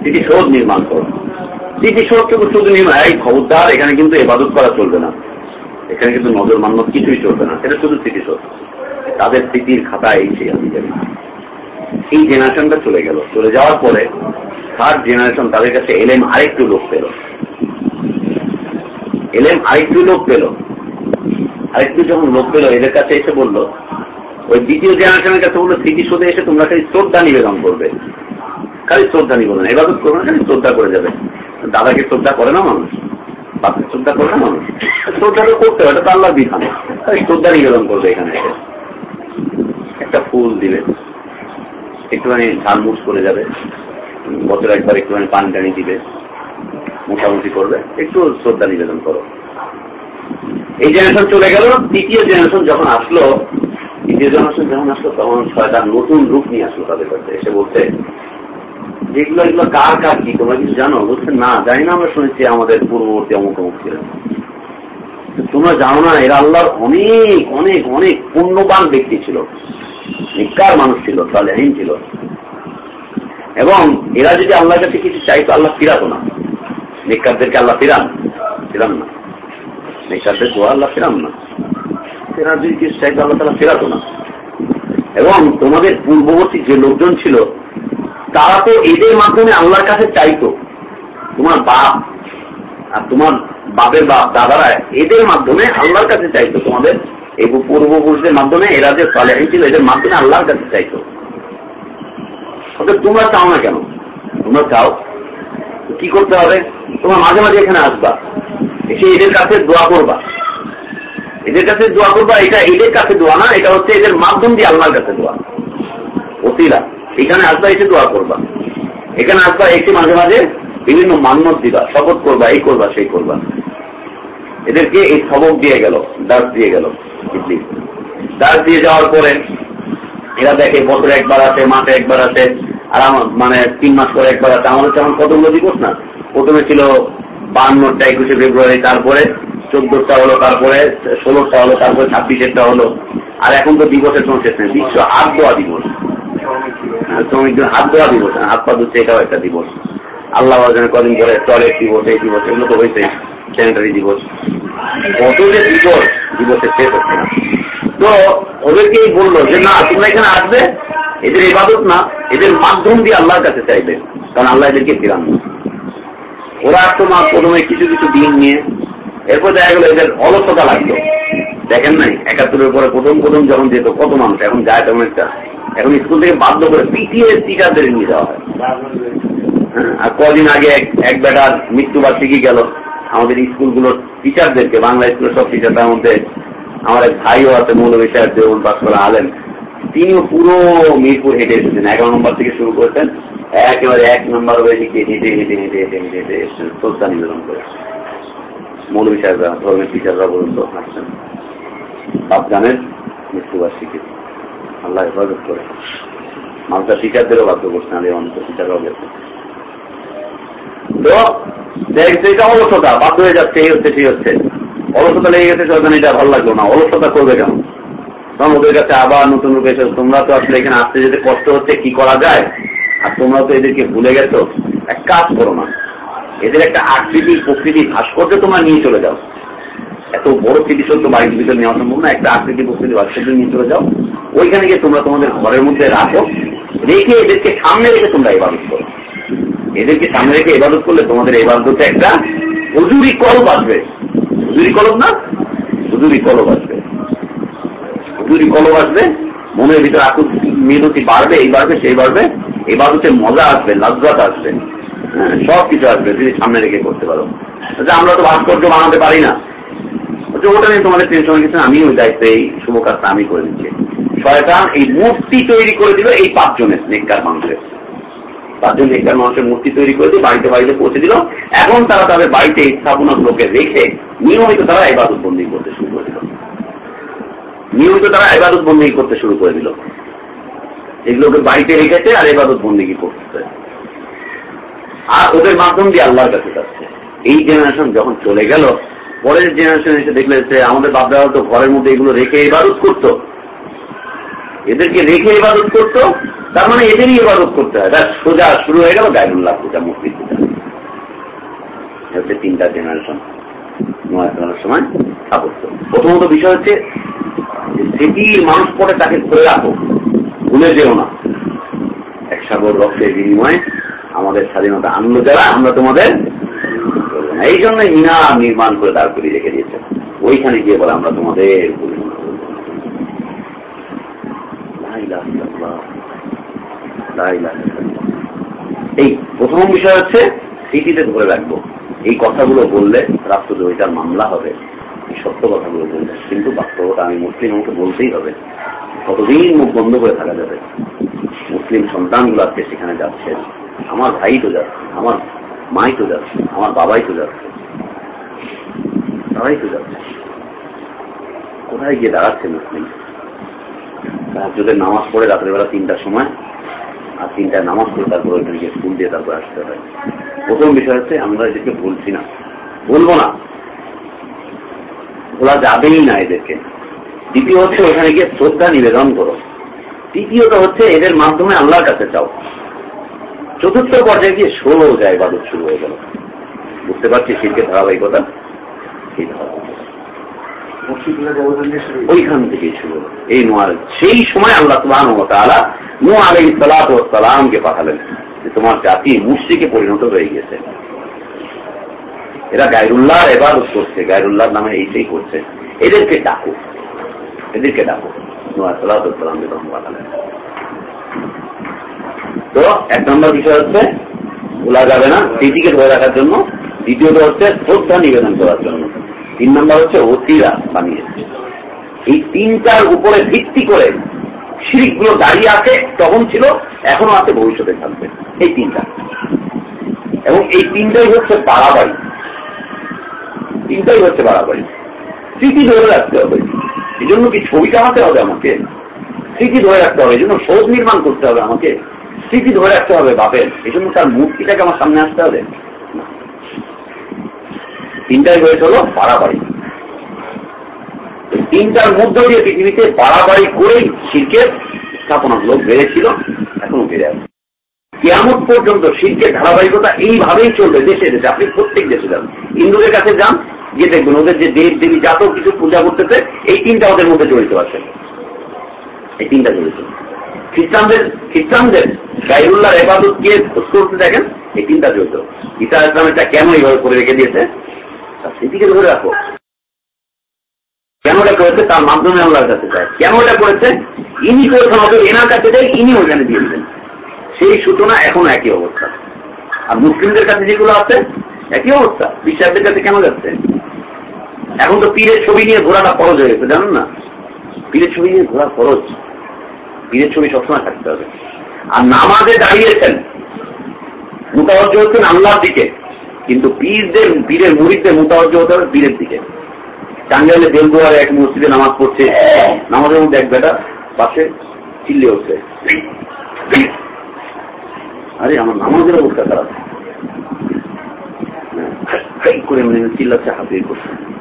স্মৃতিশোধ নির্মাণ করো। স্মৃতিশোধ কিন্তু শুধু নির্মাণ এই খবরদার, এখানে কিন্তু এবাদত করা চলবে না। এখানে কিন্তু নজর মান্য কিছুই চলবে না। সেটা শুধু স্মৃতিশোধ তাদের স্মৃতির খাতা এই সেই আমি জানি। এই জেনারেশনটা চলে গেল। চলে যাওয়ার পরে থার্ড জেনারেশন তাদের কাছে এলেম আরেকটু লোক পেল। এলেম আরেকটু লোক পেল। আরেকটু যখন লোক পেল, এদের কাছে এসে বলল, ওই দ্বিতীয় জেনারেশনের কাছে বলল স্মৃতিশোধে এসে তোমরা খালি শ্রদ্ধা নিবেদন করবে। খালি শ্রদ্ধা নিবেদন। এবার করবে না খালি শ্রদ্ধা করে যাবে। দাদাকে শ্রদ্ধা করে না মানুষ? বাপকে শ্রদ্ধা করে না মানুষ? শ্রদ্ধা তো করতে হবে, এটা তো আল্লাহ বিধান। শ্রদ্ধা নিবেদন করবে এখানে একটা ফুল দিবে একটুখানি ঝালমুট করে যাবে। বছর একবার একটুখানি পানি টানি দিবে, মোটামুটি করবে, একটু শ্রদ্ধা নিবেদন করো। এই জেনারেশন চলে গেল তৃতীয় জেনারেশন যখন আসলো তৃতীয় জেনারেশন যখন আসলো, তখন ছয়টা নতুন রূপ নিয়ে আসলো তাদের কাছে। এসে বলতে যেগুলো, এগুলো কার কার কি? তোমরা কিছু জানো? বলছে, না, জানি না, আমরা শুনেছি আমাদের পূর্ববর্তী অমুক অমুক ছিলেন তোমরা জানো না, এরা আল্লাহর অনেক অনেক অনেক পুণ্যবান ব্যক্তি ছিল। নিকার মানুষ ছিল, সালেহীন ছিল। এবং এরা যদি আল্লাহর কাছে কিছু চাইতো আল্লাহ ফিরাতো না। নিকারদেরকে আল্লাহ ফিরান। ফিরান না। নিকারদের দোয়া আল্লাহ ফিরান না। এরা যদি কিছু চাইতো আল্লাহ তালা ফেরাতো না। এবং তোমাদের পূর্ববর্তী যে লোকজন ছিল, তারা তো এদের মাধ্যমে আল্লাহর কাছে চাইতো। তোমার বাপ আর তোমার বাপের বাপ, দাদারা এদের মাধ্যমে আল্লাহর কাছে চাইতো তোমাদের। এই পূর্বপুরুষদের মাধ্যমে এরা যে সালেহীন ছিল, এদের মাধ্যমে আল্লাহর কাছে চাইতো। তোমরা চাও না কেন? তোমরা চাও? কি করতে হবে? তোমার মাঝে মাঝে এখানে আসবা। এসে এদের কাছে দোয়া করবা। এদের কাছে দোয়া করবা, এটা এদের কাছে দোয়া না, এটা হচ্ছে এদের মাধ্যম দিয়ে আল্লাহর কাছে দোয়া। অতিরা এখানে আসবা, এসে দোয়া করবা। এখানে আসবা, এসে মাঝে মাঝে বিভিন্ন মান্যত দিবা। শপথ করবা, এই করবা, সেই করবা। এদেরকে এই সবক দিয়ে গেল, দাস দিয়ে গেল দাস দিয়ে যাওয়ার পরে এরা দেখে বছরে একবার আছে মাসে একবার আছে আর আমার মানে তিন মাস পরে একবার আছে। আমাদের তেমন কতগুলো দিবস না। প্রথমে ছিল বান্নটা একুশে ফেব্রুয়ারি, তারপরে চোদ্দটা হলো, তারপরে ষোলোটা হলো, তারপরে ছাব্বিশেরটা হলো। আর এখন তো দিবসের কোনো শেষ নেই। বিশ্ব আট দোয়া দিবস। শ্রমিকদের হাত ধোয়া দিবস। হাত পা ধুচ্ছে এটাও একটা দিবস। আল্লাহ কদিন পরে টয়লেট দিবস, এই দিবস, এগুলো তো হয়েছে। স্যানিটারি দিবস। কত যে দিবস, দিবসের শেষ হচ্ছে না। তো ওদেরকেই বলল যে না তোমরা এখানে আসবে এদের ইবাদত না এদের মাধ্যম দিয়ে আল্লাহর কাছে চাইবে কারণ আল্লাহ এদেরকে ফিরান। ওরা আসতো মা প্রথমে কিছু কিছু দিন নিয়ে এরপর দেখা গেলো এদের অলসতা লাগতো দেখেন নাই একাত্তরের পরে প্রথম প্রথম যখন যেত কত মানুষ এখন যায় তেমন একটা। এখন স্কুল থেকে বাধ্য করে পিটিয়ে টিচারদের নিয়ে যাওয়া হয়। হ্যাঁ, আর কদিন আগে এক বেটার মৃত্যুবার্ষিকী গেল। আমাদের স্কুলগুলোর টিচারদেরকে বাংলা স্কুলের সব টিচার তার মধ্যে আমার এক ভাইও আছে মৌলবী সাহেব দেবন করা আলেন তিনিও পুরো মিরপুর হেঁটে এসেছেন। এগারো নম্বর থেকে শুরু করেছেন। একেবারে এক নম্বর হয়ে হেঁটে হেঁটে হেঁটে হেঁটে হেঁটে হেঁটে হেঁটে এসেছেন। শ্রদ্ধা নিবেদন করে মৌলবী ধর্মের টিচাররা বলুন তো, আসছেন। সাবধানের মৃত্যুবার্ষিকী। আল্লাহ হেফাজত করে। মালটা টিচারদেরও বাধ্য করছেন আর অনেক টিচাররাও গেছে তো এটা অলসতা বাধ্য হয়ে যাচ্ছে, এই হচ্ছে, সেই হচ্ছে। অলসতা লেগে গেছে সরকার এটা ভালো লাগল না। অলসতা করবে কেন? তখন ওদের কাছে আবার নতুন রূপে এসে তোমরা তো আসলে এখানে আসতে যেতে কষ্ট হচ্ছে, কি করা যায়? আর তোমরা তো এদেরকে ভুলে গেছো। এক কাজ করো না। এদের একটা আকৃতি প্রকৃতি ভাস্কর্য তোমরা নিয়ে চলে যাও। এত বড় স্মৃতিসত্য বাড়ির ভিতরে নেওয়া সম্ভব না। একটা আকৃতি প্রকৃতি ভাস্কর্য নিয়ে চলে যাও। ওইখানে গিয়ে তোমরা তোমাদের ঘরের মধ্যে রাখো। রেখে এদেরকে সামনে রেখে তোমরা ইবাদত করো। এদেরকে সামনে রেখে ইবাদত করলে তোমাদের ইবাদতে একটা হুজুরি কলব আসবে। হুজুরি কলব না হুজুরি কলব আসবে। হুজুরি কলব আসবে মনের ভিতরে আকুল মিনতি বাড়বে এই বাড়বে সেই বাড়বে এবাদতে মজা আসবে লাজ্জাত আসবে। হ্যাঁ, সব কিছু আসবে যদি সামনে রেখে করতে পারো। আচ্ছা, আমরা তো ভাস্কর্য বানাতে পারি না। বলছে, ওটা নিয়ে তোমাদের টেনশন কিছু আমি ওই দায়িত্বে এই শুভ কাজটা আমি করে দিচ্ছি। শয়তান এই মূর্তি তৈরি করে দিল এই পাঁচজনের নেককার মানুষের। পাঁচজন নেককার মানুষের মূর্তি তৈরি করে দিয়ে বাড়িতে বাড়িতে পৌঁছে দিল। এখন তারা তাদের বাড়িতে এই স্থাপনাগুলোকে রেখে নিয়মিত তারা ইবাদত বন্দী করতে শুরু করে দিল। নিয়মিত তারা ইবাদত বন্দী করতে শুরু করে দিল। এগুলোকে বাড়িতে রেখেছে আর ইবাদত বন্দী করতেছে আর ওদের মাধ্যম দিয়ে আল্লাহর কাছে যাচ্ছে। এই জেনারেশন যখন চলে গেল, পরের জেনারেশন এসে দেখলে যে আমাদের বাপদাদা তো ঘরের মধ্যে এগুলো রেখে ইবাদত করতো। এদেরকে রেখে ইবাদত করতো, তার মানে এদেরই ইবাদত করতে হয়। ব্যাস সোজা শুরু হয়ে গেল গাইবুল্লাহ পূজা মূর্তি পূজা। হচ্ছে তিনটা জেনারেশন সময় স্থাপত্য। প্রথমত বিষয় হচ্ছে স্মৃতির মানুষ পরে তাকে ধরে রাখো, ভুলে যেও না। এক সাগর রক্তের বিনিময়ে আমাদের স্বাধীনতা আনলো যারা, আমরা তোমাদের এই জন্য মিনার নির্মাণ করে দাঁড় করিয়ে রেখে দিয়েছে। ওইখানে গিয়ে বলে, আমরা তোমাদের পরিণত করব। লা ইলাহা ইল্লাল্লাহ। লা ইলাহা ইল্লাল্লাহ। এই প্রথম বিষয় হচ্ছে স্মৃতিতে ধরে রাখব। এই কথাগুলো বললে রাষ্ট্রদ্রোহিতার মামলা হবে। এই সত্য কথাগুলো বললে। কিন্তু বাস্তবতা আমি মুসলিম আমাকে বলতেই হবে। কতদিন মুখ বন্ধ করে থাকা যাবে, মুসলিম সন্তানগুলো আজকে সেখানে যাচ্ছে। আমার ভাই তো যাচ্ছে, আমার মাই তো যাচ্ছে, আমার বাবাই তো যাচ্ছে। সবাই তো যাচ্ছে। কোথায় গিয়ে দাঁড়াচ্ছে মুসলিম? তাহাজুদের নামাজ পড়ে রাত্রেবেলা তিনটার সময়, আর তিনটায় নামাজ পড়ে তারপর ওইখানে গিয়ে স্কুল দিয়ে তারপর আসতে হয়। প্রথম বিষয় হচ্ছে, আমরা এদেরকে বলছি না। বলব না। বলা যাবেই না এদেরকে। দ্বিতীয় হচ্ছে ওখানে গিয়ে শ্রদ্ধা নিবেদন করো। তৃতীয়ত হচ্ছে, এদের মাধ্যমে আল্লাহর কাছে চাও চতুর্থ পর্যায়ে গিয়ে ষোলো যায় বাদত শুরু হয়ে গেল। বুঝতে পারছি শিল্পের ধারাবাহিকতা? এই ধারাবাহিকতা। ওইখান থেকে শুরু এই নোয়ার সেই সময় আল্লাহ সুবাহ নো আলাই সালামকে পাঠালেন তোমার জাতি মুর্শিকে পরিণত হয়ে গেছে। এরা গায়রুল্লাহ এবাদত করছে। গায়রুল্লাহ নামে এইটাই করছে। এদেরকে ডাকো। এদেরকে ডাকো। নোয়া সালামকে তখন পাঠালেন। তো এক নম্বর বিষয় হচ্ছে, ভোলা যাবে না। স্মৃতিকে ধরে রাখার জন্য। দ্বিতীয়ত হচ্ছে শ্রদ্ধা নিবেদন করার জন্য। তিন নম্বর হচ্ছে অতিরা বানিয়েছে। এই তিনটার উপরে ভিত্তি করে শিরিকগুলো দাঁড়িয়ে আছে, তখন ছিল এখনও আছে ভবিষ্যতে থাকবে এই তিনটা। এবং এই তিনটাই হচ্ছে বাড়াবাড়ি। তিনটাই হচ্ছে বাড়াবাড়ি। স্মৃতি ধরে রাখতে হবে। এই জন্য কি ছবি টানাতে হবে আমাকে? স্মৃতি ধরে রাখতে হবে। এই জন্য শোধ নির্মাণ করতে হবে আমাকে। স্মৃতি ধরে রাখতে হবে বাপের। এই জন্য তার মূর্তিটাকে আমার সামনে আসতে হবে। তিনটাই হয়েছে হলো বাড়াবাড়ি। তিনটার মধ্য দিয়ে পৃথিবীতে বাড়াবাড়ি করেই শিল্পের স্থাপনা গুলো বেড়েছিল এখনও বেড়ে আছে। কেমন পর্যন্ত শিল্পের ধারাবাহিকতা এইভাবেই চলবে দেশে দেশে। আপনি প্রত্যেক দেশে যান। হিন্দুদের কাছে যান, গিয়ে দেখবেন ওদের যে দেব দেবী যত কিছু পূজা করতেছে, এই তিনটা ওদের মধ্যে জড়িত আছে। এই তিনটা জড়িত। খ্রিস্টানদের খ্রিস্টানদের গাইরুল্লাহ এবাদত কে করতে দেখেন, এই তিনটা জড়িত। ঈসা ইসলামেরটা কেন এইভাবে করে রেখে দিয়েছে? স্মৃতিকে ধরে রাখো। কেন এটা করেছে? তার মাধ্যমে আল্লাহর কাছে যায় কেন এটা করেছে? ইনি করেছেন অত এনার কাছে দেয় ইনি ওখানে দিয়ে দিলেন সেই সূচনা এখনও একই অবস্থা। আর মুসলিমদের কাছে যেগুলো আছে, একই অবস্থা। বিশ্বাসদের কাছে কেন যাচ্ছে? এখন তো পীরের ছবি নিয়ে ঘোরাটা খরচ হয়ে গেছে, জানেন না? পীরের ছবি নিয়ে ঘোরা খরচ পীরের ছবি সবসময় থাকতে হবে। আর নামাজে দাঁড়িয়েছেন মোতাবজ্জ হচ্ছেন আল্লাহর দিকে। কিন্তু পীরদের পীরের মুড়িদের মোতাবজ্জ হতে হবে পীরের দিকে। টাঙ্গাইলে বেলদুয়ারে এক মসজিদে নামাজ পড়ছে। নামাজের মধ্যে এক বেটা পাশে চিল্লে উঠছে। আরে আমার নামাজের অবস্থা খারাপ। হ্যাঁ, করে মানে চিল্লাচ্ছে হাতে করছে।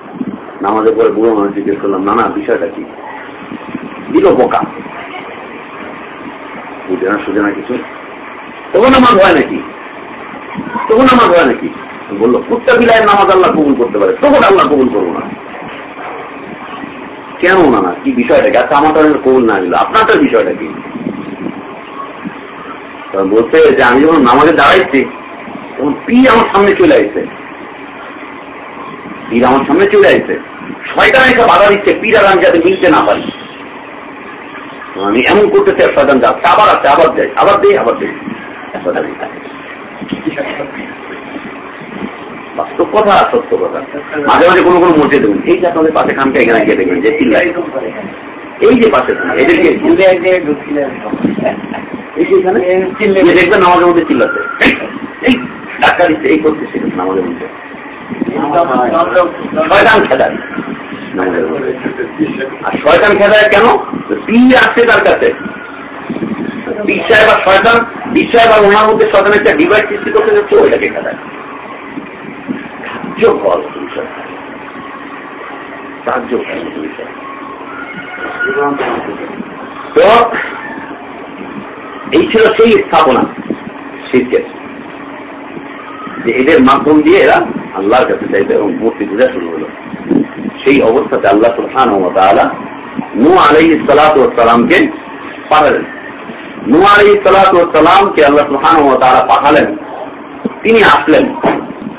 নামাজের পরে বুড়ো মানুষ জিজ্ঞেস করলাম না না বিষয়টা কি? দিল বোকা। বুঝে না সুঝে না কিছু। তখন আমার ভয় নাকি? তখন আমার ভয় নাকি? বলল কুত্তা বিলায় নামাজ আল্লাহ কবুল করতে পারে, তখন আল্লাহ কবুল করব না। কেন না কি বিষয়টা কি? আচ্ছা আমার কবুল না দিল আপনারটার বিষয়টা কি? বলছে যে, আমি যখন নামাজে দাঁড়াইছি, তখন পীর আমার সামনে চলে আসছে পীর আমার সামনে চলে আসছে শয়তান এসে বাধা দিচ্ছে, পীর আর আমি যাতে মিলতে না পারি। আমি এমন করতে চাই, শয়তান যাচ্ছে, আবার আছে আবার দেয় আবার দেয় আবার দেয়। বাস্তব কথা আর সত্য কথা। মাঝে মাঝে কোনো কোনো মসজিদ দেবেন এই যে আপনাদের পাশে খানকে এখানে গিয়ে দেখবেন যে চিল্লাই এই যে পাশে এদেরকে দেখবেন আমাদের মধ্যে চিল্লাতে এই ডাক্তার এই করতেছে আমাদের মধ্যে। শয়তান খেলায় আর শয়তান খেলায় কেন? আসছে তার কাছে। সাহেব আর শয়তান সাহেব আর ওনার মধ্যে শয়তানের একটা ডিভাইস সৃষ্টি করতে যাচ্ছে ওইটাকে খেলায় সাহায্য কর সাহায্য তো এই ছিল সেই স্থাপনা শীতের যে এদের মাধ্যম দিয়ে এরা আল্লাহর কাছে চাইবে এবং মূর্তি পূজা শুরু হলো। সেই অবস্থাতে আল্লাহ সুলহান নু আলাই সালাতামকে পাঠালেন। নু আলাই সালাতামকে আল্লাহ সুলহান তারা পাঠালেন। তিনি আসলেন।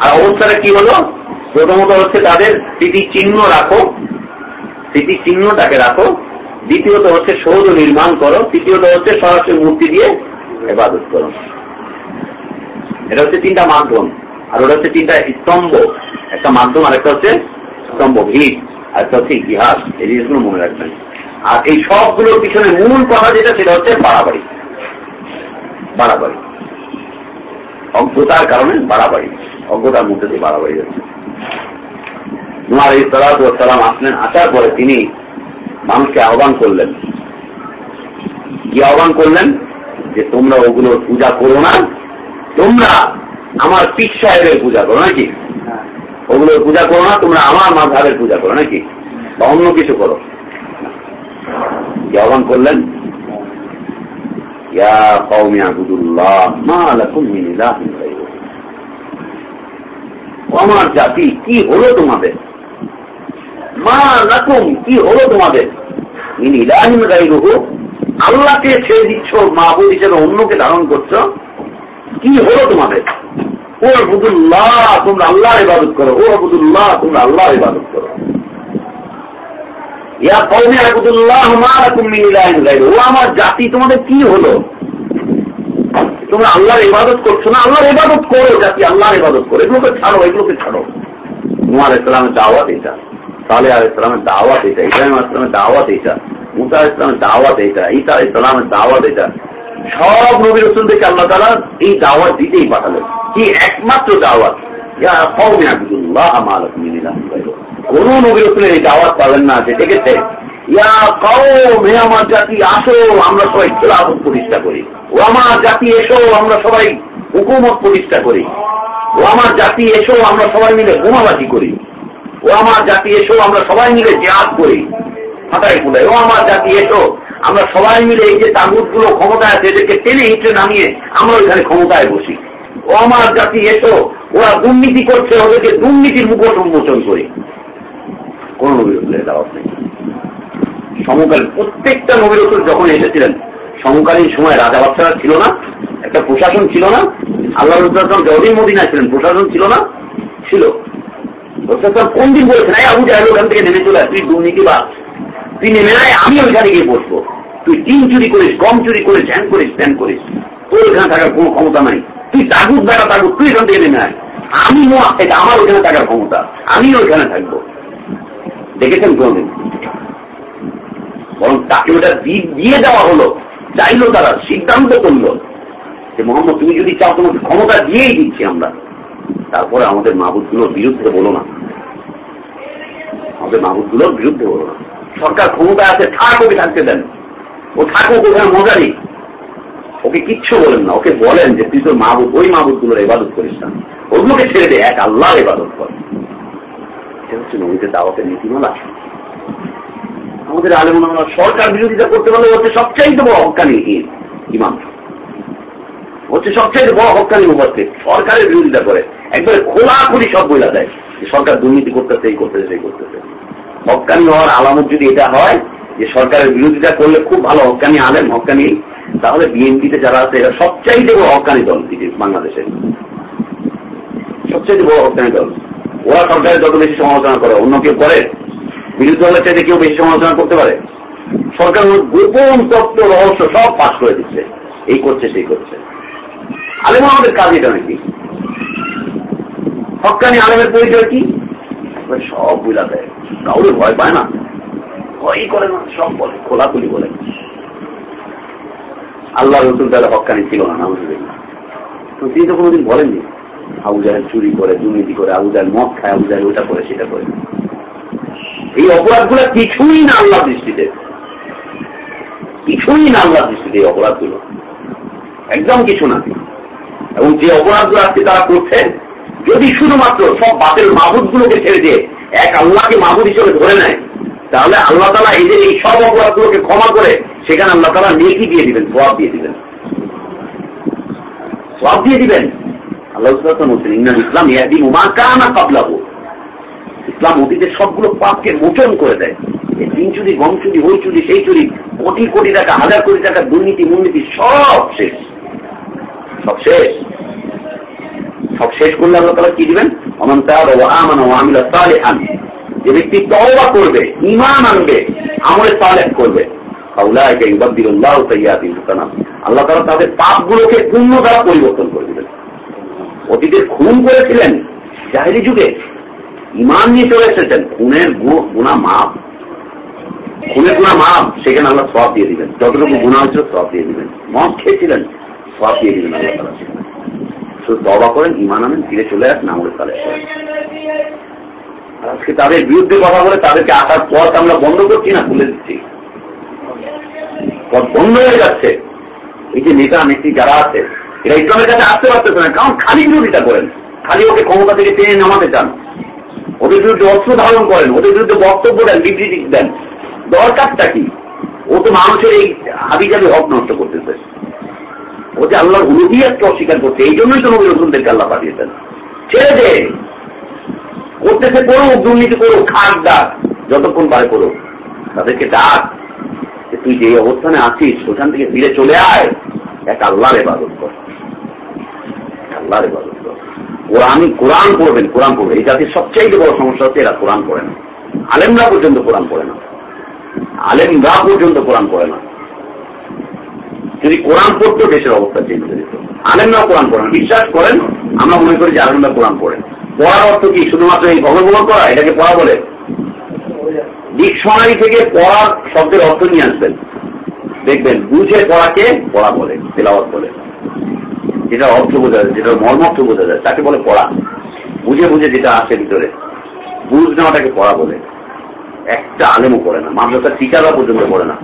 আর অবস্থাটা কি হলো? প্রথমত হচ্ছে তাদের চিহ্ন রাখো। চিহ্নটাকে রাখো। দ্বিতীয়ত হচ্ছে সৌধ নির্মাণ করো। তৃতীয়ত হচ্ছে সরাসরি মূর্তি দিয়ে এবাদত করো। এটা হচ্ছে তিনটা মাধ্যম। আর ওটা হচ্ছে তিনটা স্তম্ভ। একটা মাধ্যম আর একটা হচ্ছে স্তম্ভ, ভিড়। আর একটা হচ্ছে ইতিহাস। এই জিনিসগুলো মনে রাখবেন। আর এই সবগুলোর পিছনে মূল কথা যেটা, সেটা হচ্ছে বাড়াবাড়ি। বাড়াবাড়ি। অজ্ঞতার কারণে বাড়াবাড়ি। অজ্ঞতার মধ্যে দিয়ে বাড়াবাড়ি যাচ্ছে। তোমার এই সালাম আসলেন, আসার পরে তিনি মানুষকে আহ্বান করলেন। কি আহ্বান করলেন? যে তোমরা ওগুলোর পূজা করো না। তোমরা আমার পিস সাহেবের পূজা করো নাকি? ওগুলোর পূজা করো না, তোমরা আমার মাঝাবের পূজা করো নাকি? বা অন্য কিছু করো। কি আহ্বান করলেন? ইয়া কওমি আবুদুল্লাহ মা লাকুম মিন ইলাহিন গায়রুহু। আমার জাতি কি হলো তোমাদের? মা লাকুম কি হলো তোমাদের? মিন ইলাহিন আল্লাহকে ছেড়ে দিচ্ছ মাহবুদ হিসেবে অন্যকে ধারণ করছ। কি হলো তোমাদের? ও আবুদুল্লাহ, তোমরা আল্লাহর ইবাদত করো। ও আবুদুল্লাহ, তোমরা আল্লাহর ইবাদত করো। ইয়া কৌমে আবুদুল্লাহ মারাকুম মিন ইলাহিন গায়রুহু, ও আমার জাতি তোমাদের কি হলো? তোমরা আল্লাহর ইবাদত করছ না, আল্লাহর ইবাদত করো জাতি আল্লাহর ইবাদত করো? এগুলোকে ছাড়ো এগুলোকে ছাড়ো। নুয়ার ইসলামের দাওয়াত এটা সালে আল ইসলামের দাওয়াত এটা ইব্রাহিম ইসলামের দাওয়াত এটা মুসা ইসলামের দাওয়াত এটা ঈসা ইসলামের দাওয়াত এটা সব নবী রসুলদেরকে আল্লাহ তালা এই দাওয়াত দিতেই পাঠালেন। কি একমাত্র দাওয়াত? কোন নবী রসুলের এই দাওয়াত পাবেন না যে ডেকেছে ইয়া কৌম হে আমার জাতি, আসো, আমরা সবাই খেলাফত প্রতিষ্ঠা করি। ও আমার জাতি, এসো, আমরা সবাই হুকুমত প্রতিষ্ঠা করি। ও আমার জাতি, এসো, আমরা সবাই মিলে বোমাবাজি করি। ও আমার জাতি, এসো, আমরা সবাই মিলে জেহাদ করি। ফাটাই ফুটাই ও আমার জাতি, এসো, আমরা সবাই মিলে এই যে তাগুতগুলো ক্ষমতায় আছে, এদেরকে টেনে হিটে নামিয়ে আমরা ওইখানে ক্ষমতায় বসি। ও আমার জাতি, এসো, ওরা দুর্নীতি করছে, ওদেরকে দুর্নীতির মুখোশ উন্মোচন করি। কোন নবীর দাওয়াত নেই। সমকালীন প্রত্যেকটা নবীর যখন এসেছিলেন সমকালীন সময় রাজা বাচ্চারা ছিল না, একটা প্রশাসন ছিল না, আল্লাহ যদিন মদিনা ছিলেন, প্রশাসন ছিল না, ছিল। কোন দিন বলেছেন আবু জাহেল, ওখান থেকে নেমে চলে তুই দুর্নীতি বা তুই নেমে নাই আমি ওইখানে গিয়ে বসবো। তুই টিন চুরি করিস, গম চুরি করিস হ্যান করিস ত্যান করিস, তোর ওইখানে থাকার কোনো ক্ষমতা নাই। তুই তাগুক বেড়া তাগুক তুই এখান থেকে নেমে আয়। আমি নোয়া থেকে আমার ওইখানে থাকার ক্ষমতা, আমি ওইখানে থাকব। দেখেছেন কোনদিন? বরং তাকে ওটা দিয়ে দেওয়া হলো। চাইলো তারা, সিদ্ধান্ত করল। যে মোহাম্মদ, তুমি যদি চাও, তোমাকে ক্ষমতা দিয়েই দিচ্ছি আমরা। তারপরে আমাদের মাহবুদগুলোর বিরুদ্ধে বলো না। আমাদের মাহবুদগুলোর বিরুদ্ধে বলো না। সরকার ক্ষমতা আছে, থাক, ওকে থাকতে দেন। ও থাকুক ওখানে মজা নেই। ওকে কিচ্ছু বলেন না। ওকে বলেন যে, তুই তোর মাহবুদ, ওই মাহবুদগুলোর এবাদত করিস না। ওগুলোকে ছেড়ে দে, এক আল্লাহর এবাদত কর। এটা হচ্ছে নবীদের দাওয়াতের নীতিমালা। আমাদের আলেম সরকার বিরোধিতা করতে পারলে হচ্ছে সবচাইতে বড় হকানি ইমাম। হচ্ছে সবচেয়ে বড় হকানি মুবাসিক সরকারের বিরোধিতা করে। একবারে খোলাখুলি সব বইলা দেয়। সরকার দুর্নীতি করতেছে, এই করতেছে, সেই করতেছে। হকানি হওয়ার আলামত যদি এটা হয়, যে সরকারের বিরোধিতা করলে খুব ভালো হকানি আলেম, হকানি, তাহলে বিএনপিতে যারা আছে, এরা সবচাইতে বড় হকানি দল বাংলাদেশের। সবচাইতে বড় হকানি দল। ওরা সরকারের যত বেশি সমালোচনা করে, অন্য কেউ করে বিরুদ্ধে দলের চাইতে কেউ বেশি সমালোচনা করতে পারে? সরকার গোপন তত্ত্ব, রহস্য সব পাশ করে দিচ্ছে। এই করছে, সেই করছে। আলেম আমাদের কাজ এটা নাকি? হকানি আলেমের পরিচয় কি? সব বুঝা দেয়। কাউরে ভয় পায় না। ভয়ই করে না, সব বলে খোলাখুলি বলে। আল্লাহ রসুল তাহলে হকানি ছিল না নাম তো তিনি তো কোনোদিন বলেননি। আবু জাহেল চুরি করে, দুর্নীতি করে, আবু জাহেল মদ খায়, আবু জাহেল ওটা করে, সেটা করে। এই অপরাধগুলো কিছুই না আল্লাহ দৃষ্টিতে। কিছুই না আল্লাহ দৃষ্টিতে এই অপরাধগুলো। একদম কিছু না। এবং যে অপরাধগুলো আজকে তারা করছে, যদি শুধুমাত্র সব বাতের মাহুদ গুলোকে ছেড়ে দিয়ে এক আল্লাহকে মাহুদ হিসেবে ধরে নেয়, তাহলে আল্লাহ তালা এই যে এই সব অপরাধগুলোকে ক্ষমা করে সেখানে আল্লাহ তালা নেকি দিয়ে দিবেন, সোয়াব দিয়ে দিবেন। সোয়াব দিয়ে দিবেন। আল্লাহ ইন্নাল ইসলাম ইয়াদি উমা কানা কাবলাবু ইসলাম অতীতের সবগুলো পাপকে মোচন করে দেয়। তিন চুরি, গম চুরি ওই চুরি, সেই চুরি, কোটি কোটি টাকা, হাজার কোটি টাকা, দুর্নীতি, মুর্নীতি, সব শেষ। সব শেষ। সব শেষ করলে আল্লাহ তালা কি দিবেন? অমন সালে আন যে ব্যক্তি তওবা করবে ইমান আনবে, আমলে সালেহ করবে আল্লাহ তালা তাদের পাপগুলোকে পূর্ণ দ্বারা পরিবর্তন করে দিবেন। অতীতে খুন করেছিলেন জাহেরি যুগে ইমান নিয়ে চলে এসেছেন। খুনের গুণা মাপ খুনের গুণা মাপ সেখানে আল্লাহ সব দিয়ে দিবেন। যতটুকু গুণা হয়েছিল সব দিয়ে দিবেন। মদ খেয়েছিলেন সব দিয়ে দিবেন আল্লাহ তালা শুধু দবা করেন ইমান আনেন, ফিরে চলে আসেন আজকে তাদের বিরুদ্ধে কথা বলে তাদেরকে আসার পথ আমরা বন্ধ করছি না, খুলে দিচ্ছি। পথ বন্ধ হয়ে যাচ্ছে। এই যে নেতা নেত্রী যারা আছে, এরা ইসলামের কাছে আসতে পারতেছে না। কারণ খালি বিরোধিতা করেন। খালি ওকে ক্ষমতা থেকে টেনে নামাতে চান। ওদের বিরুদ্ধে অস্ত্র ধারণ করেন, ওদের বিরুদ্ধে বক্তব্য দেন, বিবৃতি দেন। দরকারটা কি? ও তো মানুষের এই হাবিজাবি হক নষ্ট করতেছে। ও যে আল্লাহর হুলুদিয়াতকে অস্বীকার করছে, এই জন্যই তো নবী রসুলদেরকে আল্লাহ পাঠিয়ে পাঠিয়েছেন। ছেড়ে দে! করতেছে করুক, দুর্নীতি করুক, খাক ডাক যতক্ষণ পারে করুক। তাদেরকে ডাক যে, তুই যে অবস্থানে আছিস, ওখান থেকে ফিরে চলে আয়। এক আল্লাহর এবাদত কর। আল্লাহর এবাদত কর ওরা আমি কোরআন পড়বেন কোরআন পড়বেন। এই জাতির সবচাইতে বড় সমস্যা হচ্ছে এরা কোরআন পড়ে না। আলেমরা পর্যন্ত কোরআন পড়ে না। আলেমরা পর্যন্ত কোরআন পড়ে না। যদি কোরআন পড়তো, দেশের অবস্থা চেঞ্জ হয়ে যেত। আলেমরাও কোরআন পড়েন বিশ্বাস করেন, আমরা মনে করি যে আলেমরা কোরআন পড়েন পড়ার অর্থ কি? শুধুমাত্র এই ভগবল করা এটাকে পড়া বলে। ডিকশনারি থেকে পড়ার শব্দের অর্থ নিয়ে আসবেন। দেখবেন, বুঝে পড়াকে পড়া বলে, তেলাওয়াত বলে। যেটা অর্থ বোঝা যায় যেটা মর্মর্থ বোঝা যায় তাকে বলে পড়া। বুঝে বুঝে যেটা আসে ভিতরে, বুঝ নেওয়াটাকে পড়া বলে। একটা আলেমও পড়ে না মাদ্রাসার টিচাররা পর্যন্ত পড়ে না।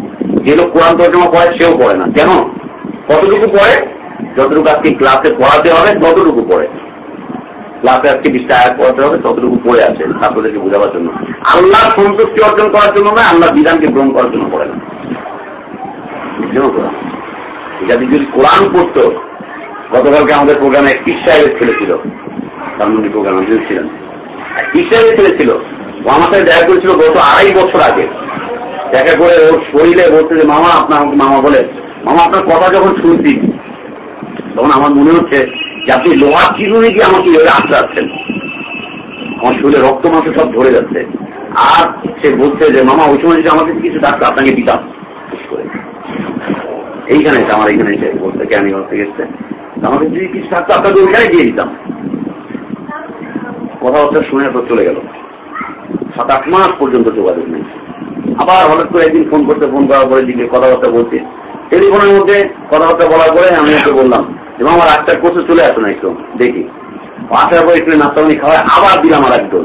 যে লোক কোরআন তর্জমা পড়ে, সেও পড়ে না। কেন? কতটুকু পড়ে? যতটুকু আজকে ক্লাসে পড়াতে হবে, ততটুকু পড়ে। ক্লাসে আজকে বিশটা আয়াত পড়াতে হবে, ততটুকু পড়ে আছে ছাত্রদেরকে বোঝাবার জন্য। আল্লাহ সন্তুষ্টি অর্জন করার জন্য নয় আল্লাহ বিধানকে গ্রহণ করার জন্য পড়ে না। যদি কোরআন পড়তো গতকালকে আমাদের প্রোগ্রামে সাহেবের ছেলে ছিল ধানমন্ডি প্রোগ্রাম, আমি ছিলেন সাহেবের ছেলে ছিল ও আমার সাথে দেখা করেছিল গত আড়াই বছর আগে। দেখা করে ওর শরীরে বলছে যে, মামা, আপনার আমাকে মামা বলে, মামা, আপনার কথা যখন শুনছি, তখন আমার মনে হচ্ছে যে আপনি লোহার চিরুনি দিয়ে আমাকে এভাবে আসতে আসছেন আমার শরীরে রক্ত মাংস সব ধরে যাচ্ছে। আর সে বলছে যে, মামা, ওই সময় যদি আমাকে কিছু ডাক্তার আপনাকে দিতাম এইখানে আমার এইখানে এসে বলতে জ্ঞানী থেকে এসছে? আমাকে যদি কিছু থাকতো আপনাকে ওইখানে দিয়ে দিতাম কথাবার্তা শুনে তো চলে গেল। সাত আট মাস পর্যন্ত যোগাযোগ নেই। আবার হঠাৎ করে একদিন ফোন করতে, ফোন করার পরে দিকে কথাবার্তা বলছি টেলিফোনের মধ্যে কথাবার্তা বলার পরে আমি ওকে বললাম, যে আমার আটটার কোর্সে চলে আসো না একটু? দেখি। আসার পরে একটু নাস্তা পানি খাওয়ায় আবার দিলাম আর একটু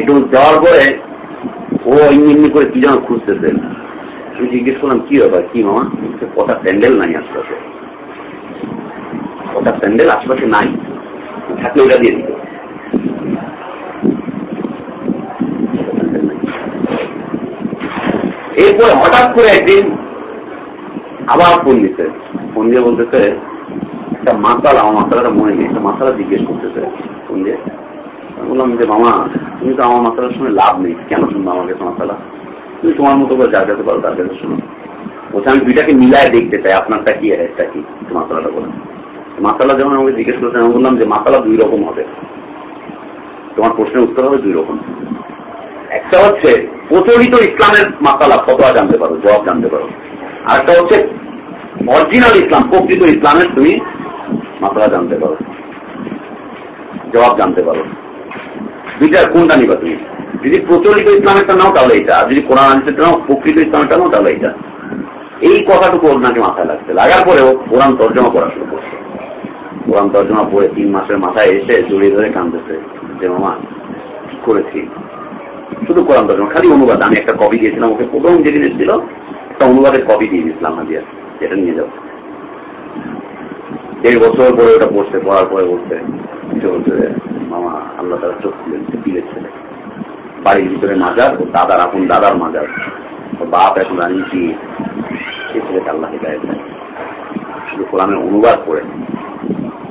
একটু দেওয়ার পরে ও এমনি এমনি করে কি যেন খুঁজতেছে। আমি জিজ্ঞেস করলাম, কি ব্যাপার? কি মামা? কটা প্যান্ডেল নাই আশপাশে কটা প্যান্ডেল, আশপাশে নাই। থাকলে ওটা দিয়ে দিত। এরপরে হঠাৎ করে একদিন আবার ফোন দিতে ফোন দিয়ে বলতেছে, একটা মাতাল, আমার মাতালাটা মনে নেই একটা মাতালা জিজ্ঞেস করতেছে ফোন দিয়ে। বললাম যে, মামা, তুমি তো আমার মাতালার সঙ্গে লাভ নেই। কেন শুনব আমার কাছে মাতালা? তুমি তোমার মতো করে যার কাছে পারো তার কাছে শোনো। বলছে, আমি দুইটাকে মিলায় দেখতে চাই। আপনারটা কি, আর একটা কি? মাতালাটা বলে মাতালা যখন আমাকে জিজ্ঞেস করছেন, আমি বললাম যে মাতালা দুই রকম হবে। তোমার প্রশ্নের উত্তর হবে দুই রকম। একটা হচ্ছে, প্রচলিত ইসলামের মাতালা ফতোয়া জানতে পারো, জবাব জানতে পারো। আর একটা হচ্ছে অরিজিনাল ইসলাম, প্রকৃত ইসলামের তুমি মাতালা জানতে পারো। জবাব জানতে পারো। দুইটার কোনটা নিবা তুমি? যদি প্রচলিত ইসলামেরটা নাও তাহলে এটা আর যদি কোরআন হাদিসেরটা নাও, প্রকৃত ইসলামেরটা নাও তাহলে এটা এই কথাটুকু ওনাকে মাথায় লাগছে লাগার পরেও কোরআন তর্জমা করা শুরু করছে। কোরআন তর্জমা পড়ে তিন মাসের মাথায় এসে জড়িয়ে ধরে কাঁদতেছে। যে, মামা, কি করেছি? শুধু কোরআন তর্জমা, খালি অনুবাদ। আমি একটা কপি দিয়েছিলাম, ওকে প্রথম যে জিনিস ছিল একটা অনুবাদের কপি দিয়ে দিয়েছিলাম হাজিয়া যেটা নিয়ে যাও। দেড় বছর পরে ওটা পড়ছে পড়ার পরে বলছে বলছে, মামা, আল্লাহ তারা চোখ খুলেন পীরের ছেলে বাড়ির ভিতরে মাজার ও দাদার আপন দাদার মাজার। বাপ এখন রানি কি সে ছেলেকে আল্লাহ হেদায়ত দেয় শুধু কোরআনের অনুবাদ করে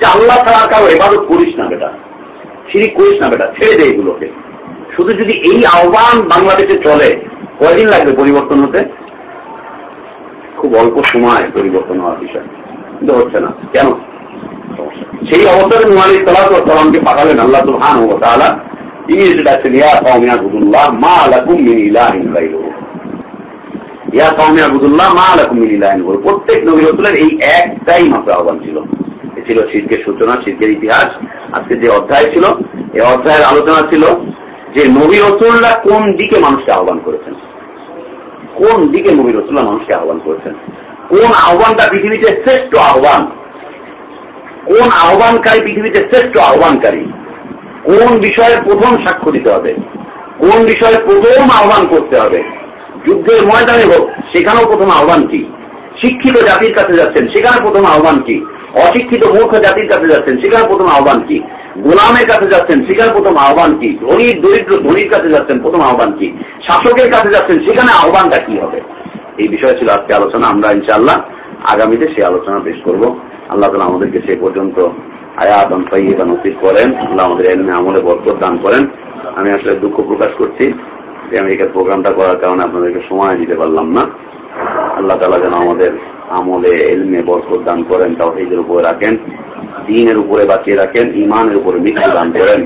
যে আল্লাহ ছাড়া কারও এবাদত করিস না বেটা। সিরিক করিস না বেটা, ছেড়ে দে এগুলোকে। শুধু যদি এই আহ্বান বাংলাদেশে চলে, কয়দিন লাগবে পরিবর্তন হতে? খুব অল্প সময় পরিবর্তন হওয়ার বিষয়। কিন্তু হচ্ছে না। কেন? সেই অবসরে নুয়ালি সালামকে পাঠালেন আল্লাহ সুহান ও তাআলা। তিনি এসে ডাকছেন ইয়া কওমিয়া আবুদুল্লাহ, মা লাকুম মিন ইয়া কওমিয়া আবুদুল্লাহ, মা লাকুম মিন প্রত্যেক নবী রাসূলের এই একটাই মাত্র আহ্বান ছিল। এ ছিল শিরকের সূচনা শিরকের ইতিহাস। আজকে যে অধ্যায় ছিল, এই অধ্যায়ের আলোচনা ছিল যে নবী রসুল্লাহ কোন দিকে মানুষকে আহ্বান করেছেন? কোন দিকে নবী রসুল্লাহ মানুষকে আহ্বান করেছেন? কোন আহ্বানটা পৃথিবীতে শ্রেষ্ঠ আহ্বান? কোন আহ্বানকারী পৃথিবীতে শ্রেষ্ঠ আহ্বানকারী? কোন বিষয়ে প্রথম সাক্ষ্য দিতে হবে? কোন বিষয়ে প্রথম আহ্বান করতে হবে? যুদ্ধের ময়দানে হোক, সেখানেও প্রথম আহ্বান কি? শিক্ষিত জাতির কাছে যাচ্ছেন, সেখানে প্রথম আহ্বান কি? অশিক্ষিত মূর্খ জাতির কাছে যাচ্ছেন সেখানে প্রথম আহ্বান কি? গোলামের কাছে যাচ্ছেন সেখানে প্রথম আহ্বান কি? ধনীর, দরিদ্র ধনীর কাছে যাচ্ছেন, প্রথম আহ্বান কি? শাসকের কাছে যাচ্ছেন, সেখানে আহ্বানটা কি হবে? এই বিষয় ছিল আজকে আলোচনা, আমরা ইনশাআল্লাহ আগামীতে সেই আলোচনা পেশ করব। আল্লাহ তালা আমাদেরকে সে পর্যন্ত আয়াত বা নসিব করেন। আল্লাহ আমাদের এলমে আমলে বরকত দান করেন। আমি আসলে দুঃখ প্রকাশ করছি যে আমি এই প্রোগ্রামটা করার কারণে আপনাদেরকে সময় দিতে পারলাম না। আল্লাহ তালা যেন আমাদের আমলে এলমে বরকত দান করেন তাও নিজের উপরে রাখেন দিনের উপরে বাঁচিয়ে রাখেন ইমানের উপরে মৃত্যু দান করেন।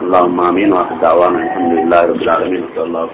আল্লাহ আমিন আলহামদুলিল্লাহ রবিল